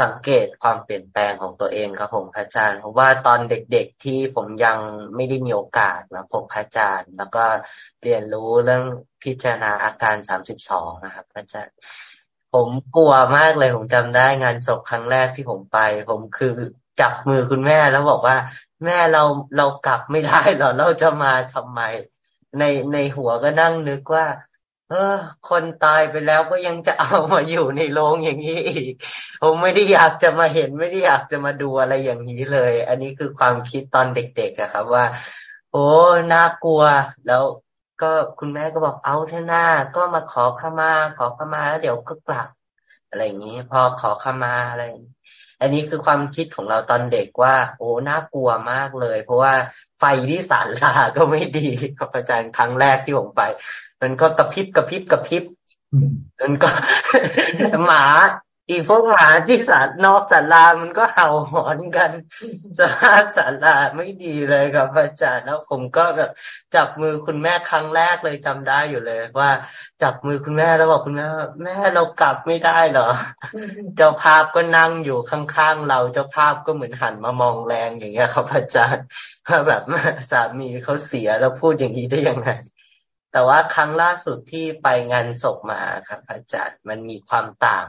สังเกตความเปลี่ยนแปลงของตัวเองครับผมพระอาจารย์ เพราะว่าตอนเด็กๆที่ผมยังไม่ได้มีโอกาสนะผมพระอาจารย์ แล้วก็เรียนรู้เรื่องพิจารณาอาการสามสิบสองนะครับพระอาจารย์ผมกลัวมากเลยผมจำได้งานศพครั้งแรกที่ผมไป ผมคือจับมือคุณแม่แล้วบอกว่า แม่เราเรากลับไม่ได้หรอเราจะมาทำไม ในในหัวก็นั่งนึกว่า เออ คนตายไปแล้วก็ยังจะเอามาอยู่ในโรงอย่างนี้อีก ผมไม่ได้อยากจะมาเห็นไม่ได้อยากจะมาดูอะไรอย่างนี้เลย อันนี้คือความคิดตอนเด็กๆอะครับ ว่า โอ้น่ากลัว แล้วก็คุณแม่ก็บอกเอาเถอะหน้า ก็มาขอขมา ขอขมาแล้วเดี๋ยวก็กลับ อะไรอย่างนี้ พอขอขมาอะไรอันนี้คือความคิดของเราตอนเด็กว่า โอ้น่ากลัวมากเลย เพราะว่าไฟที่สารลาก็ไม่ดีครับอาจารย์ครั้งแรกที่ผมไป มันก็กระพริบกระพริบกระพริบมันก็หมาอีพวกหมาที่สานอกสารามันก็เห่าหอนกัน สภาพสาราไม่ดีเลยครับอาจารย์แล้วผมก็แบบจับมือคุณแม่ครั้งแรกเลยจำได้อยู่เลย ว่าจับมือคุณแม่แล้วบอกคุณแม่แม่เรากลับไม่ได้เหรอ เจ้าภาพก็นั่งอยู่ข้างๆเราเจ้าภาพก็เหมือนหันมามองแรงอย่างเงี้ยครับอาจารย์ว่าแบบสามีเขาเสียแล้วพูดอย่างนี้ได้ยังไง แต่ว่าครั้งล่าสุดที่ไปงานศพมาครับ อาจารย์มันมีความต่าง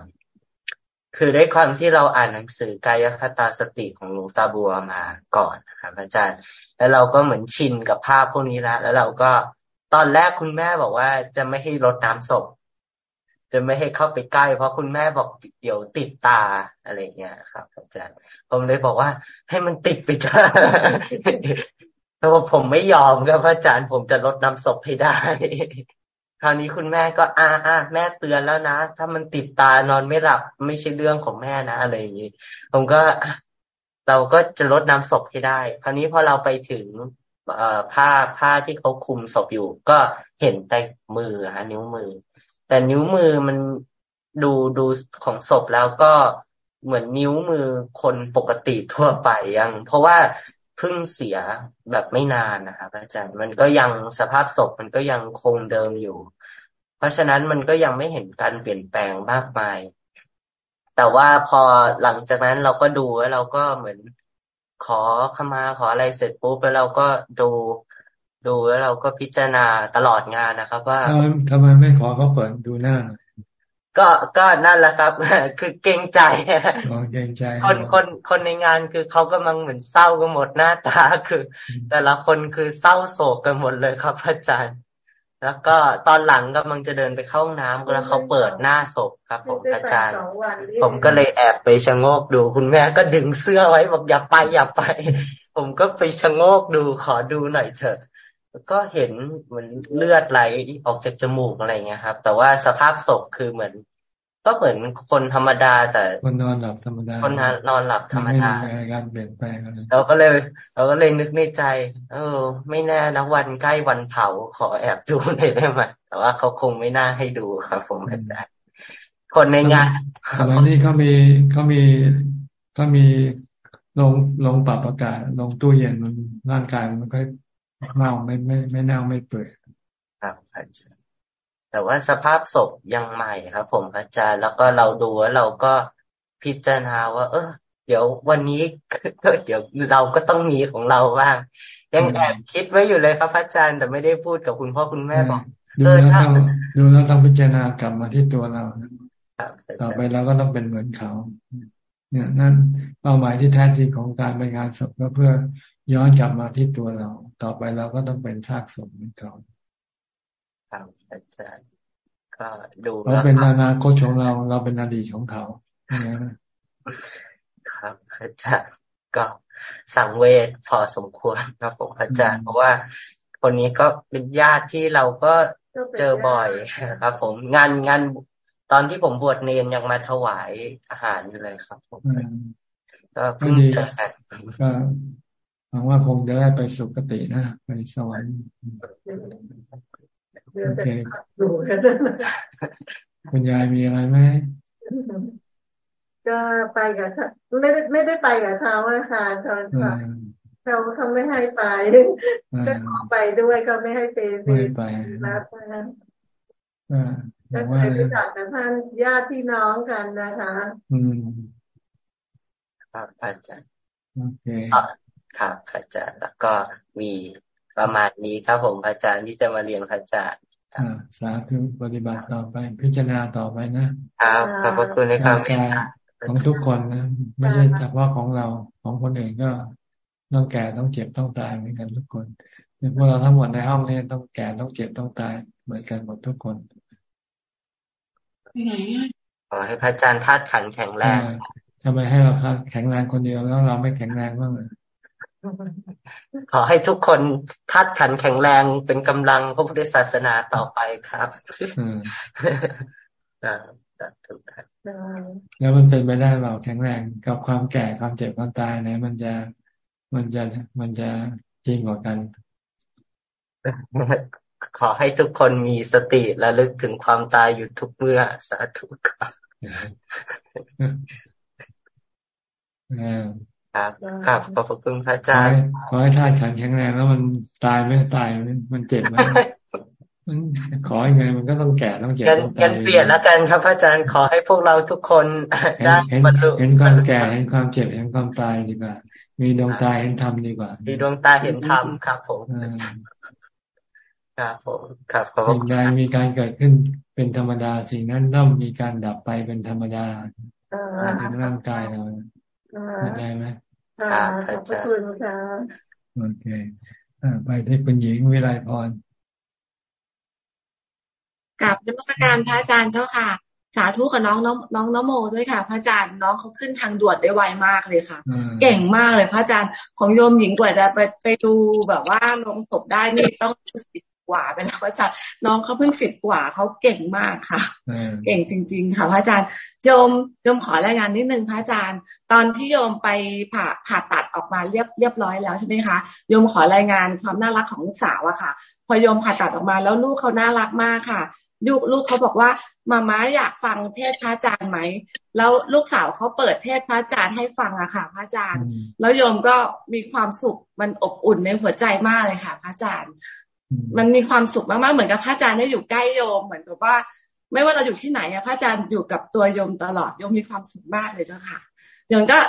คือได้ความที่เราอ่านหนังสือกายคตาสติของหลวงตาบัวมาก่อนครับ อาจารย์ แล้วเราก็เหมือนชินกับภาพพวกนี้แล้วแล้วเราก็ตอนแรกคุณแม่บอกว่าจะไม่ให้รดน้ำศพจะไม่ให้เข้าไปใกล้เพราะคุณแม่บอกเดี๋ยวติดตาอะไรเงี้ยครับ อาจารย์ผมเลยบอกว่าให้มันติดไปจ้า แต่ว่าผมไม่ยอมครับอาจารย์ผมจะลดน้ำศพให้ได้ คราวนี้คุณแม่ก็อ่าอ่าแม่เตือนแล้วนะ ถ้ามันติดตานอนไม่หลับไม่ใช่เรื่องของแม่นะอะไรอย่างนี้ผมก็เราก็จะลดน้ำศพให้ได้ คราวนี้พอเราไปถึงเอ่อผ้าผ้าที่เขาคุมศพอยู่ ก็เห็นแต่มือฮะนิ้วมือ แต่นิ้วมือมันดูดูของศพแล้วก็เหมือนนิ้วมือคนปกติทั่วไปยัง เพราะว่า เพิ่งเสียแบบไม่นานนะครับอาจารย์มันก็ยังสภาพศพมันก็ยังคงเดิมอยู่ เพราะฉะนั้นมันก็ยังไม่เห็นการเปลี่ยนแปลงมากมาย แต่ว่าพอหลังจากนั้นเราก็ดูแล้วเราก็เหมือนขอขมาขออะไรเสร็จปุ๊บแล้วเราก็ดูดูแล้วเราก็พิจารณาตลอดงานนะครับ ว่าทำไมไม่ขอเขาเปิดดูหน้าหน่อย ก็ก็นั่นแหละครับ คือเกรงใจเกรงใจ คนคนคนในงานคือเขากำลังเหมือนเศร้ากันหมดหน้าตาคือ แต่ละคนคือเศร้าโศกกันหมดเลยครับอาจารย์ แล้วก็ตอนหลังกำลังจะเดินไปเข้าห้องน้ำแล้วเขาเปิดหน้าศพครับ ผมอาจารย์ ผมก็เลยแอบไปชะโงกดู คุณแม่ก็ดึงเสื้อไว้บอกอย่าไปอย่าไป ผมก็ไปชะโงกดูขอดูหน่อยเถอะ ก็เห็นเหมือนเลือดไหลออกจากจมูกอะไรเงี้ยครับ แต่ว่าสภาพศพคือเหมือน ก็เหมือนคนธรรมดา แต่คนนอนหลับธรรมดาคนนอนหลับธรรมดาไม่มีการเปลี่ยนแปลงอะไรเราก็เลยเราก็เลยนึกในใจ เออ ไม่แน่นะวันใกล้วันเผาขอแอบดูหน่อยได้ไหมแต่ว่าเขาคงไม่น่าให้ดูครับผมอาจารย์คนในงานสมัยนี้เขามีเขามีเขามีลงลงปรับอากาศลงตู้เย็นมันร่างกายมันก็ เน่าไม่ไม่ไม่เน่าไม่เปื่อยครับอาจารย์แต่ว่าสภาพศพยังใหม่ครับ ผมอาจารย์แล้วก็เราดูแล้วเราก็พิจารณาว่า เออเดี๋ยววันนี้เดี๋ยวเราก็ต้องมีของเราบ้าง ยังแอบคิดไว้อยู่เลยครับอาจารย์แต่ไม่ได้พูดกับคุณพ่อคุณแม่บอกดูแล้วต้องดูแล้วต้องพิจารณากลับมาที่ตัวเราต่อไปเราก็ต้องเป็นเหมือนเขา เนี่ยนั่นเป้าหมายที่แท้จริงของการไปงานศพก็เพื่อ ย้อนกลับมาที่ตัวเรา ต่อไปเราก็ต้องเป็นซากศพเหมือนเขาครับอาจารย์ก็ดูเราเป็นนานาโคชของเรา เราเป็นอดีตของเขาครับอาจารย์ก็สังเวชพอสมควรครับผมอาจารย์เพราะว่าคนนี้ก็เป็นญาติที่เราก็เจอบ่อยครับ ผมงานงานตอนที่ผมบวชเนนยังมาถวายอาหารอยู่เลยครับ ผมก็เพิ่งเจอกันก็ห วังว่าคงจะได้ไปสุคตินะ ไปสวรรค์โอเคคุณยายมีอะไรไหมก็ไปกับไม่ได้ไม่ได้ไปกับเขาค่ะเขาเขาเขาไม่ให้ไปก็ขอไปด้วยก็ไม่ให้ไปไม่ไปรับก็เคยรู้จักกับท่านญาติพี่น้องกันนะคะ อืมครับอาจารย์โอเค ครับอาจารย์แล้วก็มีประมาณนี้ครับผมอาจารย์ที่จะมาเรียนอาจารย์สาธุปฏิบัติต่อไป พิจารณาต่อไปนะครับขอบพระคุณในความเมตตาของทุกคนนะ ไม่ใช่เฉพาะของเราของคนอื่นก็ต้องแก่ต้องเจ็บต้องตายเหมือนกันทุกคนพวกเราทั้งหมดในห้องนี้ต้องแก่ต้องเจ็บต้องตายเหมือนกันหมดทุกคนขอให้พระอาจารย์ธาตุขันแข็งแรงทำไมให้เราแข็งแรงคนเดียวแล้วเราไม่แข็งแรงบ้างเลย ขอให้ทุกคนทัดขันแข็งแรงเป็นกำลังพระพุทธศาสนาต่อไปครับถูกครับแล้วมันเป็นไปได้เปล่าแข็งแรงกับความแก่ความเจ็บความตายไหนมันจะมันจะมันจะจริงกว่ากันขอให้ทุกคนมีสติและลึกถึงความตายอยู่ทุกเมื่อสาธุครับ ครับครับขอบคุณพระอาจารย์ขอให้ท่าฉันแข็งแรงแล้วมันตายไม่ตายมันเจ็บไหมขอยังไงมันก็ต้องแก่ต้องเจ็บต้องตายกันเปลี่ยนแล้วกันครับพระอาจารย์ขอให้พวกเราทุกคนได้บรรลุเห็นความแก่เห็นความเจ็บเห็นความตายดีกว่า มีดวงตาเห็นธรรมดีกว่า มีดวงตาเห็นธรรมครับผมครับผมครับขอบคุณใดมีการเกิดขึ้นเป็นธรรมดาสิ่งนั้นต้องมีการดับไปเป็นธรรมดาถึงร่างกายเราเข้าใจไหม ค่ะขอบคุณค่ะโอเคไปที่คุณหญิงวิไลพรกับนมัสการพระอาจารย์เจ้าค่ะ สาธุกับน้องน้องน้องนโมด้วยค่ะ พระอาจารย์น้องเขาขึ้นทางด่วนได้ไวมากเลยค่ะ เก่งมากเลยพระอาจารย์ของโยมหญิงกว่าจะไปไปดูแบบว่าลงศพได้นี่ต้องสิบ กว่าไปแล้วพระอาจารย์น้องเขาเพิ่งสิบกว่าเขาเก่งมากค่ะ เก่งจริง ๆ ค่ะพระอาจารย์โยมโยมขอรายงานนิดนึงพระอาจารย์ ตอนที่โยมไปผ่าผ่าตัดออกมาเรียบเรียบร้อยแล้วใช่ไหมคะโยมขอรายงานความน่ารักของลูกสาวอะค่ะ พอโยมผ่าตัดออกมาแล้วลูกเขาน่ารักมากค่ะลูกลูกเขาบอกว่ามาม้าอยากฟังเทศพระอาจารย์ไหม แล้วลูกสาวเขาเปิดเทศพระอาจารย์ให้ฟังอะค่ะ พระอาจารย์ แล้วโยมก็มีความสุขมันอบอุ่นในหัวใจมากเลยค่ะ พระอาจารย์ มันมีความสุขมากๆเหมือนกับพระอาจารย์ได้อยู่ใกล้โยม เหมือนกับว่า ไม่ว่าเราอยู่ที่ไหนอะพระอาจารย์อยู่กับตัวโยมตลอดโยมมีความสุขมากเลยเจ้าค่ะโยมก็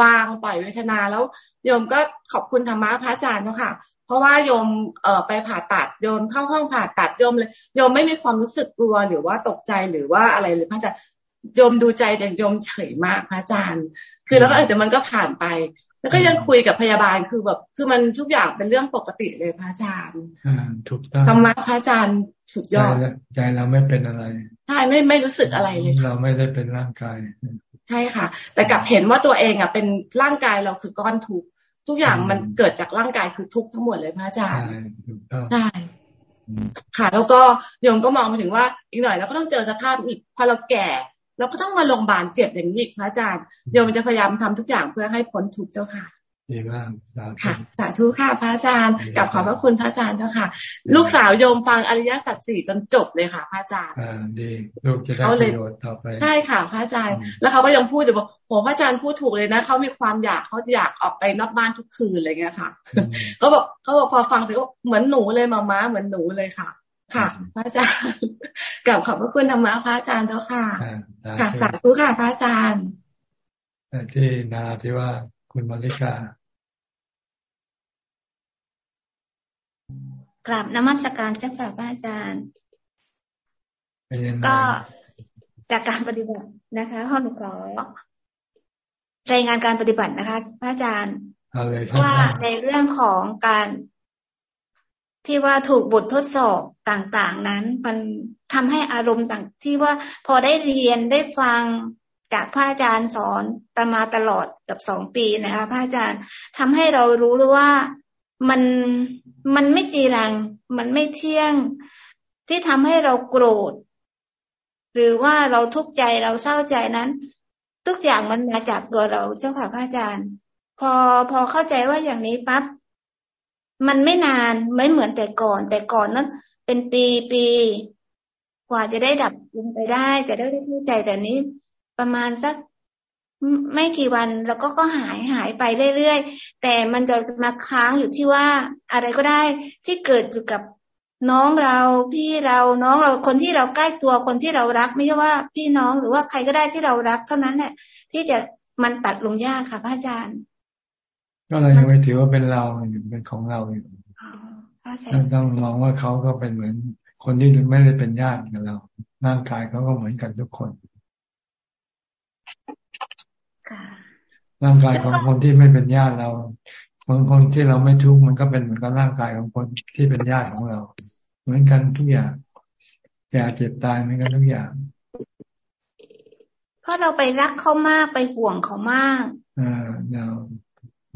วางปล่อยเวทนาแล้วโยมก็ขอบคุณธรรมะพระอาจารย์เนาะค่ะ เพราะว่าโยมเอ่อไปผ่าตัดโยมเข้าห้องผ่าตัดโยมเลยโยมไม่มีความรู้สึกกลัวหรือว่าตกใจหรือว่าอะไรเลยพระอาจารย์โยมดูใจเด็กโยมเฉยมากพระอาจารย์ คือแล้วก็เออแต่มันก็ผ่านไป แล้วก็ยังคุยกับพยาบาลคือแบบ คือมันทุกอย่างเป็นเรื่องปกติเลยพระอาจารย์ถูกต้องธรรมะพระอาจารย์สุดยอดใจเราไม่เป็นอะไรใช่ไม่ไม่รู้สึกอะไรเลยเราไม่ได้เป็นร่างกายใช่ค่ะ แต่กลับเห็นว่าตัวเองอะเป็นร่างกายเราคือก้อนทุกทุกอย่างมันเกิดจากร่างกายคือทุกทั้งหมดเลยพระอาจารย์ใช่ค่ะ แล้วก็โยมก็มองไปถึงว่าอีกหน่อยเราก็ต้องเจอสภาพอีกพอเราแก่ เราก็ต้องมาโรงพยาบาลเจ็บอย่างนี้อีกพระอาจารย์โยมจะพยายามทำทุกอย่างเพื่อให้พ้นทุกเจ้าค่ะดีมากค่ะสาธุค่ะพระอาจารย์กับขอบพระคุณพระอาจารย์เจ้าค่ะ ลูกสาวโยมฟังอริยสัจสี่จนจบเลยค่ะพระอาจารย์อ่าดีลูกจะได้ประโยชน์ต่อไปใช่ค่ะพระอาจารย์ แล้วเขาก็ยังพูดอยู่บอกโหพระอาจารย์พูดถูกเลยนะเขามีความอยากเขาอยากออกไปนอกบ้านทุกคืนอะไรเงี้ยค่ะเขาบอกเขาบอกพอฟังเสร็จเหมือนหนูเลยมาม้าเหมือนหนูเลยค่ะ ค่ะพระอาจารย์กับขอบพระคุณธรรมะพระอาจารย์เจ้าค่ะค่ะสาธุค่ะพระอาจารย์ที่นาที่ว่าคุณมาริกากราบนมัสการเจ้าค่ะพระอาจารย์ ก็จากการปฏิบัตินะคะข้อหนูขอรายงานการปฏิบัตินะคะ พระอาจารย์ว่าในเรื่องของการ ที่ว่าถูกบททดสอบต่างๆนั้น มันทำให้อารมณ์ต่างที่ว่าพอได้เรียนได้ฟังจากพระอาจารย์สอนตมาตลอดกับสองปีนะคะพระอาจารย์ทำให้เรารู้เลยว่ามันมันไม่จีรัง มันไม่เที่ยงที่ทำให้เราโกรธ หรือว่าเราทุกข์ใจเราเศร้าใจนั้น ทุกอย่างมันมาจากตัวเราเจ้าค่ะพระอาจารย์ พอพอเข้าใจว่าอย่างนี้ปั๊บ มันไม่นานไม่เหมือนแต่ก่อน แต่ก่อนนั้นเป็นปีปีกว่าจะได้ดับลงไปได้จะได้เข้าใจแต่นี้ ประมาณสักไม่กี่วันแล้วก็ก็หายหายไปเรื่อยๆแต่มันจะมาค้างอยู่ที่ว่าอะไรก็ได้ที่เกิดอยู่กับน้องเราพี่เราน้องเราคนที่เราใกล้ตัวคนที่เรารัก ไม่ใช่ว่าพี่น้องหรือว่าใครก็ได้ที่เรารักเท่านั้นแหละที่จะมันตัดลงยากค่ะพระอาจารย์ ก็เลยยังไม่ถือว่าเป็นเราอยู่เป็นของเราอยู่ต้องมองว่าเขาก็เป็นเหมือน คนที่ไม่ได้เป็นญาติกับเรา ร่างกายเขาก็เหมือนกันทุกคนร่างกายของคนที่ไม่เป็นญาติเราคนคนที่เราไม่ทุกข์มันก็เป็นเหมือนกับร่างกายของคนที่เป็นญาติของเรา เหมือนกันทุกอย่างแก่เจ็บตายเหมือนกันทุกอย่างเพราะเราไปรักเขามากไปห่วงเขามาก อ่าเรา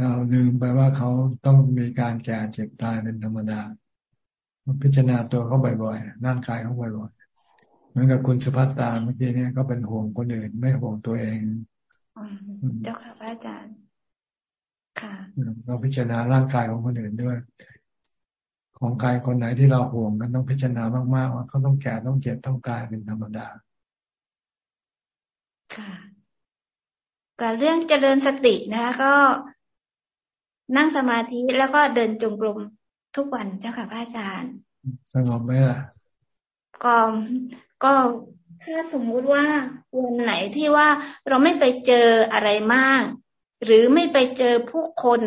เราลืมไปว่าเขาต้องมีการแก่เจ็บตายเป็นธรรมดาพิจารณาตัวเขาบ่อยๆร่างกายเขาบ่อยๆเหมือนกับคุณสุภัตตาเมื่อกี้เนี่ยก็เป็นห่วงคนอื่นไม่ห่วงตัวเองเจ้าค่ะพระอาจารย์ค่ะเราพิจารณาร่างกายของคนอื่นด้วย ของกายคนไหนที่เราห่วงกันต้องพิจารณามากๆว่าเขาต้องแก่ต้องเจ็บต้องตายเป็นธรรมดา ค่ะกับเรื่องเจริญสตินะคะก็ นั่งสมาธิแล้วก็เดินจงกรมทุกวันเจ้าค่ะพระอาจารย์สงบไหมล่ะก็ก็ถ้าสมมุติว่าวันไหนที่ว่าเราไม่ไปเจออะไรมาก หรือไม่ไปเจอผู้คน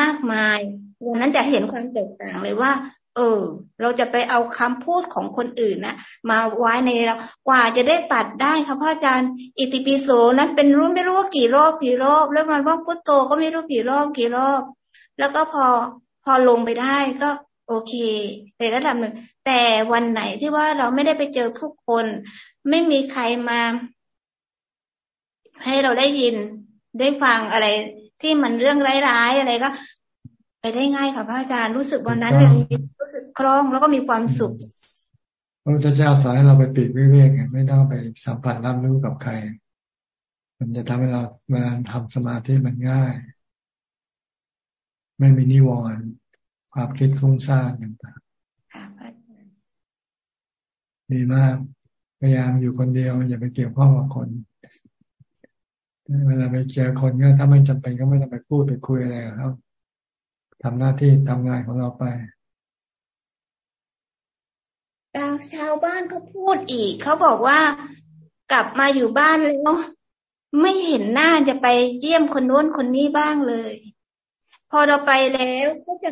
มากมายวันนั้นจะเห็นความแตกต่างเลยว่า เออ เราจะไปเอาคำพูดของคนอื่นนะมาไว้ในเรากว่าจะได้ตัดได้ค่ะพ่ออาจารย์ อิติปิโสนั้นเป็นรู้ไม่รู้ว่ากี่รอบกี่รอบ แล้วมันว่าพุทโธก็ไม่รู้กี่รอบกี่รอบ แล้วก็พอพอลงไปได้ก็โอเคในระดับหนึ่ง แต่วันไหนที่ว่าเราไม่ได้ไปเจอผู้คน ไม่มีใครมา ให้เราได้ยินได้ฟังอะไร ที่มันเรื่องร้ายๆอะไรก็ ไปได้ง่ายค่ะพระอาจารย์รู้สึกวันนั้นเลยรู้สึก คล่องแล้วก็มีความสุขพระพุทธเจ้าสอนให้เราไปปิดวิเวกไม่ต้องไปสัมผัสรับรู้กับใคร มันจะทำให้เราเวลาทำสมาธิมันง่าย ไม่มีนิวรณ์ความคิดฟุ้งซ่านต่างๆดีมากพยายามอยู่คนเดียว อย่าไปเกี่ยวข้องกับคนเวลาไปเจอคนก็ถ้าไม่จำเป็นก็ไม่ต้องไปพูดไปคุยอะไรครับทำหน้าที่ทำงานของเราไป ชาวบ้านเขาพูดอีก เขาบอกว่ากลับมาอยู่บ้านแล้วไม่เห็นหน้าจะไปเยี่ยมคนโน้นคนนี้บ้างเลย พอเราไปแล้วเขาจะ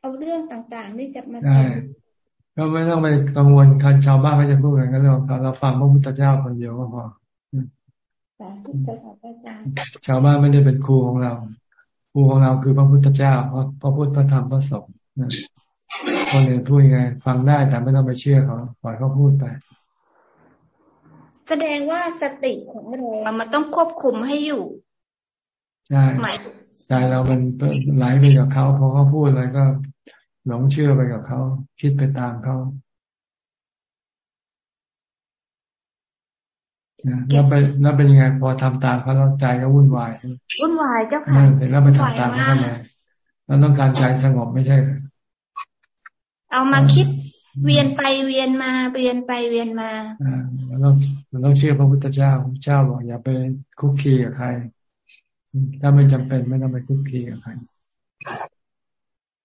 เอาเรื่องต่างๆนี่จะมาใช่ก็ไม่ต้องไปกังวลคันชาวบ้านเขาจะพูดอะไรก็เรื่องเราฟังพระพุทธเจ้าคนเดียวก็พอชาวบ้านไม่ได้เป็นครูของเรา ครูของเราคือพระพุทธเจ้าพระพระพุทธพระธรรมพระสงฆ์ คนอื่นพูดยังไง ฟังได้แต่ไม่ต้องไปเชื่อเขาปล่อยเขาพูดไป แสดงว่าสติของเรามันต้องควบคุมให้อยู่ใช่ใจเรามันไหลไปกับเขาพอเขาพูดอะไรก็หลงเชื่อไปกับเขาคิดไปตามเขาแล้วไปแล้วเป็นยังไงพอทำตามเขาแล้วใจก็วุ่นวายวุ่นวายเจ้าค่ะแล้วไปทำตามเขาเลยเราต้องการใจสงบไม่ใช่ เอามาคิดเวียนไปเวียนมาเวียนไปเวียนมาอ่าเราต้องเราต้องเชื่อพระพุทธเจ้าพระเจ้าบอกอย่าไปคุกคีกับใคร ถ้าไม่จำเป็นไม่ต้องไปคุกคีกับใคร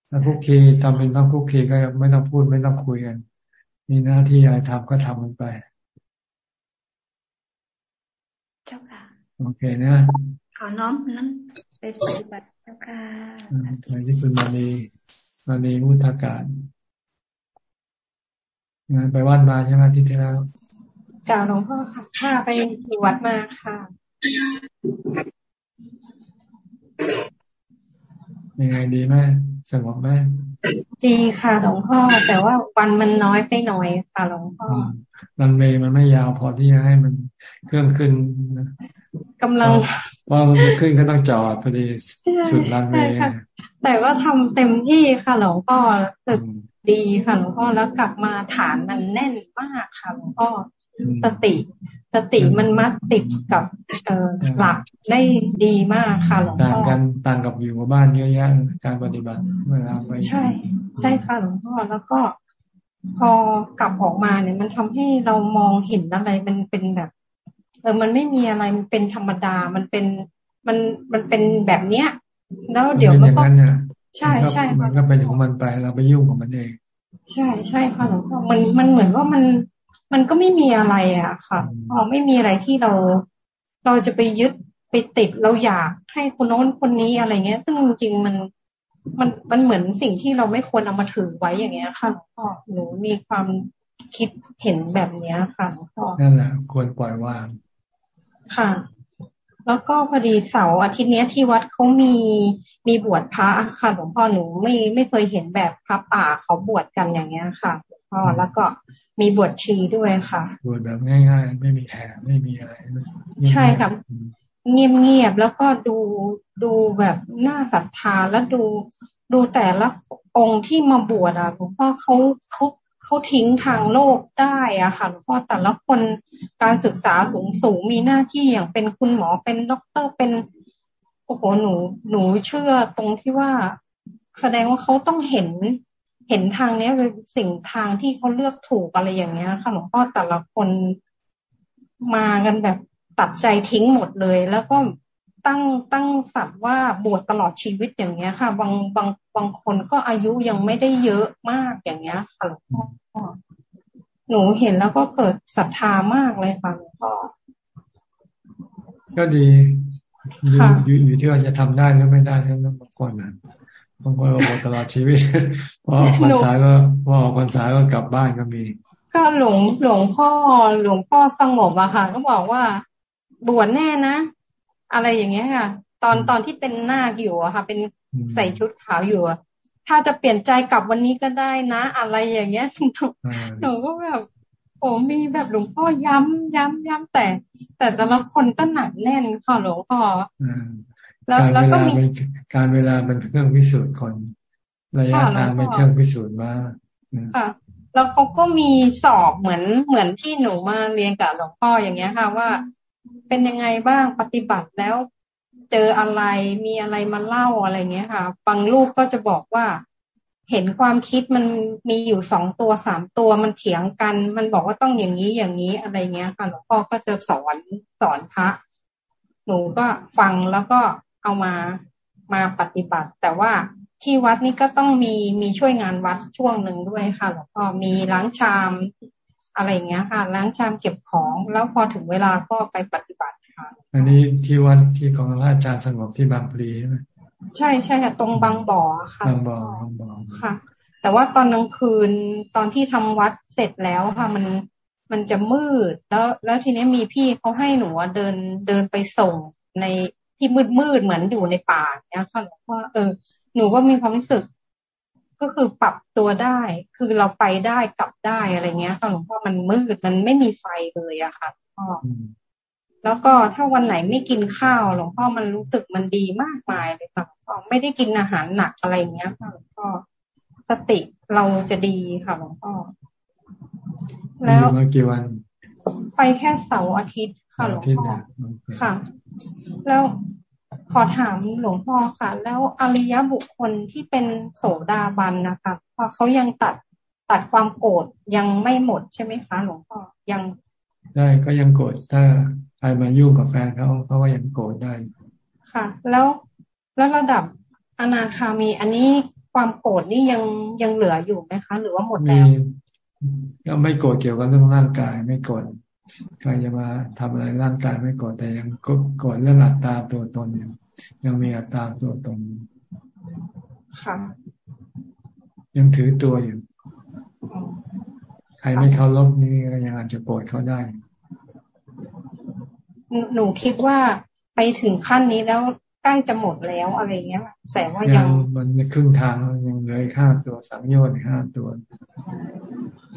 ถ้าคุกคีทำเป็นต้องคุกคีก็ไม่ต้องพูดไม่ต้องคุยกัน มีหน้าที่อะไรทำก็ทำมันไป เจ้าค่ะ โอเคนะ ขอน้อมนั้นไปปฏิบัติเจ้าค่ะไปที่คุณมานีมานีมุทากาศ งานไปวัดมาใช่ไหมที่ที่แล้วกล่าวหลวงพ่อค่ะข้าไปที่วัดมาค่ะยังไงดีไหมสงบไหมดีค่ะหลวงพ่อ แต่ว่าวันมันน้อยไปหน่อยค่ะหลวงพ่อรันเมย์มันไม่ยาวพอที่จะให้มันเครื่องขึ้นกำลังว่ามันจะขึ้นก็ต้องจอดพอดีสุดรันเมย์แต่ว่าทำเต็มที่ค่ะหลวงพ่อสึก ดีค่ะหลวงพ่อแล้วกลับมาฐานมันแน่นมากค่ะหลวงพ่อสติสติมันมัดติดกับเอหลักได้ดีมากค่ะหลวงพ่อต่างกันต่างกับอยู่กับบ้านเยอะแยะการปฏิบัติเวลาไปใช่ ใช่ค่ะหลวงพ่อแล้วก็ พอกลับออกมาเนี่ย มันทำให้เรามองเห็นอะไรมันเป็นแบบเออมันไม่มีอะไรมันเป็นธรรมดามันเป็นมันมันเป็นแบบเนี้ย แล้วเดี๋ยวมันก็ ใช่ใช่มันก็เป็นของมันไปเราไปยุ่งกับมันเอง ใช่ใช่ค่ะหลวงพ่อมันมันเหมือนว่ามันมันก็ไม่มีอะไรอะค่ะพอไม่มีอะไรที่เรา เราจะไปยึดไปติดเราอยากให้คนโน้นคนนี้อะไรเงี้ย ซึ่งจริงๆมันมันมันเหมือนสิ่งที่เราไม่ควรเอามาถือไว้อย่างเงี้ยค่ะหลวงพ่อหนูมีความคิดเห็นแบบเนี้ยค่ะหลวงพ่อนั่นแหละควรปล่อยวางค่ะ แล้วก็พอดีเสาร์อาทิตย์นี้ที่วัดเขามีมีบวชพระค่ะหลวงพ่อหนูไม่ไม่เคยเห็นแบบพระป่าเขาบวชกันอย่างเงี้ยค่ะหลวงพ่อแล้วก็มีบวชชีด้วยค่ะ บวชแบบง่าย ๆ ไม่มีแถมไม่มีอะไร ใช่ค่ะเงียบๆแล้วก็ดูดูแบบน่าศรัทธาแล้วดูดูแต่ละองค์ที่มาบวชอะหลวงพ่อเขาเขา เขาทิ้งทางโลกได้อะค่ะหลวงพ่อแต่ละคนการศึกษาสูงสูงมีหน้าที่อย่างเป็นคุณหมอเป็นด็อกเตอร์เป็นโอ้โหหนูหนูเชื่อตรงที่ว่า แสดงว่าเขาต้องเห็นเห็นทางเนี้ยเป็นสิ่งทางที่เขาเลือกถูกอะไรอย่างเงี้ยค่ะหลวงพ่อแต่ละคนมากันแบบตัดใจทิ้งหมดเลย แล้วก็ ตั้งตั้งสัตว์ว่าบวชตลอดชีวิตอย่างเงี้ยค่ะ บางบางบางคนก็อายุยังไม่ได้เยอะมากอย่างเงี้ยค่ะหลวงพ่อหนูเห็นแล้วก็เกิดศรัทธามากเลยค่ะหลวงพ่อก็ดีอยู่อยู่ที่ว่าจะทำได้หรือไม่ได้ทั้งนั้นบางคนนะบางคนก็บวชตลอดชีวิตพอออกพรรษาก็พอออกพรรษาก็กลับบ้านก็มี ก็หลวงหลวงพ่อหลวงพ่อสงบอะค่ะก็บอกว่าบวชแน่นะ อะไรอย่างเงี้ยค่ะ ตอนตอนที่เป็นนาคอยู่อะค่ะ เป็นใส่ชุดขาวอยู่ถ้าจะเปลี่ยนใจกลับวันนี้ก็ได้นะ อะไรอย่างเงี้ยหนูก็แบบโอ้มีแบบหลวงพ่อย้ำย้ำย้ำแต่ แต่แต่ละคนก็หนักแน่นค่ะหลวงพ่อแล้วแล้วก็มีการเวลาเป็นเครื่องพิสูจน์คนระยะทางเป็นเครื่องพิสูจน์มาค่ะแล้วเขาก็มีสอบเหมือนเหมือนที่หนูมาเรียนกับหลวงพ่ออย่างเงี้ยค่ะว่า เป็นยังไงบ้างปฏิบัติแล้วเจออะไรมีอะไรมาเล่าอะไรเงี้ยค่ะ บางลูกก็จะบอกว่า เห็นความคิดมันมีอยู่สองตัวสามตัวมันเถียงกัน มันบอกว่าต้องอย่างนี้อย่างนี้อะไรเงี้ยค่ะหลวงพ่อก็จะสอนสอนพระหนูก็ฟังแล้วก็เอามามาปฏิบัติ แต่ว่าที่วัดนี้ก็ต้องมีมีช่วยงานวัดช่วงหนึ่งด้วยค่ะหลวงพ่อมีล้างชาม อะไรเงี้ยค่ะล้างชามเก็บของ แล้วพอถึงเวลาก็ไปปฏิบัติค่ะค่ะอันนี้ที่วัดที่ของพระอาจารย์สงบที่บางพลีใช่ไหมใช่ใช่ค่ะตรงบางบ่อค่ะบางบ่อบางบ่อค่ะ แต่ว่าตอนกลางคืนตอนที่ทำวัดเสร็จแล้วค่ะมันมันจะมืด แล้วแล้วทีนี้มีพี่เขาให้หนูเดินเดินไปส่งในที่มืดมืดเหมือนอยู่ในป่าเนี่ยค่ะว่าเออหนูก็มีความรู้สึก ก็คือปรับตัวได้ คือเราไปได้กลับได้อะไรเงี้ยค่ะหลวงพ่อมันมืดมันไม่มีไฟเลยอะค่ะพ่อแล้วก็ถ้าวันไหนไม่กินข้าวหลวงพ่อมันรู้สึกมันดีมากมายเลยค่ะหลวงพ่อไม่ได้กินอาหารหนักอะไรเงี้ยค่ะหลวงพ่อสติเราจะดีค่ะหลวงพ่อแล้วมากี่วัน ไปแค่เสาร์อาทิตย์ค่ะหลวงพ่อค่ะ แล้ว ขอถามหลวงพ่อค่ะ แล้วอริยบุคคลที่เป็นโสดาบันนะคะพอเขายังตัดตัดความโกรธยังไม่หมดใช่ไหมคะหลวงพ่อยังได้ก็ยังโกรธถ้าใครมายุ่งกับแฟนเขาเขาก็ยังโกรธได้ ค่ะ แล้วแล้วระดับอนาคามี อันนี้ความโกรธนี่ยังยังเหลืออยู่ไหมคะ หรือว่าหมดแล้วก็ไม่โกรธเกี่ยวกับเรื่องร่างกายไม่โกรธใครจะมาทำอะไรร่างกายไม่โกรธแต่ยังโกรธเรื่องอัตตาตัวตนอยู่ ยังมีอัตตาตัวตนค่ะ ยังถือตัวอยู่ ใครไม่เคารพนี่ก็ยังอาจจะโกรธเขาได้ หนูคิดว่าไปถึงขั้นนี้แล้วใกล้จะหมดแล้วอะไรเงี้ยแต่ว่ายังมันครึ่งทางยังเหลือข้าตัวสังโยชน์ห้าตัว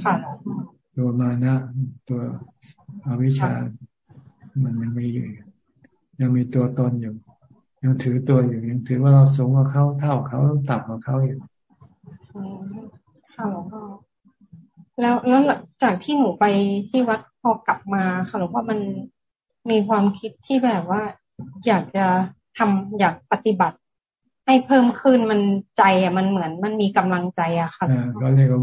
ค่ะตัวมานะตัวอวิชชา มันยังมีอยู่ยังมีตัวตนอยู่ ยังถือตัวอยู่ยังถือว่าเราสูงกว่าเขาเท่าเขาต่ำกว่าเขาอยู่ค่ะหลวงพ่อแล้วแล้วจากที่หนูไปที่วัดพอกลับมาค่ะหลวงพ่อมันมีความคิดที่แบบว่า อยากจะทำอยากปฏิบัติ ให้เพิ่มขึ้นมันใจอะมันเหมือนมันมีกำลังใจอะค่ะก็เรียกว่า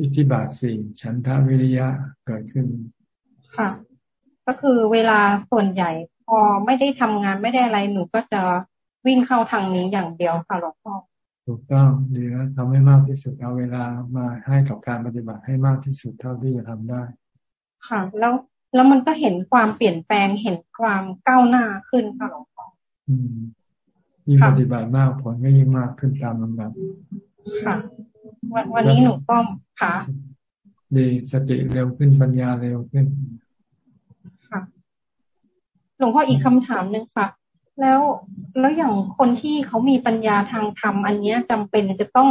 อิทธิบาทสี่ฉันทาวิริยะเกิดขึ้น ค่ะ ก็คือเวลาส่วนใหญ่ พอไม่ได้ทำงานไม่ได้อะไรหนูก็จะวิ่งเข้าทางนี้อย่างเดียวค่ะหลวงพ่อถูกต้องดีนะทำให้มากที่สุดเอาเวลามาให้กับการปฏิบัติให้มากที่สุดเท่าที่จะทำได้ ค่ะ แล้วแล้วมันก็เห็นความเปลี่ยนแปลงเห็นความก้าวหน้าขึ้นค่ะหลวงพ่อยิ่งปฏิบัติมากผลก็ยิ่งมากขึ้นตามลำดับค่ะ วันวันนี้หนูก็ค่ะ ดีสติเร็วขึ้นปัญญาเร็วขึ้นค่ะ หลวงพ่ออีกคำถามหนึ่งค่ะ แล้วแล้วอย่างคนที่เขามีปัญญาทางธรรมอันเนี้ยจำเป็นจะต้อง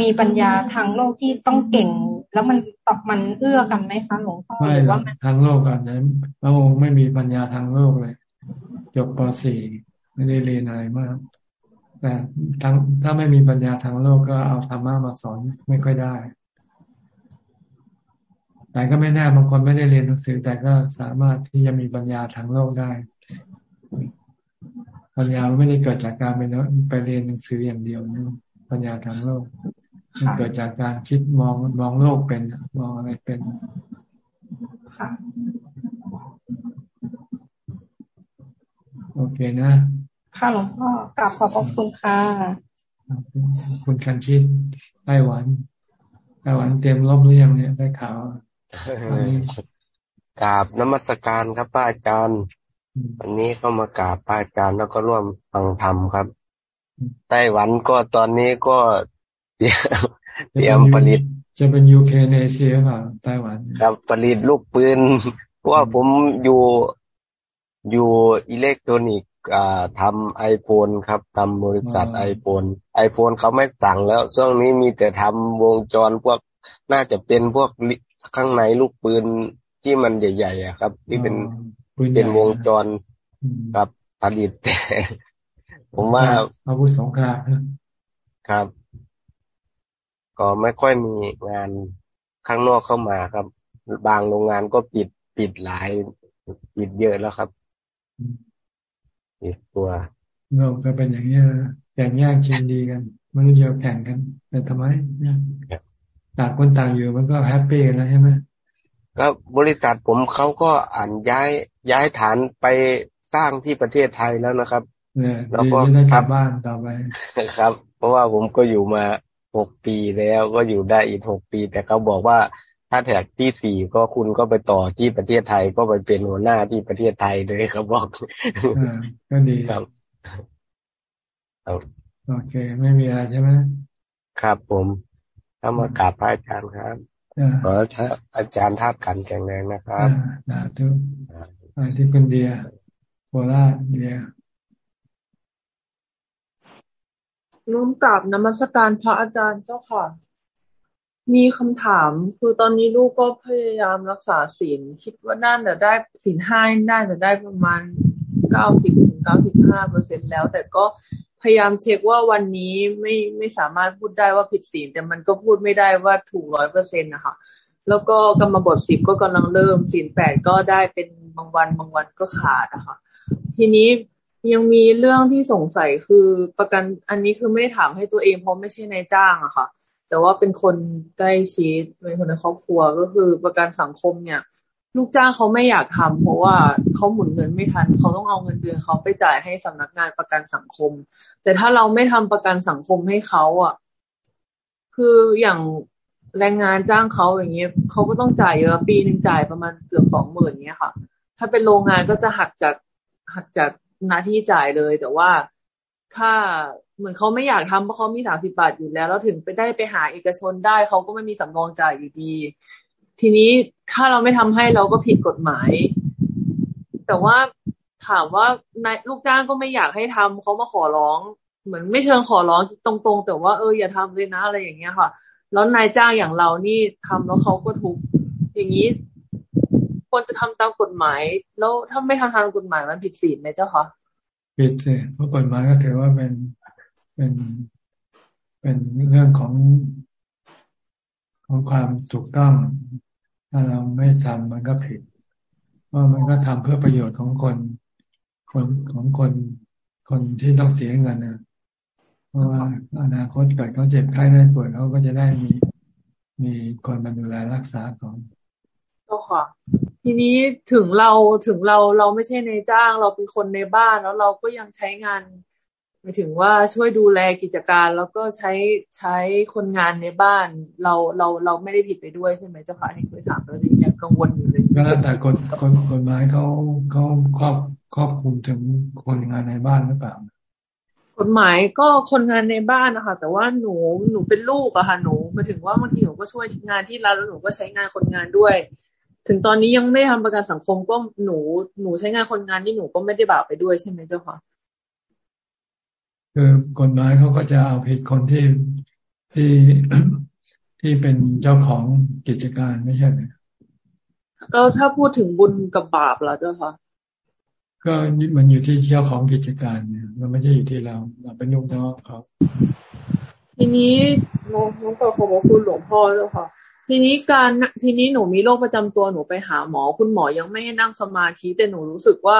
มีปัญญาทางโลกที่ต้องเก่ง แล้วมันตอบมันเอื้อกันไหมคะหลวงพ่อไม่หรอว่าทางโลกอันนี้พระองค์ไม่มีปัญญาทางโลกเลยจบป .4 ไม่ได้เรียนอะไรมากแต่ทั้งถ้าไม่มีปัญญาทางโลกก็เอาธรรมะมาสอนไม่ค่อยได้ แต่ก็ไม่แน่บางคนไม่ได้เรียนหนังสือ แต่ก็สามารถที่จะมีปัญญาทางโลกได้ ปัญญาไม่ได้เกิดจากการไปไปเรียนหนังสืออย่างเดียวนะปัญญาทางโลกมันเกิดจากการคิดมองมองโลกเป็นมองอะไรเป็นโอเคนะ ค่ะหลวงพ่อกลับขอบพระคุณค่ะคุณคันชิดไต้หวันไต้หวันเตรียมรบหรือยังเนี่ยได้ข่าว กราบนมัสการครับป้าอาจารย์วันนี้เข้ามากราบป้าอาจารย์แล้วก็ร่วมฟังธรรมครับไต้หวันก็ตอนนี้ก็เตรียมผลิต จะเป็นยูเคในเซียป่ะไต้หวันครับผลิตลูกปืนเพราะว่าผมอยู่อยู่อิเล็กทรอนิกส์อ่าทำไอโฟนครับทำบริษัทไอโฟนไอโฟนเขาไม่สั่งแล้ว ช่วงนี้มีแต่ทำวงจรพวกน่าจะเป็นพวก ข้างในลูกปืนที่มันใหญ่ๆอะครับ ที่เป็นเป็นวงจรกับผลิตแต่ผมว่าอาวุธสงครามครับ ก็ไม่ค่อยมีงานข้างนอกเข้ามาครับ บางโรงงานก็ปิดปิดหลาย ปิดเยอะแล้วครับปิดตัวเราก็เป็นอย่างนี้แข่งยากชิงดีกันไม่รู้จะแข่งกัน แต่ทำไม ต่างคนต่างอยู่มันก็แฮปปี้กันแล้วใช่ไหมก็บริษัทผมเขาก็อ่านย้ายย้ายฐานไปสร้างที่ประเทศไทยแล้วนะครับแล้วก็ได้กลับบ้านต่อไปครับ เพราะว่าผมก็อยู่มาหกปีแล้วก็อยู่ได้อีกหกปี แต่เขาบอกว่าถ้าแท็กที่สี่ก็คุณก็ไปต่อที่ประเทศไทยก็ไปเป็นหัวหน้าที่ประเทศไทยเลยครับบอกก็ดีครับโอเค ไม่มีอะไรใช่ไหมครับผม เข้ามากราบพระอาจารย์ครับขอถ้าอาจารย์ท่ากันแข็งแรงนะครับสาธุไปที่คุณเดียโคราชเดียนุ่มกราบนมัสการพระอาจารย์เจ้าค่ะ มีคำถามคือตอนนี้ลูกก็พยายามรักษาศีลคิดว่าน่าจะได้ศีลห้าน่าจะได้ประมาณเก้าสิบถึงเก้าสิบห้าเปอร์เซ็นแล้ว แต่ก็ พยายามเช็คว่าวันนี้ไม่ไม่สามารถพูดได้ว่าผิดศีลแต่มันก็พูดไม่ได้ว่าถูกร้อยเปอร์เซ็นต์นะคะแล้วก็กรรมบทสิบก็กำลังเริ่มศีลแปดก็ได้เป็นบางวันบางวันก็ขาดนะคะทีนี้ยังมีเรื่องที่สงสัยคือประกันอันนี้คือไม่ได้ถามให้ตัวเองเพราะไม่ใช่นายจ้างอะค่ะ แต่ว่าเป็นคนใกล้ชิดเป็นคนในครอบครัวก็คือประกันสังคมเนี่ย ลูกจ้างเขาไม่อยากทำเพราะว่าเขาหมุนเงินไม่ทัน เขาต้องเอาเงินเดือนเขาไปจ่ายให้สำนักงานประกันสังคม แต่ถ้าเราไม่ทำประกันสังคมให้เขาอะ คืออย่างแรงงานจ้างเขาอย่างเงี้ยเขาก็ต้องจ่ายเยอะปีหนึ่งจ่ายประมาณเกือบสองหมื่นเงี้ยค่ะ ถ้าเป็นโรงงานก็จะหักจากหักจากหน้าที่จ่ายเลย แต่ว่าถ้าเหมือนเขาไม่อยากทำเพราะเขามีสามสิบาทอยู่แล้ว แล้วถึงไปได้ไปหาเอกชนได้เขาก็ไม่มีสำรองจ่ายอยู่ดี ทีนี้ถ้าเราไม่ทำให้เราก็ผิดกฎหมาย แต่ว่าถามว่านายลูกจ้างก็ไม่อยากให้ทำเขามาขอร้อง เหมือนไม่เชิงขอร้องตรงๆ แต่ว่าเอออย่าทำเลยนะอะไรอย่างเงี้ยค่ะ แล้วนายจ้างอย่างเรานี่ทำแล้วเขาก็ทุกอย่างนี้ควรจะทำตามกฎหมาย แล้วถ้าไม่ทำตามกฎหมายมันผิดศีลไหมเจ้าคะผิดสิเพราะกฎหมายก็ถือว่าเป็นเป็นเป็นเรื่องของของความถูกต้อง ถ้าเราไม่ทำมันก็ผิดเพรามันก็ทำเพื่อประโยชน์ของคน คนของคน คนที่ต้องเสียเงินนะเพราะว่าอนาคตเกิดเขาเจ็บไข้ได้ป่วยเขาก็จะได้มีมีคนมาดูแลรักษาของก็ค่ะทีนี้ถึงเราถึงเราเราไม่ใช่ในจ้าง เราเป็นคนในบ้านแล้วเราก็ยังใช้งาน หมายถึงว่าช่วยดูแลกิจการแล้วก็ใช้ใช้คนงานในบ้าน เราเราเราไม่ได้ผิดไปด้วยใช่ไหมเจ้าค่ะที่เคยถามเรายังกังวลอยู่เลยก็แล้วแต่กฎกฎกฎหมายเขาเขาครอบครอบคุมถึงคนงานในบ้านหรือเปล่ากฎหมายก็คนงานในบ้านนะคะแต่ว่าหนูหนูเป็นลูกอะค่ะหนูมาถึงว่าบางทีหนูก็ช่วยงานที่ร้านแล้วหนูก็ใช้งานคนงานด้วย ถึงตอนนี้ยังไม่ทำประกันสังคมก็หนูหนูใช้งานคนงานที่หนูก็ไม่ได้บาปไปด้วยใช่ไหมเจ้าค่ะ คือกฎหมายเขาก็จะเอาผิดคนที่ที่ที่เป็นเจ้าของกิจการไม่ใช่ไหมแล้วถ้าพูดถึงบุญกับบาปล่ะเจ้าค่ะก็มันอยู่ที่เจ้าของกิจการเนี่ยมันไม่ใช่อยู่ที่เราเราเป็นลูกน้องเขาทีนี้น้องน้องต่อขอบคุณหลวงพ่อเจ้าค่ะ ทีนี้การทีนี้หนูมีโรคประจำตัวหนูไปหาหมอ คุณหมอยังไม่ให้นั่งสมาธิแต่หนูรู้สึกว่า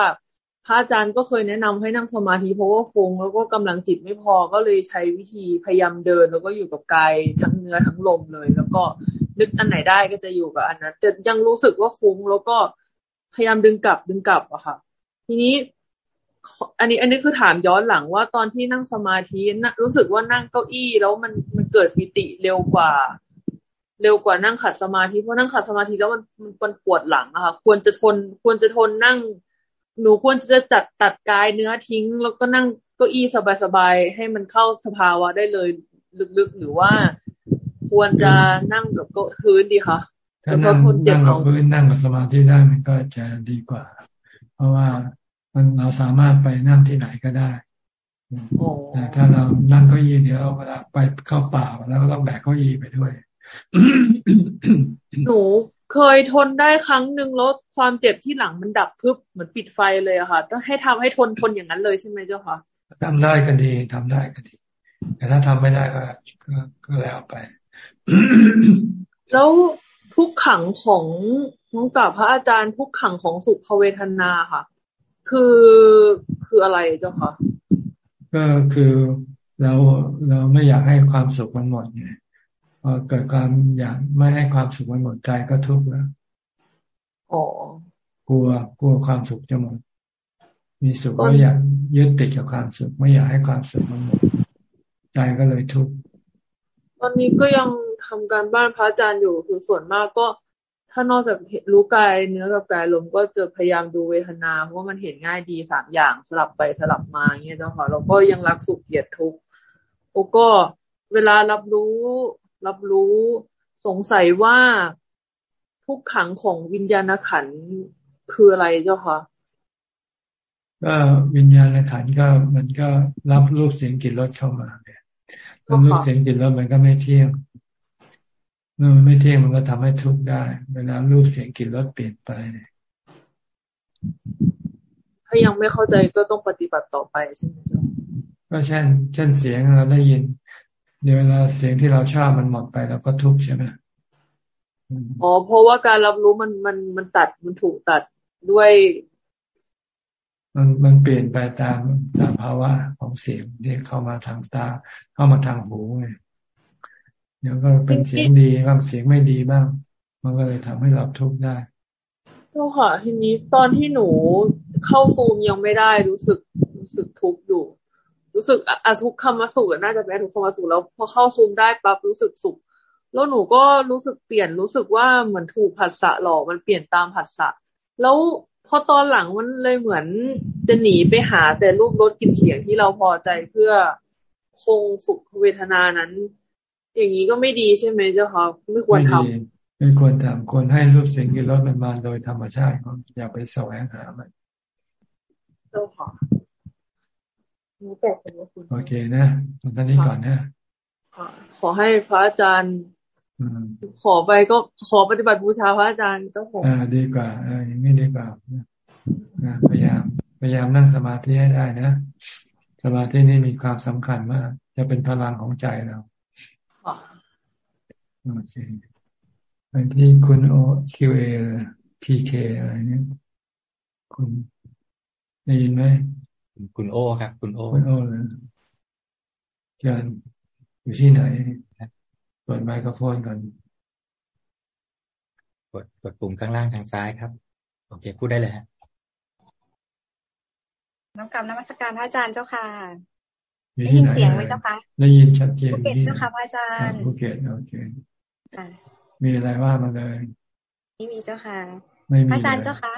พระอาจารย์ก็เคยแนะนำให้นั่งสมาธิเพราะว่าฟุ้งแล้วก็กำลังจิตไม่พอก็เลยใช้วิธีพยายามเดิน แล้วก็อยู่กับกายทั้งเนื้อทั้งลมเลย แล้วก็นึกอันไหนได้ก็จะอยู่กับอันนั้นแต่ยังรู้สึกว่าฟุ้งแล้วก็พยายามดึงกลับดึงกลับอะค่ะ ทีนี้ อันนี้อันนี้คือถามย้อนหลังว่าตอนที่นั่งสมาธิรู้สึกว่านั่งเก้าอี้แล้วมันมันเกิดปิติเร็วกว่า เร็วกว่านั่งขัดสมาธิเพราะนั่งขัดสมาธิแล้วมันมันปวดหลังอะค่ะ ควรจะทนควรจะทนนั่ง หนูควรจะจัดตัดกายเนื้อทิ้ง แล้วก็นั่งเก้าอี้สบายๆให้มันเข้าสภาวะได้เลยลึกๆหรือว่า ควรจะนั่งกับพื้นดีคะถ้านั่งนั่งกับพื้นนั่งกับสมาธิได้มันก็จะดีกว่า เพราะว่ามันเราสามารถไปนั่งที่ไหนก็ได้แต่ถ้าเรานั่งเก้าอี้เดี๋ยวเวลาไปเข้าป่าแล้วก็ต้องแบกเก้าอี้ไปด้วย หนู เคยทนได้ครั้งหนึ่งแล้วความเจ็บที่หลังมันดับพึบเหมือนปิดไฟเลยอะค่ะ ต้องให้ทำให้ทนทนอย่างนั้นเลยใช่ไหมเจ้าค่ะทำได้ก็ดีทำได้ก็ดี แต่ถ้าทำไม่ได้ก็ก็ก็แล้วไป แล้วทุกขังของน้องกับพระอาจารย์ทุกขังของสุขเวทนาค่ะ คือคืออะไรเจ้าค่ะก็คือเราเราไม่อยากให้ความสุขมันหมดไง พอเกิดความอยากไม่ให้ความสุขมันหมดใจก็ทุกข์แล้วกลัวกลัวความสุขจะหมด มีสุขก็อยากยึดติดกับความสุข ไม่อยากให้ความสุขมันหมดใจก็เลยทุกข์ตอนนี้ก็ยังทำการบ้านพระอาจารย์อยู่คือส่วนมากก็ ถ้านอกจากรู้กายเนื้อกับกายลมก็จะพยายามดูเวทนาเพราะว่ามันเห็นง่ายดีสามอย่างสลับไปสลับมาเงี้ยเจ้าค่ะเราก็ยังรักสุขเกลียดทุกข์โอก็เวลารับรู้ รับรู้สงสัยว่าทุกขังของวิญญาณขันคืออะไรเจ้าคะก็วิญญาณขันก็มันก็รับรูปเสียงกลิ่นรสเข้ามาเนี่ยแล้วรูปเสียงกลิ่นรสมันก็ไม่เที่ยงเมื่อมันไม่เที่ยงมันก็ทำให้ทุกข์ได้ เวลารูปเสียงกลิ่นรสเปลี่ยนไป ถ้ายังไม่เข้าใจก็ต้องปฏิบัติต่อไปใช่ไหมจ๊ะก็เช่น เช่นเสียงเราได้ยิน เดี๋ยวเวลาเสียงที่เราชอบมันหมดไปเราก็ทุกข์ใช่ไหมอ๋อเพราะว่าการรับรู้มันมันมันตัดมันถูกตัดด้วย มันมันเปลี่ยนไปตามตามภาวะของเสียงที่เข้ามาทางตา เข้ามาทางหูไงเดี๋ยวก็เป็นเสียงดีบ้างเสียงไม่ดีบ้าง มันก็เลยทำให้เราทุกข์ได้เจ้าค่ะทีนี้ตอนที่หนูเข้าซูมยังไม่ได้รู้สึกรู้สึกทุกข์อยู่ รู้สึกอาทุกคำมาสุขน่าจะเป็นทุกคำมาสุขแล้วพอเข้าซูมได้ปั๊บรู้สึกสุข แล้วหนูก็รู้สึกเปลี่ยนรู้สึกว่าเหมือนถูกผัสสะหลอกมันเปลี่ยนตามผัสสะ แล้วพอตอนหลังมันเลยเหมือนจะหนีไปหาแต่รูปรสกลิ่นเสียงที่เราพอใจเพื่อคงสุขเวทนานั้น อย่างนี้ก็ไม่ดีใช่ไหมเจ้าค่ะไม่ควรทำไม่ควรทำควรให้รูปเสียงกินรสมันมาโดยธรรมชาติอย่าไปแสวงหามันเจ้าค่ะ โอเคนะตอนนี้ก่อนนะขอให้พระอาจารย์ขอไปก็ขอปฏิบัติบูชาพระอาจารย์เจ้าของอ่าดีกว่าอ่าอย่างนี้ดีกว่าพยายามพยายามนั่งสมาธิให้ได้นะ สมาธินี่มีความสำคัญมาก จะเป็นพลังของใจเราโอเคไปที่คุณ OQAPK อะไรเนี่ยคุณได้ยินไหม คุณโอครับ คุณโอคุณโอเลยเชิญอยู่ที่ไหนเปิดไมโครโฟนก่อนกดกดปุ่มข้างล่างทางซ้ายครับ โอเค พูดได้เลยฮะน้อมกราบนมัสการพระอาจารย์เจ้าค่ะได้ยินเสียงไหมเจ้าคะได้ยินชัดเจนภูเก็ตเจ้าค่ะพระอาจารย์ภูเก็ตโอเคมีอะไรว่ามาเลยไม่มีเจ้าค่ะพระอาจารย์เจ้าค่ะ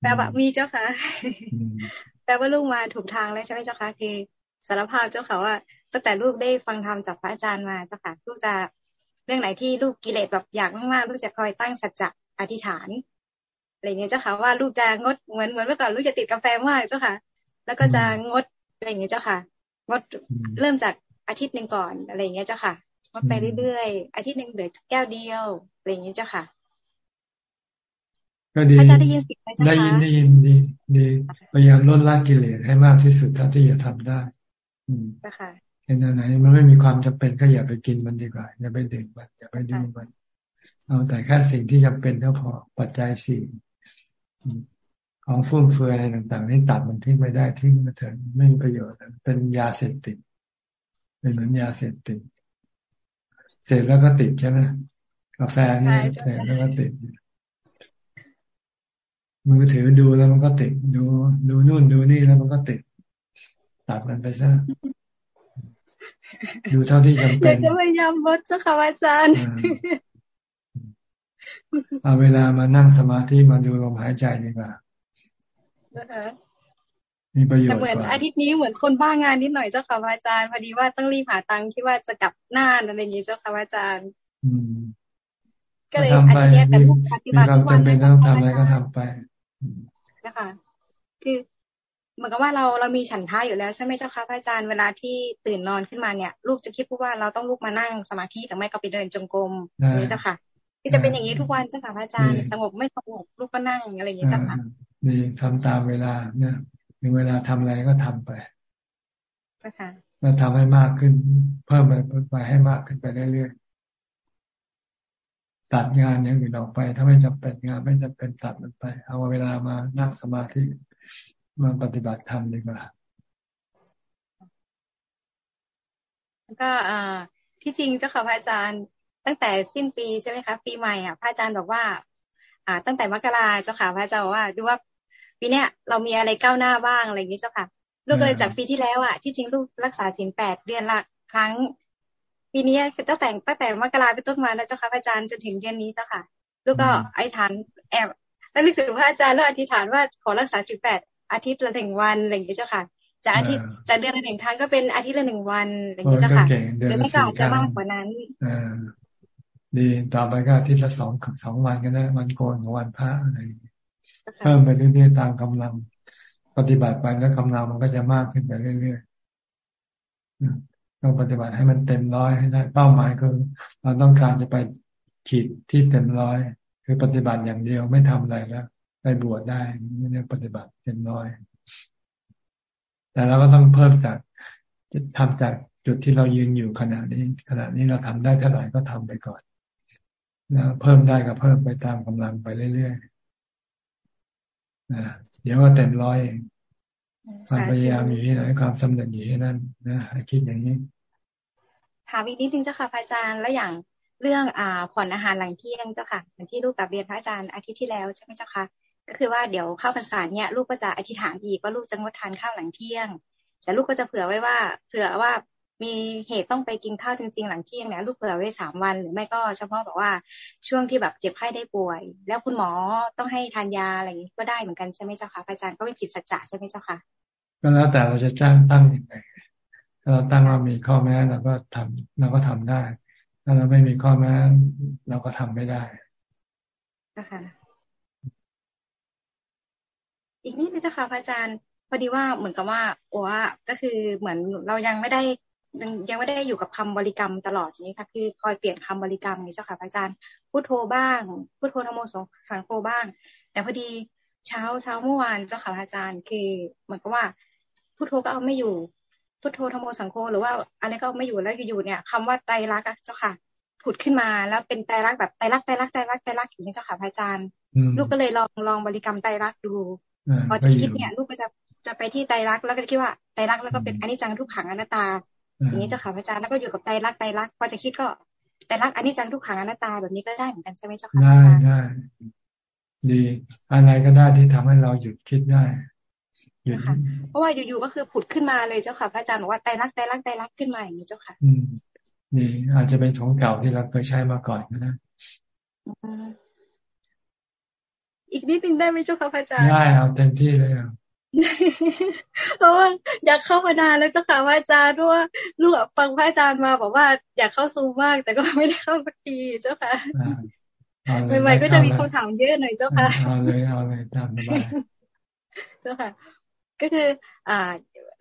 แปลว่ามีเจ้าค่ะแปลว่าลูกมาถูกทางแล้วใช่ไหมเจ้าค่ะคือสารภาพเจ้าค่ะว่าตั้งแต่ลูกได้ฟังธรรมจากพระอาจารย์มาเจ้าค่ะลูกจะเรื่องไหนที่ลูกกิเลสแบบอยากมากๆลูกจะคอยตั้งสัจจะอธิษฐานอะไรเงี้ยเจ้าค่ะว่าลูกจะงดเหมือนเหมือนเมื่อก่อนลูกจะติดกาแฟมากเจ้าค่ะ แล้วก็จะงดอะไรเงี้ยเจ้าค่ะงดเริ่มจากอาทิตย์หนึ่งก่อนอะไรเงี้ยเจ้าค่ะงดไปเรื่อยๆอาทิตย์หนึ่งเหลือแก้วเดียวอะไรเงี้ยเจ้าค่ะ ก็ดีได้ยินได้ยินได้ยินดีดีพยายามลดละกิเลสให้มากที่สุดเท่าที่จะทำได้ อืมค่ะเห็นอะไรมันไม่มีความจำเป็นก็อย่าไปกินมันดีกว่าอย่าไปดื่มมันอย่าไปดื่มมัน เอาแต่แค่สิ่งที่จำเป็นก็พอปัจจัยสี่ของฟุ่มเฟือยอะไรต่างๆนี่ตัดมันทิ้งไปได้ทิ้งมาเถอะไม่มีประโยชน์เป็นยาเสพติดเป็นเหมือนยาเสพติดเสพแล้วก็ติดใช่ไหมกาแฟนี่เสพแล้วก็ติด มือถือดูแล้วมันก็ติดดูดูนู่นดูนี่แล้วมันก็ติดตัดมันไปซะดูเท่าที่จำเป็นจะพยายามลดเจ้าค่ะอาจารย์เอาเวลามานั่งสมาธิมาดูลมหายใจดีกว่านะคะมีประโยชน์เหมือนอาทิตย์นี้เหมือนคนบ้างานนิดหน่อยเจ้าค่ะอาจารย์พอดีว่าต้องรีบหาตังค์ที่ว่าจะกลับหน้าอะไรอย่างนี้เจ้าค่ะอาจารย์ก็เลยอาทิตย์นี้แต่ลูกปฏิบัติทุกวันต้องทำอะไรก็ทำไป นะคะคือเหมือนกับว่าเราเรามีฉันท้าอยู่แล้วใช่ไหมเจ้าคะพระอาจารย์เวลาที่ตื่นนอนขึ้นมาเนี่ย ลูกจะคิดว่าเราต้องลุกมานั่งสมาธิแต่ไม่ก็ไปเดินจงกรมนี่เจ้าค่ะที่จะเป็นอย่างนี้ทุกวันเจ้าค่ะพระอาจารย์สงบไม่สงบลูกก็นั่งอะไรอย่างนี้เจ้าค่ะนี่ทำตามเวลาเนี่ยถึงเวลาทำอะไรก็ทำไปนะคะแล้วทำให้มากขึ้น เพิ่มไปไปให้มากขึ้นไปเรื่อยๆ ตัดงานอย่างอื่นออกไป ถ้าไม่จำเป็นงานไม่จำเป็นตัดมันไป เอาเวลามานั่งสมาธิมาปฏิบัติธรรมดีกว่าก็อ่าที่จริงเจ้าค่ะพระอาจารย์ตั้งแต่สิ้นปีใช่ไหมคะปีใหม่อะพระอาจารย์บอกว่า อ่า ตั้งแต่มกราเจ้าค่ะพระอาจารย์ว่าดูว่าปีเนี้ยเรามีอะไรก้าวหน้าบ้างอะไรอย่างนี้เจ้าค่ะ ลูกเลยจากปีที่แล้วอะที่จริงลูกรักษาศีลแปดเดือนละครั้ง ปีนี้ตั้งแต่ตั้งแต่มกราไปต้นมาแล้วเจ้าค่ะพระอาจารย์จนถึงเดือนนี้เจ้าค่ะลูลูกก็ไอ้ฐานแอบแล้วนึกถึงพระอาจารย์แล้วอธิษฐานว่าขอรักษาสิบแปดอาทิตย์ละหนึ่งวันอะไรอย่างเงี้ยเจ้าค่ะจะอาทิตย์จะเดือนละหนึ่งครั้งก็เป็นอาทิตย์ละหนึ่งวันอะไรอย่างเงี้ยเจ้าค่ะหรือไม่ก็อาจจะมากกว่านั้นอ่าดีต่อไปก็อาทิตย์ละสองสองวันก็ได้วันโกนกับวันพระอะไรเพิ่มไปเรื่อยๆตามกำลัง ปฏิบัติไปแล้วกำลังมันก็จะมากขึ้นไปเรื่อยๆ ต้องปฏิบัติให้มันเต็มร้อยให้ได้เป้าหมายคือเราต้องการจะไปขีดที่เต็มร้อย คือปฏิบัติอย่างเดียวไม่ทำอะไรแล้วไปบวชได้ไม่ได้ปฏิบัติเต็มร้อย แต่เราก็ต้องเพิ่มจากทำจากจุดที่เรายืนอยู่ขณะนี้ขณะนี้เราทำได้เท่าไหร่ก็ทำไปก่อนนะเพิ่มได้ก็เพิ่มไปตามกำลังไปเรื่อยๆนะเดี๋ยวก็เต็มร้อยเองความพยายามอยู่ที่ไหนความสำเร็จอยู่ที่นั่น นะให้คิดอย่างนี้ถามอีกนิดนึงเจ้าค่ะพระอาจารย์แล้วอย่างเรื่องอ่าผ่อนอาหารหลังเที่ยงเจ้าค่ะเหมือนที่ลูกกับเรียนพระอาจารย์อาทิตย์ที่แล้วใช่ไหมเจ้าค่ะก็คือว่าเดี๋ยวเข้าพรรษาเนี่ยลูกก็จะอธิษฐานอีกว่าลูกจะงดทานข้าวหลังเที่ยง แต่ลูกก็จะเผื่อไว้ว่าเผื่อว่ามีเหตุต้องไปกินข้าวจริง ๆ หลังเที่ยงเนี่ยลูกเผื่อไว้สามวัน หรือไม่ก็เฉพาะบอกว่าช่วงที่แบบเจ็บไข้ได้ป่วย แล้วคุณหมอต้องให้ทานยาอะไรอย่างนี้ก็ได้เหมือนกันใช่ไหมเจ้าค่ะอาจารย์ก็ไม่ผิดสัจจะใช่ไหมเจ้าค่ะก็แล้วแต่เราจะจ้างตั้งยังไง ถ้าเราตั้งเรามีข้อแม้เราก็ทำเราก็ทำได้ ถ้าเราไม่มีข้อแม้เราก็ทำไม่ได้นะคะอีกนิดนึงเจ้าค่ะอาจารย์ พอดีว่าเหมือนกับว่าโอ้ก็คือเหมือนเรายังไม่ได้ยังยังไม่ได้อยู่กับคำบริกรรมตลอดอย่างนี้ค่ะคือคอยเปลี่ยนคำบริกรรมนี่เจ้าค่ะอาจารย์พุทโธบ้างพุทโธธรรมโมสงสังโฆบ้าง แต่พอดีเช้าเช้าเมื่อวานเจ้าค่ะอาจารย์ คือเหมือนกับว่าพุทโธก็เอาไม่อยู่ พุทโธธรรมโมสังโฆหรือว่าอะไรก็ไม่อยู่แล้วอยู่ๆเนี่ยคำว่าไตรลักษณ์เจ้าค่ะผุดขึ้นมาแล้วเป็นไตรลักษณ์แบบไตรลักษณ์ไตรลักษณ์ไตรลักษณ์ไตรลักษณ์อย่างนี้เจ้าค่ะอาจารย์ ลูกก็เลยลองลองบริกรรมไตรลักษณ์ดูพอจะคิดเนี่ย ลูกก็จะจะไปที่ไตรลักษณ์แล้วก็คิดว่าไตรลักษณ์แล้วก็เป็นอนิจจังทุกขังอนัตตา อย่างนี้เจ้าค่ะพระอาจารย์แล้วก็อยู่กับไตรลักษณ์ไตรลักษณ์พอจะคิดก็ไตรลักษณ์อนิจจังทุกขังอนัตตาแบบนี้ก็ได้เหมือนกันใช่ไหมเจ้าค่ะได้ได้ดีอะไรก็ได้ที่ทำให้เราหยุดคิดได้ หยุดเพราะว่าอยู่ๆก็คือผุดขึ้นมาเลยเจ้าค่ะพระอาจารย์บอกว่าไตรลักษณ์ไตรลักษณ์ไตรลักษณ์ขึ้นมาอย่างนี้เจ้าค่ะ อืมนี่อาจจะเป็นของเก่าที่เราเคยใช้มาก่อนก็ได้อีกนิดนึงได้ไหมเจ้าค่ะพระอาจารย์ได้เอาเต็มที่เลยอะเพราะว่าอยากเข้ามานานแล้วเจ้าค่ะพระอาจารย์ด้วยลูกฟังพระอาจารย์มาบอกว่าอยากเข้าซูมมาก แต่ก็ไม่ได้เข้าสักทีเจ้าค่ะใหม่ๆก็จะมีคำถามเยอะหน่อยเจ้าค่ะเอาเลยเอาเลยตามสบายเจ้าค่ะ ก็คืออ่า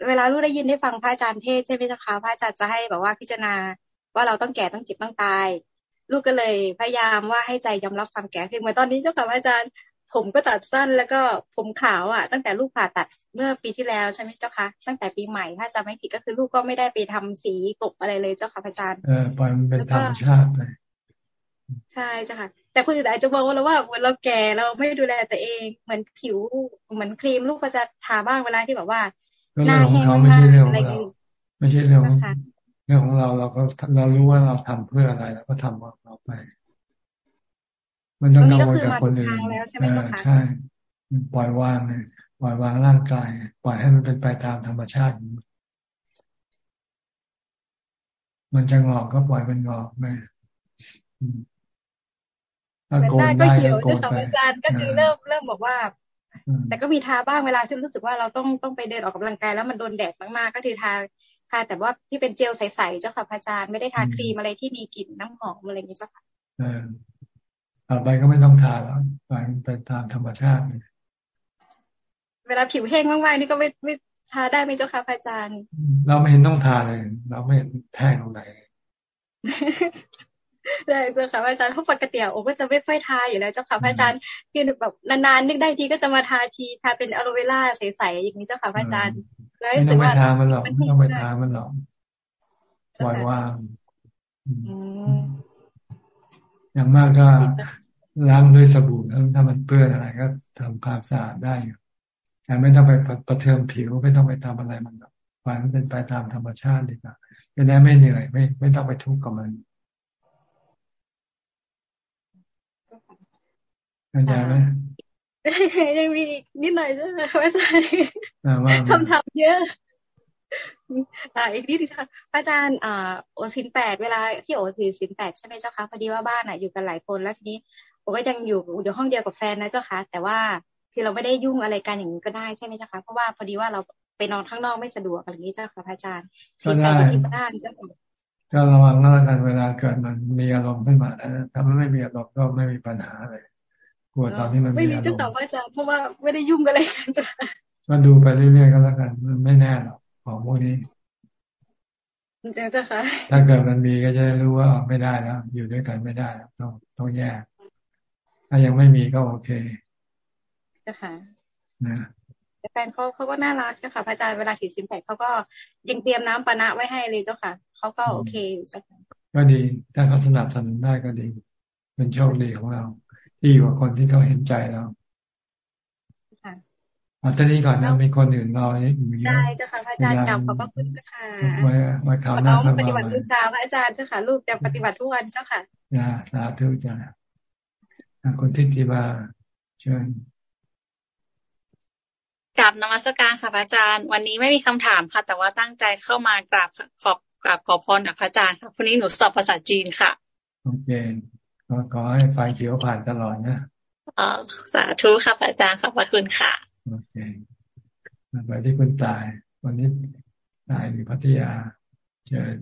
เวลาลูกได้ยินได้ฟังพระอาจารย์เทศใช่ไหมเจ้าค่ะพระอาจารย์จะให้แบบว่าพิจารณาว่าเราต้องแก่ต้องเจ็บต้องตาย ลูกก็เลยพยายามว่าให้ใจยอมรับความแก่คือเหมือนตอนนี้เจ้าค่ะพระอาจารย์ ผมก็ตัดสั้นแล้วก็ผมขาวอะ ตั้งแต่ลูกผ่าตัดเมื่อปีที่แล้วใช่ไหมเจ้าคะตั้งแต่ปีใหม่ถ้าจะไม่ผิดก็คือลูกก็ไม่ได้ไปทำสีกบอะไรเลยเจ้าค่ะอาจารย์เออปล่อยมันเป็นธรรมชาติไปใช่เจ้าค่ะ แต่คนอื่นอาจจะบอกว่าเราว่าเหมือนเราแก่เราไม่ดูแลตัวเองเหมือนผิวเหมือนครีมลูกก็จะทาบ้างเวลาที่แบบว่าหน้าแห้งไม่ใช่เรื่องของเราไม่ใช่เรื่องเรื่องของเราเราก็เรารู้ว่าเราทำเพื่ออะไรเราก็ทำของเราไป มันต้องกังวลกับคนอื่นใช่ปล่อยวางเลยปล่อยวางร่างกาย ปล่อยให้มันเป็นไปตามธรรมชาติ มันจะงอกก็ปล่อยมันงอกไป ถ้าโกนได้ก็โกนไปอาจารย์ก็คือเริ่มเริ่มบอกว่า แต่ก็มีทาบ้างเวลาที่รู้สึกว่าเราต้องต้องไปเดินออกกำลังกายแล้วมันโดนแดดมากๆ ก็คือทาทาแต่ว่าที่เป็นเจลใสๆเจ้าค่ะพระอาจารย์ไม่ได้ทาครีมอะไรที่มีกลิ่นน้ำหอมอะไรอย่างนี้เจ้าค่ะต่อไปก็ไม่ต้องทาแล้วปล่อยมันเป็นตามธรรมชาติเวลาผิวแห้งมากๆนี่ก็ไม่ไม่ทาได้ไหมเจ้าค่ะพระอาจารย์ เราไม่เห็นต้องทาเลย เราไม่เห็นแท่งตรงไหน ได้เจ้าค่ะพระอาจารย์เพราะปกติโอ้ก็จะไม่ค่อยทาอยู่แล้วเจ้าค่ะพระอาจารย์คือแบบนานๆนึกได้ทีก็จะมาทาทีทาเป็นอะโลเวล่าใสๆอย่างนี้เจ้าค่ะพระอาจารย์แล้วรู้สึกว่าไม่ทามันหรอกไม่ต้องไปทามันหรอกปล่อยวางอย่างมากก็ล้างด้วยสบู่แล้วถ้ามันเปื้อนอะไรก็ทำความสะอาดได้อยู่แต่ไม่ต้องไปประเทิมผิวไม่ต้องไปทำอะไรมันหรอกปล่อยมันเป็นไปตามธรรมชาติดีกว่าจะได้ไม่เหนื่อยไม่ไม่ต้องไปทุกข์กับมัน เข้าใจไหมยังมีนิดหน่อยใช่ไหมอาจารย์คำถามเยอะอ่าอีกนิดนึงค่ะอาจารย์อ่าโอสินแปดเวลาที่โอสีสินแปดใช่ไหมเจ้าคะพอดีว่าบ้านอะอยู่กันหลายคนแล้วทีนี้โอผมก็ยังอยู่อยู่ห้องเดียวกับแฟนนะเจ้าค่ะแต่ว่าคือเราไม่ได้ยุ่งอะไรกันอย่างนี้ก็ได้ใช่ไหมเจ้าค่ะเพราะว่าพอดีว่าเราไปนอนข้างนอกไม่สะดวกอะไรอย่างนี้เจ้าค่ะพระอาจารย์ก็ได้ที่บ้านเจ้าค่ะก็ระวังแล้วกันเวลาเกิดมันมีอารมณ์ขึ้นมานะถ้ามันไม่มีอารมณ์ก็ไม่มีปัญหาเลย กลัวตอนที่มันไม่มีเจ้าค่ะพระอาจารย์เพราะว่าไม่ได้ยุ่งอะไรกันจ้ะก็ดูไปเรื่อยๆก็แล้วกัน มันไม่แน่หรอกของพวกนี้เจ้าค่ะ ถ้าเกิดมันมีก็จะรู้ว่าไม่ได้แล้ว อยู่ด้วยกันไม่ได้ต้องต้องแยก ถ้ายังไม่มีก็โอเคเจ้าค่ะนะแฟนเขาเขาก็น่ารักเจ้าค่ะพระอาจารย์เวลาถือสินแปดเขาก็ยังเตรียมน้ำปานะไว้ให้เลยเจ้าค่ะเขาก็โอเคเจ้าค่ะก็ดีถ้าเขาสนับสนุนได้ก็ดี เป็นโชคดีของเรา ที่อยู่กับคนที่เขาเห็นใจเราเอาตอนนี้ก่อนนะมีคนอื่นรอนี่อยู่เยอะได้เจ้าค่ะพระอาจารย์กลับขอบพระคุณเจ้าค่ะไว้ไว้ข่าวหน้าปฏิบัติบูชาพระอาจารย์เจ้าค่ะลูกจะปฏิบัติทุกวันเจ้าค่ะยาสาธุจ้าคุณทิติมาเชิญกราบนมัสการค่ะพระอาจารย์ วันนี้ไม่มีคำถามค่ะ แต่ว่าตั้งใจเข้ามากราบขอบกราบขอพรจากพระอาจารย์ค่ะวันนี้หนูสอบภาษาจีนค่ะโอเค ขอขอให้ไฟเขียวผ่านตลอดนะอ่าสาธุค่ะพระอาจารย์ขอบพระคุณค่ะ โอเคไปที่คุณตาย วันนี้ตายอยู่พัทยา เชิญ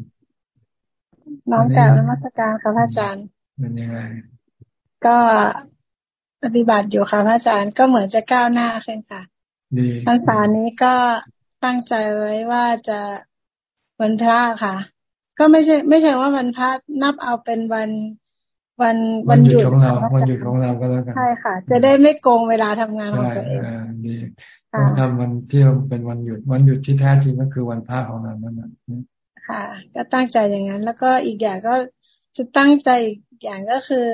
น้องกล่าวนมัสการค่ะพระอาจารย์เป็นยังไง ก็ปฏิบัติอยู่ค่ะพระอาจารย์ก็เหมือนจะก้าวหน้าขึ้นค่ะพรรษานี้ก็ตั้งใจไว้ว่าจะวันพระค่ะ ก็ไม่ใช่ ไม่ใช่ว่าวันพระนับเอาเป็นวัน วันวันหยุดของเราวันหยุดของเราก็แล้วกันใช่ค่ะ จะได้ไม่โกงเวลาทำงานของตัวเองดีต้องทำวันที่เป็นวันหยุด วันหยุดที่แท้จริงก็คือวันพระของเรานั่นแหละค่ะ ก็ตั้งใจอย่างนั้น แล้วก็อีกอย่างก็จะตั้งใจอีกอย่างก็คือ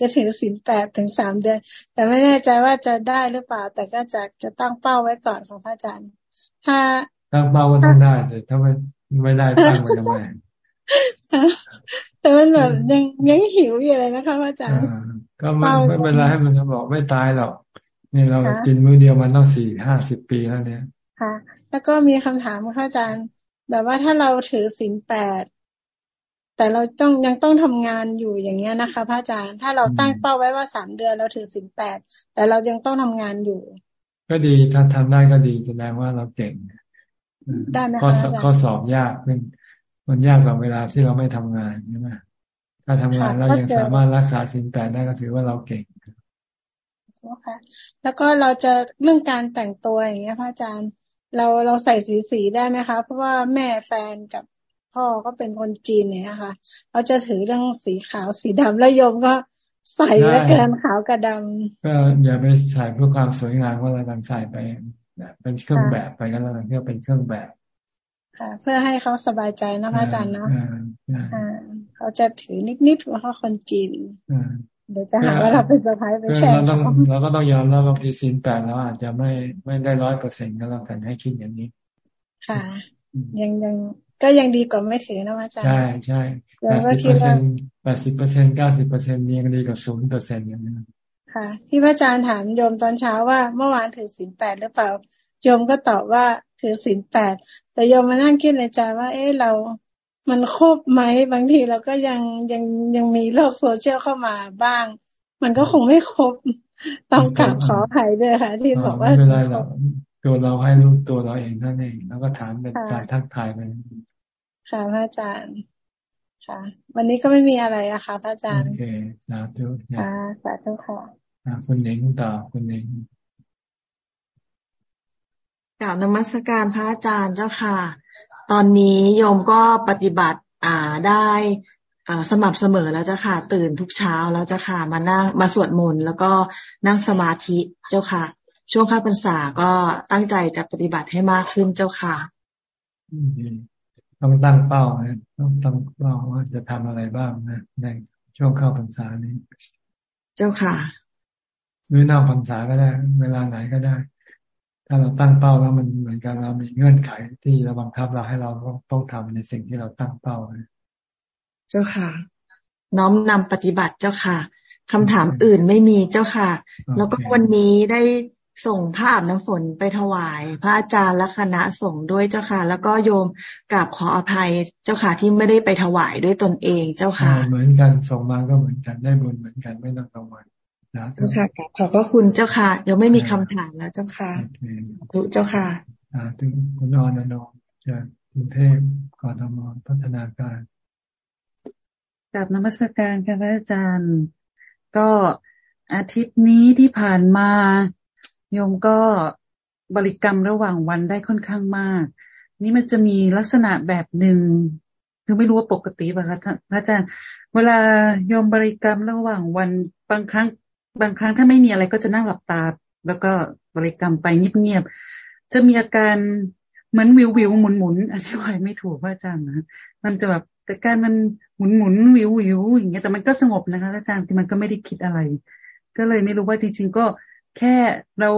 จะถึงสินแปดถึงสามเดือน แต่ไม่แน่ใจว่าจะได้หรือเปล่า แต่ก็จะจะตั้งเป้าไว้ก่อนของพระอาจารย์ ถ้าตั้งเป้าก็ต้องได้แต่ถ้าไม่ไม่ได้ตั้งไว้ทำไม แต่มันแบบยังยังหิวอยู่เลยนะคะพระอาจารย์ก็ไม่ไม่เป็นไรให้มันจะบอกไม่ตายหรอกนี่เรากินมื้อเดียวมันต้องสี่ห้าสิบปีแล้วเนี่ยค่ะ แล้วก็มีคำถามค่ะอาจารย์ แบบว่าถ้าเราถือศีลแปดแต่เราต้องยังต้องทำงานอยู่อย่างเงี้ยนะคะพระอาจารย์ถ้าเราตั้งเป้าไว้ว่าสามเดือนเราถือศีลแปดแต่เรายังต้องทำงานอยู่ ก็ดีถ้าทำได้ก็ดีแสดงว่าเราเก่งได้ไหมคะข้อสอบยากเป็น มันยากกว่าเวลาที่เราไม่ทำงานใช่ไหมถ้าทำงานเรายังสามารถรักษาศีลแปดได้ก็ถือว่าเราเก่งค่ะแล้วก็เราจะเรื่องการแต่งตัวอย่างเงี้ยพระอาจารย์ เราเราใส่สีสีได้ไหมคะ เพราะว่าแม่แฟนกับพ่อก็เป็นคนจีนเนี่ยค่ะเราจะถือเรื่องสีขาวสีดำแล้วโยมก็ใส่แล้วเกินขาวกับดำก็อย่าไปใส่เพื่อความสวยงามก็แล้วกันใส่ไปเป็นเครื่องแบบไปก็แล้วกันเพื่อเป็นเครื่องแบบค่ะ เพื่อให้เขาสบายใจนะพระอาจารย์เนาะเขาจะถือนิดๆว่าเขาคนจีนเดี๋ยวจะหาว่าเราเป็นสะพ้ายไปแช่เราต้องเราก็ต้องยอมแล้วบางทีซีนแปดแล้วอาจจะไม่ไม่ได้ร้อยเปอร์เซ็นต์ก็แล้วกันให้คิดอย่างนี้ ค่ะ ยังยังก็ยังดีกว่าไม่ถือนะอาจารย์ ใช่ใช่แปดสิบเปอร์เซ็นแปดสิบเปอร์เซ็นเก้าสิบเปอร์เซ็นยังดีกว่าศูนย์เปอร์เซ็นต์อย่างนี้ค่ะ ที่พระอาจารย์ถามโยมตอนเช้าว่าเมื่อวานถือศีลแปดหรือเปล่าโยมก็ตอบว่า ถือศีลแปดแต่โยมมานั่งคิดในใจว่า เอ๊ะเรา มันครบไหมบางทีเราก็ยังยังยังมีโลกโซเชียลเข้ามาบ้าง มันก็คงไม่ครบต้องกลับขออภัยด้วยค่ะ ที่บอกว่าไม่เป็นไรหรอกตัวเราให้รู้ตัวเราเองนั่นเอง แล้วก็ถามเป็นการทักทายไปค่ะพระอาจารย์ค่ะ วันนี้ก็ไม่มีอะไรอะค่ะพระอาจารย์โอเคสาธุค่ะสาธุค่ะคุณเน่งต่อคุณเน่ง กล่าวนมัสการพระอาจารย์เจ้าค่ะ ตอนนี้โยมก็ปฏิบัติอ่าได้สม่ำเสมอแล้วเจ้าค่ะ ตื่นทุกเช้าแล้วเจ้าค่ะ มานั่งมาสวดมนต์แล้วก็นั่งสมาธิเจ้าค่ะ ช่วงข้าพรรษาก็ตั้งใจจะปฏิบัติให้มากขึ้นเจ้าค่ะต้องตั้งเป้านะต้องตั้งเป้าว่าจะทำอะไรบ้างนะในช่วงเข้าพรรษานี้ เจ้าค่ะหรือนอกพรรษาก็ได้ เวลาไหนก็ได้ ถ้าเราตั้งเป้าแล้วมันเหมือนกันเรามีเงื่อนไขที่เราบังคับเราให้เราต้องทำในสิ่งที่เราตั้งเป้านะเจ้าค่ะ น้อมนำปฏิบัติเจ้าค่ะคำถามอื่นไม่มีเจ้าค่ะ แล้วก็วันนี้ได้ส่งผ้าอาบน้ำฝนไปถวาย พระอาจารย์และคณะส่งด้วยเจ้าค่ะ แล้วก็โยมกราบขออภัยเจ้าค่ะที่ไม่ได้ไปถวายด้วยตนเองเจ้าค่ะ เหมือนกันส่งมาก็เหมือนกันได้บุญเหมือนกันไม่ต้องกังวลเจ้า ค่ะขอบพระคุณเจ้าค่ะยังไม่มีคำถามแล้วเจ้าค่ะทุเจ้าค่ะอ่าถึงคุณออนนท์จากกรุงเทพกทมพัฒนาการกับนมัสการค่ะพระอาจารย์ ก็อาทิตย์นี้ที่ผ่านมาโยมก็บริกรรมระหว่างวันได้ค่อนข้างมาก นี่มันจะมีลักษณะแบบหนึ่งคือไม่รู้ว่าปกติป่ะคะพระอาจารย์ เวลาโยมบริกรรมระหว่างวันบางครั้ง บางครั้งถ้าไม่มีอะไรก็จะนั่งหลับตา แล้วก็บริกรรมไปเงียบๆจะมีอาการเหมือนวิววิวหมุนหมุนอธิบายไม่ถูกพระอาจารย์นะมันจะแบบแต่การมันหมุนหมุนวิววิวอย่างเงี้ยแต่มันก็สงบนะคะอาจารย์ที่มันก็ไม่ได้คิดอะไร ก็เลยไม่รู้ว่าจริงๆก็แค่เรา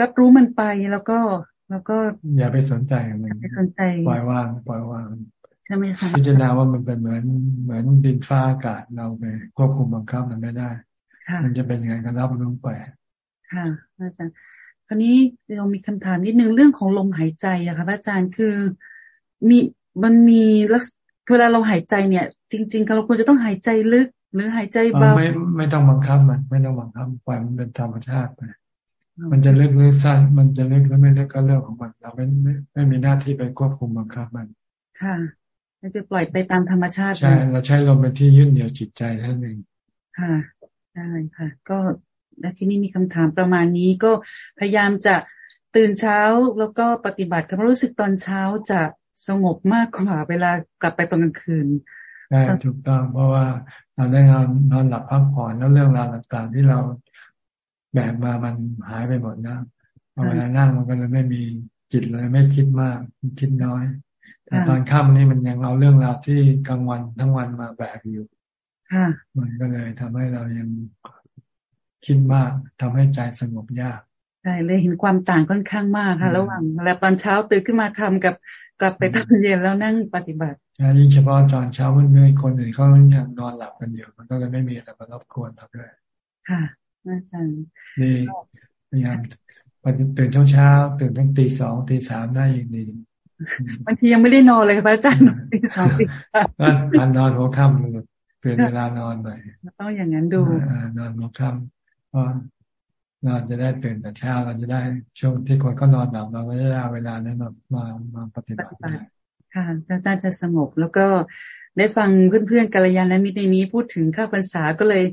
รับรู้มันไปแล้วก็แล้วก็ อย่าไปสนใจมันไปสนใจปล่อยวางปล่อยวางใช่ไหมคะพิจารณาว่ามันเป็นเหมือนเหมือนดินฟ้าอากาศเราไปควบคุมบังคับมันไม่ได้ มันจะเป็นยังไงก็รับรู้ไปค่ะอาจารย์คราวนี้เรามีคำถามนิดนึงเรื่องของลมหายใจอะค่ะอาจารย์คือมีมันมีลักเวลาเราหายใจเนี่ย จริง ๆ เราควรจะต้องหายใจลึก หรือหายใจเบาไม่ไม่ต้องบังคับมัน ไม่ต้องบังคับปล่อยมันเป็นธรรมชาติไปมันจะเลึกหรือสั้นมันจะเลึกหรือไม่เลึกก็เรื่องของมันเราไม่ไม่ไม่มีหน้าที่ไปควบคุมบังคับมัน ค่ะก็คือปล่อยไปตามธรรมชาติใช่เราใช้ลมเป็นที่ยึดเหนี่ยวจิตใจท่านเองค่ะ ได้ค่ะ ก็แล้วที่นี่มีคำถามประมาณนี้ก็พยายามจะตื่นเช้าแล้วก็ปฏิบัติครับรู้สึกตอนเช้าจะสงบมากกว่าเวลากลับไปตอนกลางคืนใช่ถูกต้องเพราะว่าเราได้นอนนอนหลับพักผ่อนแล้วเรื่องราวต่างๆ ที่เราแบกมามันหายไปหมดนะเวลานั่งมันก็เลยไม่มีจิตเลยไม่คิดมากคิดน้อย แต่ตอนค่ำนี่มันยังเอาเรื่องราวที่กลางวันทั้งวันมาแบกอยู่ มันก็เลยทำให้เรายังคิดมากทำให้ใจสงบยากใช่เลยเห็นความต่างค่อนข้างมากค่ะระหว่างแล้วตอนเช้าตื่นขึ้นมาทำกับกลับไปตอนเย็นแล้วนั่งปฏิบัติใช่ยิ่งเฉพาะตอนเช้ามันมีคนอื่นเขายังนอนหลับกันอยู่มันก็เลยไม่มีอะไรมารบกวนเราด้วยค่ะอาจารย์ดีพยายามตื่นเช้าเช้าตื่นตั้งตีสองตีสามได้ยังดีบางทียังไม่ได้นอนเลยพระอาจารย์ตีสองตีสามการนอนหัวค่ำ เปลี่ยนเวลานอนใหม่ต้องอย่างนั้นดูนอนหัวค่ำเพราะเราจะได้ตื่นแต่เช้าเราจะได้ช่วงที่คนก็นอนหลับเราก็จะได้เวลานั้นมามามาปฏิบัติค่ะน่าจะสงบแล้วก็ได้ฟังเพื่อนๆกัลยาณมิตรในนี้พูดถึงข้าพรรษาก็เลย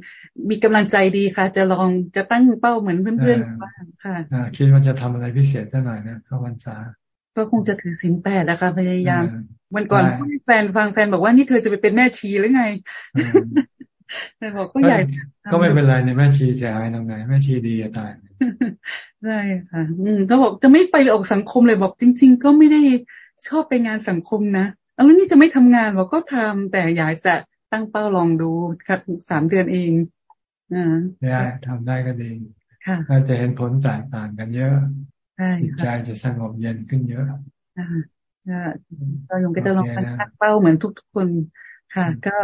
มีกำลังใจดีค่ะ จะลองจะตั้งเป้าเหมือนเพื่อนๆบ้างค่ะคิดว่าจะทำอะไรพิเศษสักหน่อยนะข้าพรรษา ก็คงจะถือสินแปดนะคะพยายาม วันก่อนแฟนฟังแฟนบอกว่านี่เธอจะไปเป็นแม่ชีหรือไงแต่บอกก็ใหญ่ ก็ไม่เป็นไรในแม่ชีเสียหายตรงไหนแม่ชีดีจะตายใช่ค่ะ อืมก็บอกจะไม่ไปออกสังคมเลยบอกจริง ๆ ก็ไม่ได้ชอบไปงานสังคมนะแล้วนี่จะไม่ทำงานบอกก็ทำแต่อยากจะตั้งเป้าลองดูครับสามเดือนเองอ่าได้ทำได้ก็ดีค่ะจะเห็นผลแตกต่างกันเยอะจิตใจจะสงบเย็นขึ้นเยอะอ่า ก็ยงก็จะลองตั้งเป้าเหมือนทุกๆคนค่ะ ก็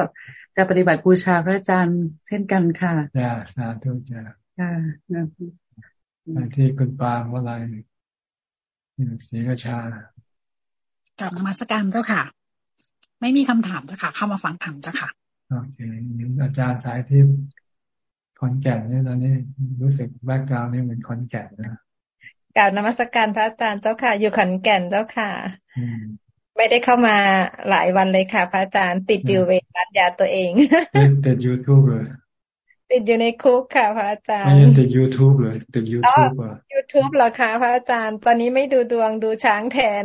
จะปฏิบัติบูชาพระอาจารย์เช่นกันค่ะจ้าสาธุจ้าค่ะที่คุณปางว่าอะไรสีกชากับนมัสการเจ้าค่ะ ไม่มีคำถามเจ้าค่ะ เข้ามาฟังธรรมเจ้าค่ะโอเคอาจารย์สายที่ขอนแก่นนี่ตอนนี้รู้สึก background นี่เหมือนขอนแก่นนะ กราบนมัสการพระอาจารย์เจ้าค่ะ อยู่ขอนแก่นเจ้าค่ะไม่ได้เข้ามาหลายวันเลยค่ะ พระอาจารย์ติดอยู่เวรันยาตัวเองติดยูทูบเลยติดอยู่ในคุกค่ะ พระอาจารย์ไม่ติดยูทูบเลยติดยูทูบอะยูทูบเหรอคะพระอาจารย์ ตอนนี้ไม่ดูดวงดูช้างแทน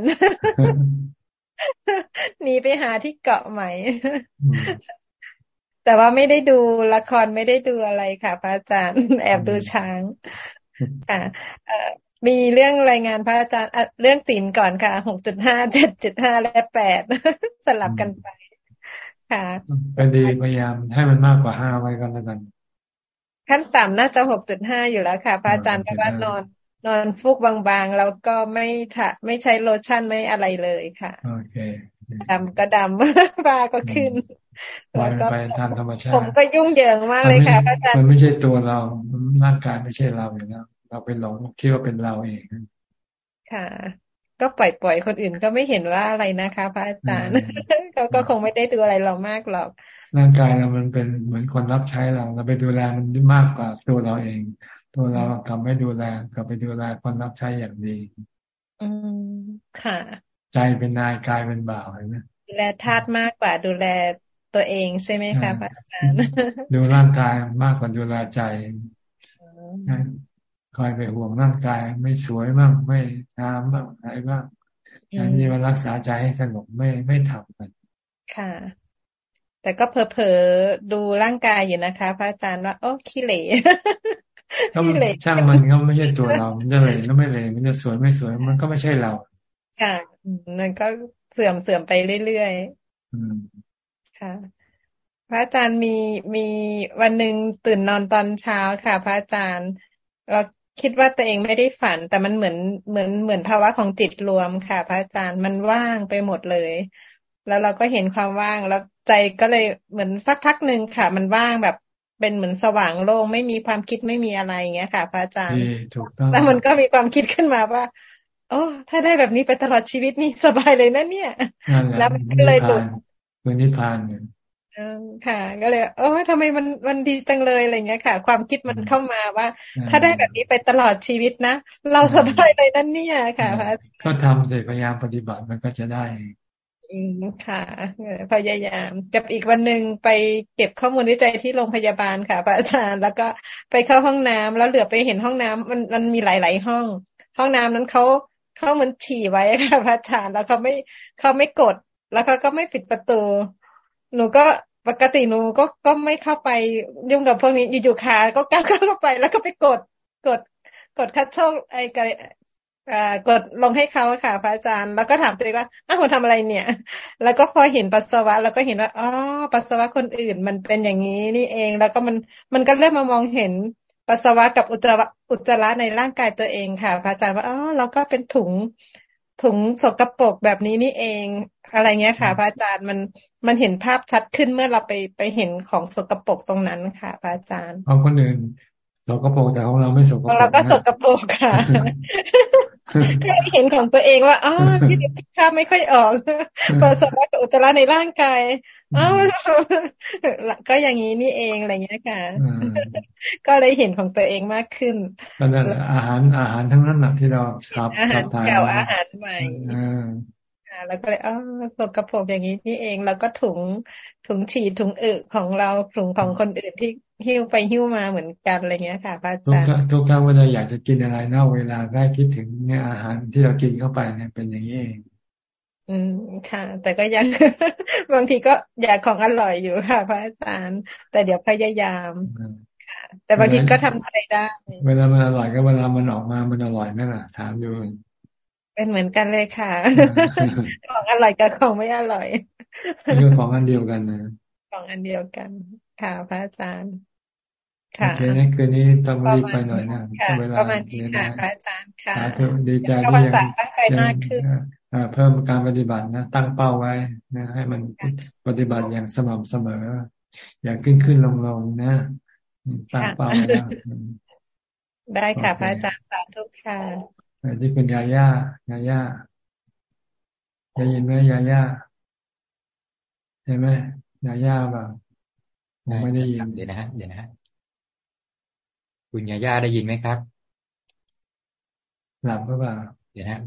หนีไปหาที่เกาะใหม่แต่ว่าไม่ได้ดูละครไม่ได้ดูอะไรค่ะ พระอาจารย์ แอบดูช้างค่ะ มีเรื่องรายงานพระอาจารย์เรื่องศีลก่อนค่ะหกจุดห้าเจ็ดจุดห้าและแปดสลับกันไป ค่ะก็ดีพยายามให้มันมากกว่าห้าไว้ก็แล้วกัน ขั้นต่ำน่าจะหกจุดห้าอยู่แล้วค่ะ พระอาจารย์เพราะว่านอน นอนฟุกบางๆ แล้วก็ไม่ถะไม่ใช้โลชั่นไม่อะไรเลยค่ะโอเคดำก็ดำฟ้าก็ขึ้นแล้วก็ไปทางธรรมชาติผมก็ยุ่งเหยิงมากเลยค่ะพระอาจารย์มันไม่ใช่ตัวเราร่างกายไม่ใช่เราอยู่แล้ว เราเป็นหลงคิดว่าเป็นเราเอง ค่ะ ก็ปล่อยปล่อยคนอื่นก็ไม่เห็นว่าอะไรนะคะ พระอาจารย์เขาก็คงไม่ได้ดูอะไรเรามากหรอก ร่างกายเรามันเป็นเหมือนคนรับใช้เรา เราไปดูแลมันมากกว่าตัวเราเอง ตัวเรากลับไม่ดูแลกลับไปดูแลคนรับใช้อย่างดี อืมค่ะ ใจเป็นนายกายเป็นบ่าวเห็นไหมดูแลธาตุมากกว่าดูแลตัวเองใช่ไหมคะพระอาจารย์ ดูร่างกายมากกว่าดูแลใจ คอยไปห่วงร่างกาย ไม่สวยบ้างไม่งามบ้างอะไรบ้างอันนี้มารักษาใจให้สงบไม่ไม่ทำกันค่ะ แต่ก็เพอเพอดูร่างกายอยู่นะคะ พระอาจารย์ว่าโอ้ขี้เหร่ขี้เหร่ช่างมันก็ไม่ใช่ตัวเรา มันจะเหร่ก็ไม่เหร่มันจะสวยไม่สวยมันก็ไม่ใช่เรา ค่ะมันก็เสื่อมเสื่อมไปเรื่อยๆค่ะ พระอาจารย์มีมีวันหนึ่งตื่นนอนตอนเช้าค่ะ พระอาจารย์เรา คิดว่าตัวเองไม่ได้ฝัน แต่มันเหมือนเหมือนเหมือนภาวะของจิตรวมค่ะ พระอาจารย์มันว่างไปหมดเลย แล้วเราก็เห็นความว่างแล้วใจก็เลยเหมือนสักพักหนึ่งค่ะ มันว่างแบบเป็นเหมือนสว่างโล่งไม่มีความคิดไม่มีอะไรอย่างเงี้ยค่ะ พระอาจารย์แล้วมันก็มีความคิดขึ้นมาว่า โอ้ถ้าได้แบบนี้ไปตลอดชีวิตนี่สบายเลยนะเนี่ย แล้วมันก็เลยหลุดคือนิพพานเนี่ย ค่ะ ก็เลยโอ้ทำไมมันมันดีจังเลยอะไรเงี้ยค่ะ ความคิดมันเข้ามาว่า ถ้าได้แบบนี้ไปตลอดชีวิตนะ เราสบายเลยนั่นเนี่ยค่ะพระก็ทำเสร็จพยายามปฏิบัติมันก็จะได้ อืมค่ะพยายาม กับอีกวันหนึ่งไปเก็บข้อมูลวิจัยที่โรงพยาบาลค่ะพระอาจารย์แล้วก็ไปเข้าห้องน้ำแล้วเหลือไปเห็นห้องน้ำมันมันมีหลาย ๆ ห้อง ห้องน้ำนั้นเขาเขามันฉี่ไว้ค่ะพระอาจารย์แล้วเขาไม่เขาไม่กด แล้วเขาก็ไม่ปิดประตู หนูก็ ปกติหนูก็ก็ไม่เข้าไปยุ่งกับพวกนี้อยู่ๆขาก็ก้าวเข้าไป แล้วก็ไปกดกดกดคัดโชคไอ้กกดลงให้เขาค่ะ พระอาจารย์ แล้วก็ถามตัวเองว่าอ้าวผมทำอะไรเนี่ย แล้วก็พอเห็นปัสสาวะ แล้วก็เห็นว่าอ๋อปัสสาวะคนอื่น มันเป็นอย่างนี้นี่เอง แล้วก็มันมันก็เริ่มมามองเห็นปัสสาวะกับอุจจาระอุจจาระในร่างกายตัวเองค่ะ พระอาจารย์ว่าอ๋อเราก็เป็นถุงถุงสกรปรกแบบนี้นี่เอง อะไรเงี้ยค่ะพระอาจารย์มันมันเห็นภาพชัดขึ้นเมื่อเราไปไปเห็นของสกปรกตรงนั้นค่ะพระอาจารย์ของคนอื่นสกปรกแต่ของเราไม่สกปรกเราก็สกปรกค่ะเห็นของตัวเองว่าอ๋อที่เด็กภาพไม่ค่อยออกปัสสาวะกับอุจจาระในร่างกายอ๋อก็อย่างนี้นี่เองอะไรเงี้ยค่ะก็เลยเห็นของตัวเองมากขึ้นก็นั่นแหละอาหารอาหารทั้งนั้นแหละที่เราชอบอาหารเก่าอาหารใหม่ แล้วก็เลยอ๋อสกปรกอย่างนี้นี่เองแล้วก็ถุงถุงฉีดถุงอึของเราถุงของคนอื่นที่หิ้วไปหิ้วมาเหมือนกันอะไรเงี้ยค่ะพระอาจารย์ทุกครั้งเวลาอยากจะกินอะไรนอกเวลาได้คิดถึงเนี่ยอาหารที่เรากินเข้าไปเนี่ยเป็นอย่างนี้เองอืมค่ะ แต่ก็ยังบางทีก็อยากของอร่อยอยู่ค่ะ พระอาจารย์ แต่เดี๋ยวพยายามค่ะแต่บางทีก็ทำอะไรได้ เวลามันอร่อยก็เวลามันออกมา มันอร่อยไหมล่ะ ถามดู เป็นเหมือนกันเลยค่ะ ของอร่อยกับของไม่อร่อยนี่ของอันเดียวกันนะของอันเดียวกัน ค่ะพระอาจารย์ ค่ะโอเคนี่คืนนี้ต้องรีบไปหน่อยนะเวลาประมาณนี้ค่ะพระอาจารย์ค่ะดีใจที่ยังตั้งใจมากขึ้นเพิ่มการปฏิบัตินะ ตั้งเป้าไว้นะให้มันปฏิบัติอย่างสม่ำเสมอ อย่าขึ้นขึ้นลงลงนะตั้งเป้าแล้วได้ค่ะพระอาจารย์สาธุค่ะ ที่คุณยาย่ายาย่าได้ยินไหมยาย่าใช่ไหมยาย่าแบบไม่ได้ยินเดี๋ยวนะฮะเดี๋ยวนะฮะคุณยาย่าได้ยินไหมครับ หลับหรือเปล่าเดี๋ยวนะ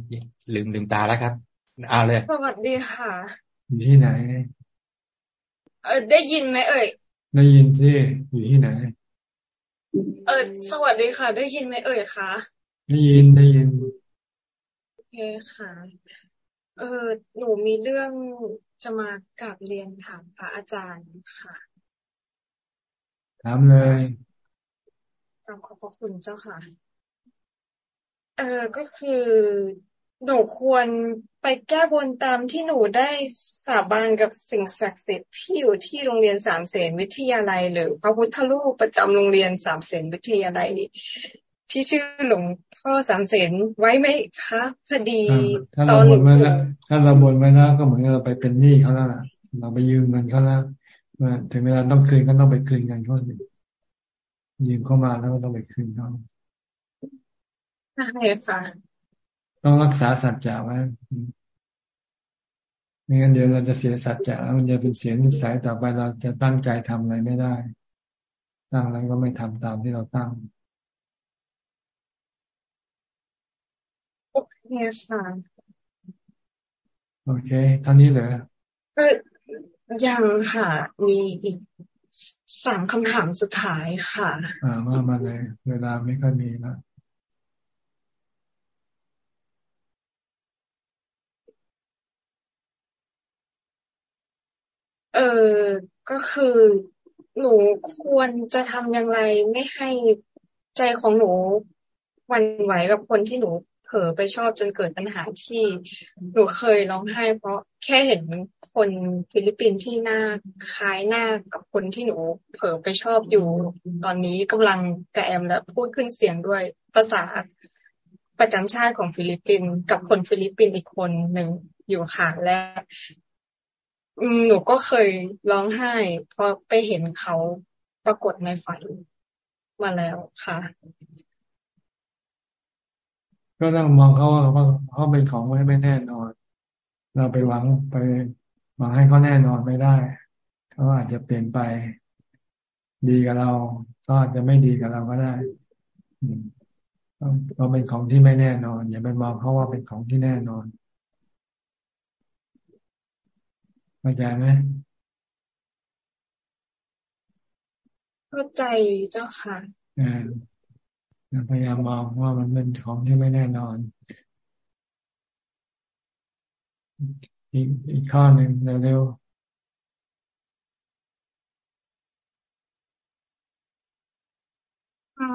ลืมลืมตาแล้วครับเอาเลยสวัสดีค่ะอยู่ที่ไหน เออได้ยินไหมเอ่ยได้ยินสิอยู่ที่ไหน เออสวัสดีค่ะ ได้ยินไหมเอ่ยคะได้ยินได้ยินโอ เคค่ะ เออหนูมีเรื่องจะมากลับเรียนถามพระอาจารย์ค่ะ ถามเลยตามขอบพระคุณเจ้าค่ะ เออก็คือ หนูควรไปแก้บนตามที่หนูได้สาบานกับสิ่งศักดิ์สิทธิ์ที่อยู่ที่โรงเรียนสามเสนวิทยาลัย หรือพระพุทธรูปประจำโรงเรียนสามเสนวิทยาลัย ที่ชื่อหลวงพ่อสามเสนไว้ไหมคะพอดีถ้าเราบนไว้แล้วถ้าเราบนไว้แล้วก็เหมือนเราไปเป็นหนี้เขาแล้วเราไปยืมเงินเขาแล้วถึงเวลาต้องคืนก็ต้องไปคืนเงินเขาสิยืมเข้ามาแล้วก็ต้องไปคืนเขาใช่ค่ะต้องรักษาสัจจะไว้ไม่งั้นเดี๋ยวเราจะเสียสัจจะแล้วมันจะเป็นเสียนิสัยต่อไปเราจะตั้งใจทำอะไรไม่ได้ ตั้งแล้วก็ไม่ทำตามที่เราตั้ง โอเคค่ะโอเคท่านี้เหรอเออยังค่ะ มีอีกสามคำถามสุดท้ายค่ะ อ่ามามาเลยเวลาไม่ค่อยมีนะเออก็คือหนูควรจะทำอย่างไรไม่ให้ใจของหนูหวั่นไหวกับคนที่หนูเผลอไปชอบจนเกิดปัญหาที่หนูเคยร้องไห้ เพราะแค่เห็นคนฟิลิปปินส์ที่หน้าคล้ายหน้ากับคนที่หนูเผลอไปชอบอยู่ ตอนนี้กำลังกระแอมและพูดขึ้นเสียงด้วยภาษาประจำชาติของฟิลิปปินส์กับคนฟิลิปปินส์อีกคนหนึ่งอยู่ค่ะและหนูก็เคยร้องไห้ เพราะไปเห็นเขาปรากฏในฝันมาแล้วค่ะ ก็ต้องมองเขาว่าเขาเป็นของไม่ไม่แน่นอน เราไปหวังไปหวังให้เขาแน่นอนไม่ได้เขาอาจจะเปลี่ยนไป ดีกับเราก็อาจจะไม่ดีกับเราก็ได้เราเป็นของที่ไม่แน่นอน อย่าไปมองเขาว่าเป็นของที่แน่นอนเข้าใจไหมเข้าใจเจ้าค่ะ พยายามมองว่ามันเป็นของที่ไม่แน่นอน อีกอีกข้อหนึ่งเร็ว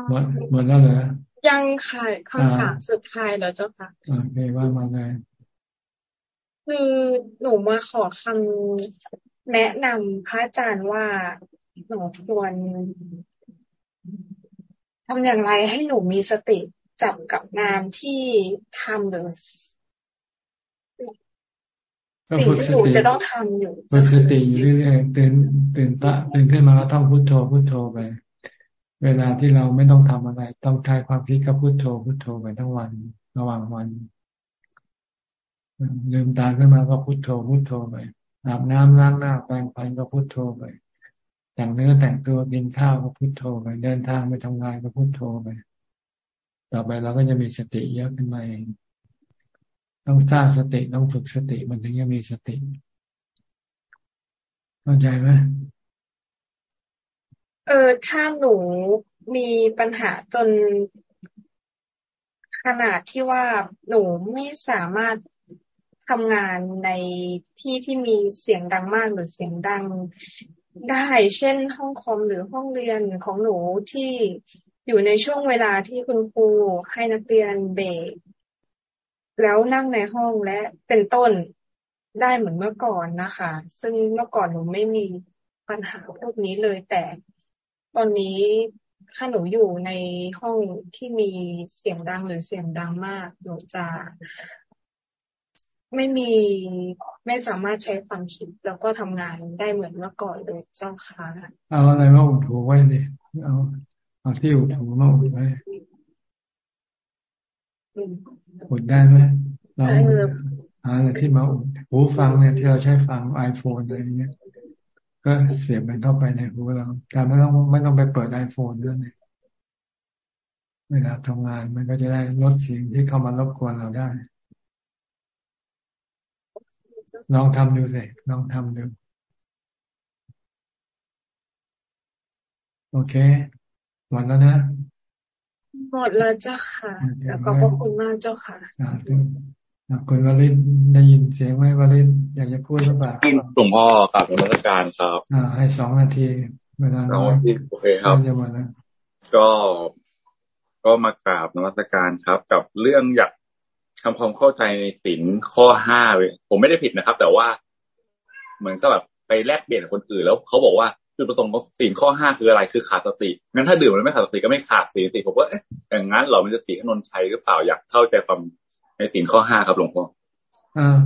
หมดหมดแล้วเหรอยังค่ะคำถามสุดท้ายแล้วเจ้าค่ะโอเคว่ามาเลยคือหนูมาขอคำแนะนำพระอาจารย์ว่าหนูควร ทำอย่างไรให้หนูมีสติจับกับงานที่ทำหรือสิ่งที่หนูจะต้องทำอยู่ฝึกสติอยู่เรื่อยๆตื่นตื่นตะตื่นขึ้นมาแล้วต้องพุทโธพุทโธไป เวลาที่เราไม่ต้องทำอะไร ต้องคลายความคิดก็พุโทโธพุโทโธไปทั้งวัน ระหว่างวันลืมตาขึ้นมาก็พุโทโธพุโทโธไปอาบน้ำล้างหน้าแปรงฟันก็พุโทโธไป แต่งเนื้อแต่งตัวกินข้าวก็พุโทโธไป เดินทางไปทำงานก็พุโทโธไป ต่อไปเราก็จะมีสติเยอะขึ้นมาเองต้องสร้างสติต้องฝึกสติมันถึงจะมีสติ เข้าใจไหมเออถ้าหนูมีปัญหาจนขนาดที่ว่าหนูไม่สามารถทำงานในที่ที่มีเสียงดังมากหรือเสียงดัง ได้ เช่นห้องคอมหรือห้องเรียนของหนูที่อยู่ในช่วงเวลาที่คุณครูให้นักเรียนเบรกแล้วนั่งในห้องและเป็นต้นได้เหมือนเมื่อก่อนนะคะ ซึ่งเมื่อก่อนหนูไม่มีปัญหาพวกนี้เลย แต่ตอนนี้ถ้าหนูอยู่ในห้องที่มีเสียงดังหรือเสียงดังมาก หนูจะ ไม่มีไม่สามารถใช้ความคิดแล้วก็ทำงานได้เหมือนเมื่อก่อนเลยเจ้าค่ะเอาอะไรมาอุดหูไว้ดิเอาเอาที่อุดหูมาอุดไว้อุดได้ไหมเราหาอะไรที่มาอุดหูฟังเนี่ยที่เราใช้ฟังไอโฟนอะไรเงี้ยก็เสียบมันเข้าไปในหูเราแต่ไม่ต้องไม่ต้องไปเปิดไอโฟนด้วยเนี่ยเวลาทำงานมันก็จะได้ลดเสียงที่เข้ามารบกวนเราได้ ลองทำดูสิลองทำดู โอเค หมดแล้วนะ หมดแล้วเจ้าค่ะ แล้วก็ขอบคุณมากเจ้าค่ะคุณวรินได้ยินเสียงไหมวรินอยากจะพูดหรือเปล่าหลวงพ่อกับนมัสการครับอ่าให้สองนาทีเวลาน้อยโอเคครับก็ก็มากราบนมัสการครับ กับเรื่องอยาก ทำความเข้าใจในสินข้อห้าเลยผมไม่ได้ผิดนะครับ แต่ว่าเหมือนก็แบบไปแลกเปลี่ยนคนอื่นแล้วเขาบอกว่าคือประสงค์ของสินข้อห้าคืออะไรคือขาดสติงั้นถ้าดื่มแล้วไม่ขาดสติก็ไม่ขาดสีสติผมว่าอย่างนั้นเรามันจะสีขนนชัยหรือเปล่าอยากเข้าใจความในสินข้อห้าครับหลวงพ่ออ่า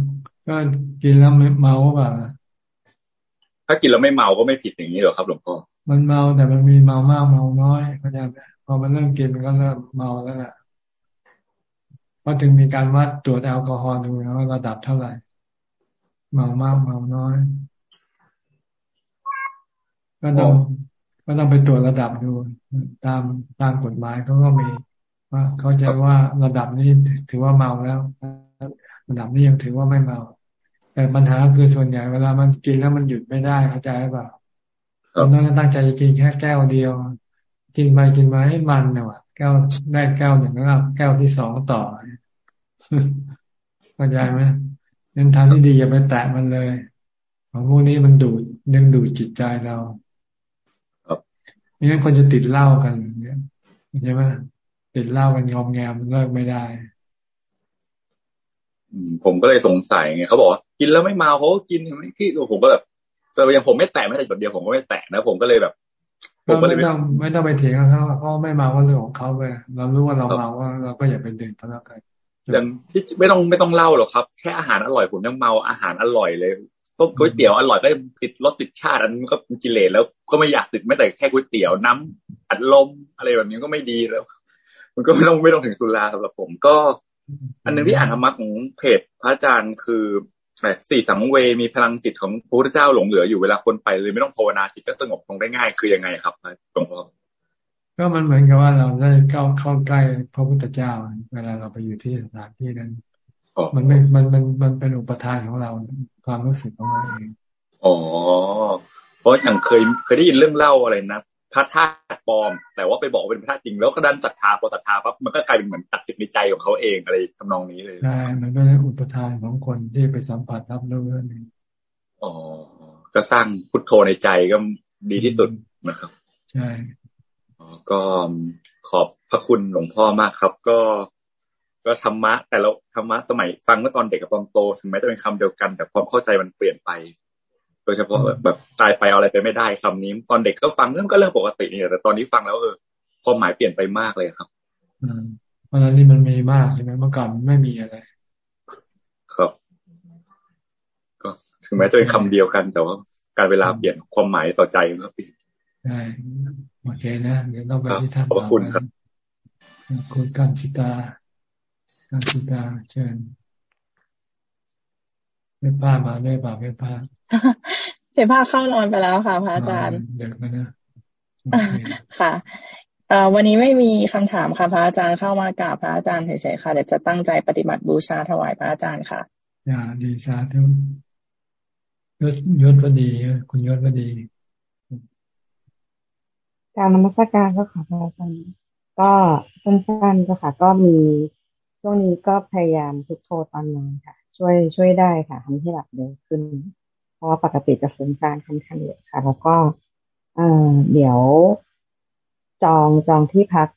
ก็กินแล้วไม่เมาเปล่าถ้ากินแล้วไม่เมาก็ไม่ผิดอย่างนี้หรอครับหลวงพ่อมันเมาแต่มันมีเมามากเมาน้อยเข้าใจไหมพอมันเริ่มกินมันก็เริ่มเมาแล้วแหละ เพราเขาถึงมีการวัดตรวจแอลกอฮอล์ดูนะว่าระดับเท่าไหร่ เมามากเมาน้อยก็ต้องก็ต้องไปตรวจระดับดู ตามตามกฎหมายเขาก็มีว่าเขาจะว่าระดับนี้ถือว่าเมาแล้ว ระดับนี้ยังถือว่าไม่เมา แต่ปัญหาคือส่วนใหญ่เวลามันกินแล้วมันหยุดไม่ได้เข้าใจหรือเปล่าเราต้องตั้งใจกินแค่แก้วเดียว กินไปกินมาให้มันเนี่ยวะแก้วได้แก้วหนึ่งแล้วแก้วที่สองต่อ เข้าใจไหมเน้นทางที่ดีอย่าไปแตะมันเลย ของพวกนี้มันดูดดึงดูดจิตใจเราไม่งั้นคนจะติดเหล้ากันเนี่ยใช่ไหมติดเหล้ากันงอมแงมเลิกไม่ได้ผมก็เลยสงสัยไงเขาบอกกินแล้วไม่เมาเขาก็กินไม่ขี้ผมก็แบบแต่ยังผมไม่แตะไม่แต่จุดเดียวผมก็ไม่แตะนะผมก็เลยแบบ ผมก็เลยไม่ต้องไม่ต้องไปเถียงเขาเขาไม่เมาก็เรื่องของเขาไปเรารู้ว่าเราเมาว่าเราก็อย่าไปดื่มเพราะแล้วกัน อย่างที่ไม่ต้องไม่ต้องเล่าหรอกครับ แค่อาหารอร่อยผมยังเมาอาหารอร่อยเลยต้มก๋วยเตี๋ยวอร่อยก็ติดรสติดชาติอันนี้ก็กิเลสแล้วก็ไม่อยากติดไม่แต่แค่ก๋วยเตี๋ยวน้ำอัดลมอะไรแบบนี้ก็ไม่ดีแล้ว มันก็ไม่ต้องไม่ต้องถึงสุราสำหรับผมก็ อันนึงที่อ่านธรรมะของเพจพระอาจารย์คือสี่สังเวมีพลังจิตของพระพุทธเจ้าหลงเหลืออยู่เวลาคนไปเลยไม่ต้องภาวนาจิตก็สงบลงได้ง่ายคือยังไงครับหลวงพ่อ ก็มันเหมือนกับว่าเราได้เข้าเข้าใกล้พระพุทธเจ้า เวลาเราไปอยู่ที่สถานที่นั้นมันไม่มันมันมันเป็นอุปทานของเราความรู้สึกของเราเองอ๋อเพราะอย่างเคยเคยได้ยินเรื่องเล่าอะไรนะพระธาตุปลอม แต่ว่าไปบอกเป็นพระจริง แล้วก็ดันศรัทธาพอศรัทธาปั๊บมันก็กลายเป็นเหมือนตัดจิตในใจของเขาเองอะไรทำนองนี้เลยใช่มันก็เป็นอุปทานของคนที่ไปสัมผัสรับรู้เรื่องนี้อ๋อก็สร้างพุทโธในใจก็ดีที่สุดนะครับ ใช่อ๋อ ก็ขอบพระคุณหลวงพ่อมากครับ ก็ ก็ธรรมะ แต่เราธรรมะสมัยฟังเมื่อตอนเด็กกับตอนโตถึงแม้จะเป็นคำเดียวกัน แต่ความเข้าใจมันเปลี่ยนไป โดยเฉพาะแบบตายไปเอาอะไรไปไม่ได้คำนี้ตอนเด็กก็ฟังเรื่องก็เรื่องปกตินี่แต่ตอนนี้ฟังแล้วเออความหมายเปลี่ยนไปมากเลยครับเพราะนั้นนี่มันมีมากใช่ไหมเมื่อก่อนไม่มีอะไร ครับ ก็ถึงแม้จะเป็นคำเดียวกันแต่ว่าการเวลาเปลี่ยนความหมายต่อใจมันก็เปลี่ยน ใช่โอเคนะเดี๋ยวต้องไปที่ท่านขอบคุณครับคุณกันสิตากันสิตาเชิญไม่ป้ามาไม่ป่าไม่ป้าเพผ้าเข้านอนไปแล้วค่ะพระอาจารย์เด็กนะค่ะเอ่อวันนี้ไม่มีคำถามค่ะพระอาจารย์เข้ามากราบพระอาจารย์เฉยๆค่ะเดี๋ยวจะตั้งใจปฏิบัติบูชาถวายพระอาจารย์ค่ะอย่าดีสาธุยศยศพอดีคุณยศพอดี การนมัสการก็ค่ะพระอาจารย์ก็สั้นๆก็ค่ะ ก็มีช่วงนี้ก็พยายามพุทโธตอนนอนค่ะ ช่วยช่วยได้ค่ะทำให้หลับเร็วขึ้น เพราะว่าปกติจะฟุ้งซ่านค่อนข้างเยอะค่ะ แล้วก็ เออเดี๋ยว จองจองที่พัก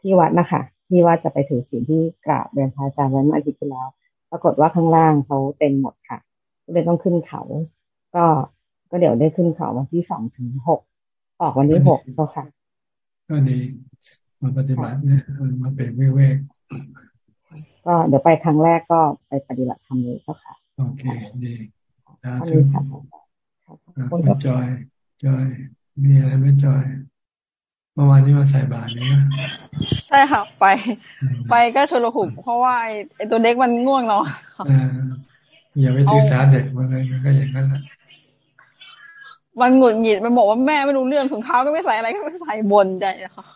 ที่วัดนะคะที่ว่าจะไปถือศีลที่กราบเรียนพระอาจารย์ไว้เมื่ออาทิตย์ที่แล้ว ปรากฏว่าข้างล่างเขาเต็มหมดค่ะก็เลยต้องขึ้นเขา ก็ก็เดี๋ยวได้ขึ้นเขาวันที่สองถึงหก ออกวันที่หกก็ค่ะ ก็ดีมาปฏิบัติเนี่ยมาเป็นวิเวกก็เดี๋ยวไปครั้งแรกก็ไปปฏิบัติธรรมเลยก็ค่ะ โอเค ดีสาธุคุณจอยจอย มีอะไรไหมจอยเมื่อวานนี้มาใส่บาตรนี่นะใช่ค่ะ ไป ไปก็ชลหุบเพราะว่าไอ้ตัวเด็กมันง่วงเนาะอย่าไปถือสาเด็กมาเลยก็อย่างนั้นแหละ มันหงุดหงิดมันบอกว่าแม่ไม่รู้เรื่องถุงเท้าก็ไม่ใส่อะไรก็ไม่ใส่บนใจค่ะ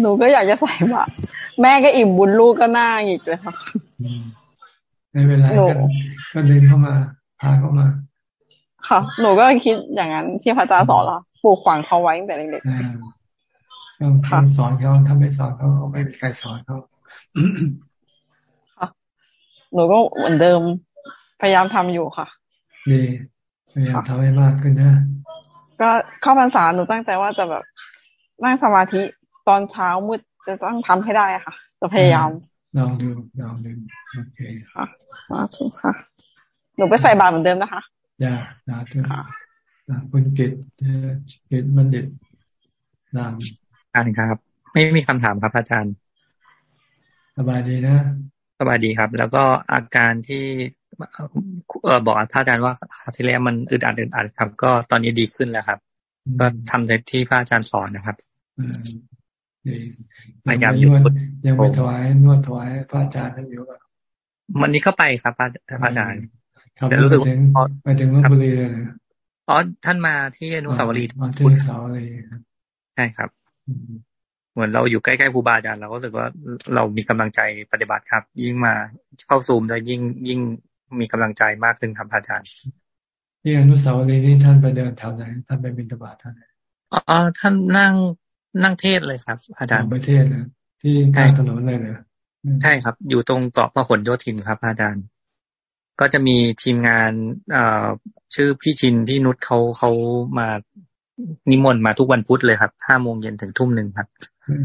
หนูก็อยากจะใส่บาตรแม่ก็อิ่มบุญลูกก็น่าอีกเลยค่ะไม่เป็นไรก็เดินเข้ามาพาเข้ามา ค่ะ หนูก็คิดอย่างนั้นที่พระอาจารย์สอนเราปลูกฝังเขาไว้ตั้งแต่เด็กๆต้องสอนเขาถ้าไม่สอนเขาไม่มีใครสอนเขาค่ะ หนูก็เหมือนเดิมพยายามทำอยู่ค่ะดี พยายามทำให้มากขึ้นนะ ก็เข้าพรรษาหนูตั้งใจว่าจะแบบนั่งสมาธิตอนเช้ามืดจะต้องทำให้ได้ค่ะ จะพยายามลองดูลองดูโอเคค่ะสาธุค่ะ หนูไปใส่บาตรเหมือนเดิมนะคะอย่าสาธุคุณกิตกิตมันเด็ดนามอ่านครับ ไม่มีคำถามครับอาจารย์ สบายดีนะ สบายดีครับ แล้วก็อาการที่ บอกพระอาจารย์ว่าคราวที่แล้วมันอึดอัดอึดอัดครับ ก็ตอนนี้ดีขึ้นแล้วครับ ก็ทำในที่พระอาจารย์สอนนะครับพยายามนวดยังไปถวายนวดถวายพระอาจารย์ท่านอยู่ป่ะวันนี้ก็ไปครับพระอาจารย์แต่รู้สึกไปถึงลบบุรีเลยอ๋อท่านมาที่อนุสาวรีย์มาที่อนุสาวรีย์ใช่ครับ เหมือนเราอยู่ใกล้ๆครูบาอาจารย์เราก็รู้สึกว่าเรามีกำลังใจปฏิบัติครับ ยิ่งมาเข้าซูมได้ยิ่งยิ่ง มีกำลังใจมากขึ้นครับอาจารย์ที่อนุสาวรีย์นี่ท่านไปเดินแถวไหนท่านไปบิณฑบาตท่านอ๋อท่านนั่งนั่งเทศเลยครับ อาจารย์ไปเทศนะที่กลางถนนเลยนะใช่ครับ อยู่ตรงเกาะพหลโยธินครับ อาจารย์ ก็จะมีทีมงานเอ่อชื่อพี่ชินพี่นุชเขาเขามานิมนต์มาทุกวันพุธเลยครับห้าโมงเย็นถึงทุ่มหนึ่งครับ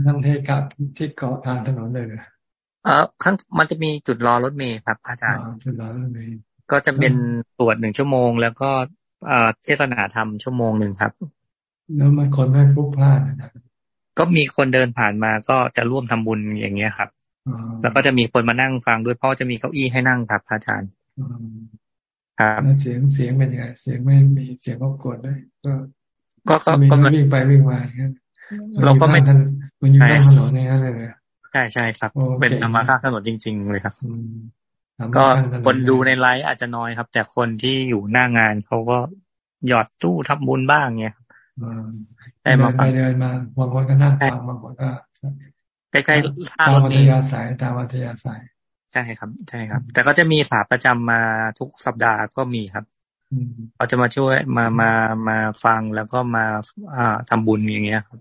นั่งเทศกับที่เกาะทางถนนเลย เออข้างมันจะมีจุดรอรถเมย์ครับ อาจารย์จุดรอรถเมย์ก็จะเป็นตรวจหนึ่งชั่วโมง แล้วก็เอ่อเทศนาธรรมชั่วโมงหนึ่งครับแล้วมันคนไม่พลุกพล่านนะก็มีคนเดินผ่านมาก็จะร่วมทำบุญอย่างเงี้ยครับแล้วก็จะมีคนมานั่งฟังด้วยเพราะจะมีเก้าอี้ให้นั่งครับอาจารย์ครับเสียงเสียงเป็นยังไงเสียงไม่มีเสียงรบกวนด้วยก็ก็ก็มีวิ่งไปวิ่งมาเราก็ไม่ทันมันอยู่ข้างถนนนี่นั่นเลย ใช่ใช่ครับ เป็นธรรมชาติถนนจริง ๆ เลยครับก็คนดูในไลฟ์อาจจะน้อยครับ แต่คนที่อยู่หน้างานเขาก็หยอดตู้ทำบุญบ้างเงี้ยได้มาไปเดินมาบางคนก็นั่งฟังบางคนก็ใกล้ๆท่ารถนี้ตามวัทยาสายตามวัทยาสายใช่ครับ ใช่ครับ แต่ก็จะมีสาประจำมาทุกสัปดาห์ก็มีครับเขาจะมาช่วยมามามาฟังแล้วก็มา อ่าทำบุญอย่างเงี้ยครับ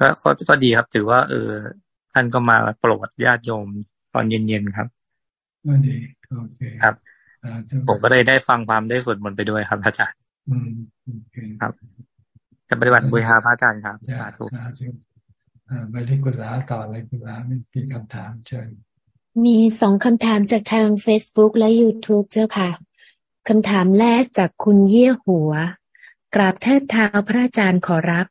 ก็ก็ก็ดีครับ ถือว่า เออ ท่านก็มาโปรดญาติโยมตอนเย็นๆครับก็ดีโอเคครับผมก็เลยได้ฟังความได้สวดมนต์ไปด้วยครับอาจารย์อืมโอเคครับจะปฏิบัติบูชาพระอาจารย์ครับสาธุไปที่คุณลาต่อเลยคุณลามีคำถามเชิญมีสองคำถามจากทาง Facebook และ YouTube เจ้าค่ะคำถามแรกจากคุณเยี่ยหัว กราบเทศเท้าพระอาจารย์ขอรับ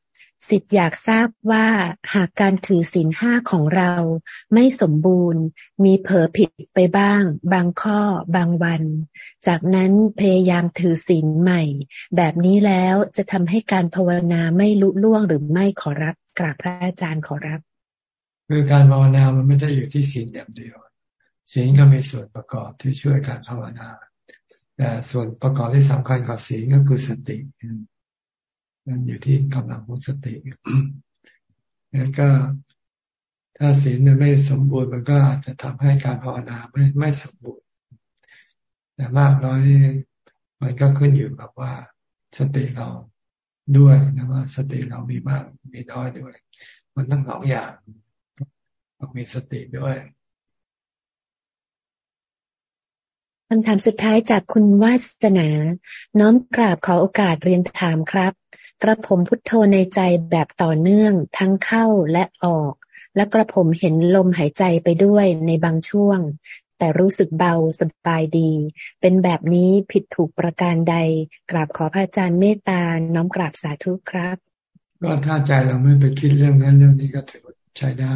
สิทธิ์อยากทราบว่าหากการถือศีลห้าของเราไม่สมบูรณ์ มีเผลอผิดไปบ้าง บางข้อ บางวัน จากนั้นพยายามถือศีลใหม่ แบบนี้แล้วจะทำให้การภาวนาไม่ลุล่วงหรือไม่ขอรับกราบพระอาจารย์ขอรับ คือการภาวนามันไม่ได้อยู่ที่ศีลอย่างเดียวศีลก็มีส่วนประกอบที่ช่วยการภาวนาแต่ส่วนประกอบที่สำคัญกว่าศีลก็คือสติ นั่นอยู่ที่กำลังของสติแล้วก็ถ้าศีลไม่สมบูรณ์มันก็อาจจะทำให้การภาวนาไม่ไม่สมบูรณ์ แต่มากน้อยมันก็ขึ้นอยู่กับว่าสติเราด้วยนะว่าสติเรามีมากมีน้อยด้วย มันต้องสองอย่างต้องมีสติด้วยคำถามสุดท้ายจากคุณวาสนา น้อมกราบขอโอกาสเรียนถามครับ กระผมพุทโธในใจแบบต่อเนื่องทั้งเข้าและออก และกระผมเห็นลมหายใจไปด้วยในบางช่วง แต่รู้สึกเบาสบายดี เป็นแบบนี้ผิดถูกประการใด กราบขอพระอาจารย์เมตตาน้อมกราบสาธุครับ ก็ถ้าใจเราไม่ไปคิดเรื่องนั้นเรื่องนี้ก็ถือใช้ได้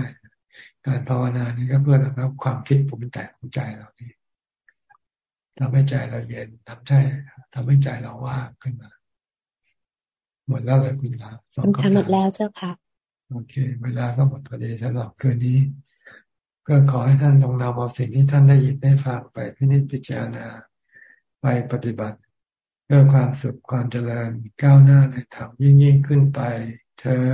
การภาวนานี้ก็เพื่อทำให้ความคิดปรุงแต่งของใจเรานี่ทำให้ใจเราเย็นทำใจทำให้ใจเราว่างขึ้นมา หมดแล้วเลยคุณลาสองคำถามหมดแล้วเจ้าค่ะ โอเค เวลาก็หมดพอดีสำหรับคืนนี้ ก็ขอให้ท่านลงนำเอาสิ่งที่ท่านได้ยินได้ฟังไปพินิจพิจารณาไปปฏิบัติเพื่อความสุขความเจริญก้าวหน้าในธรรมยิ่งยิ่งขึ้นไป เธอ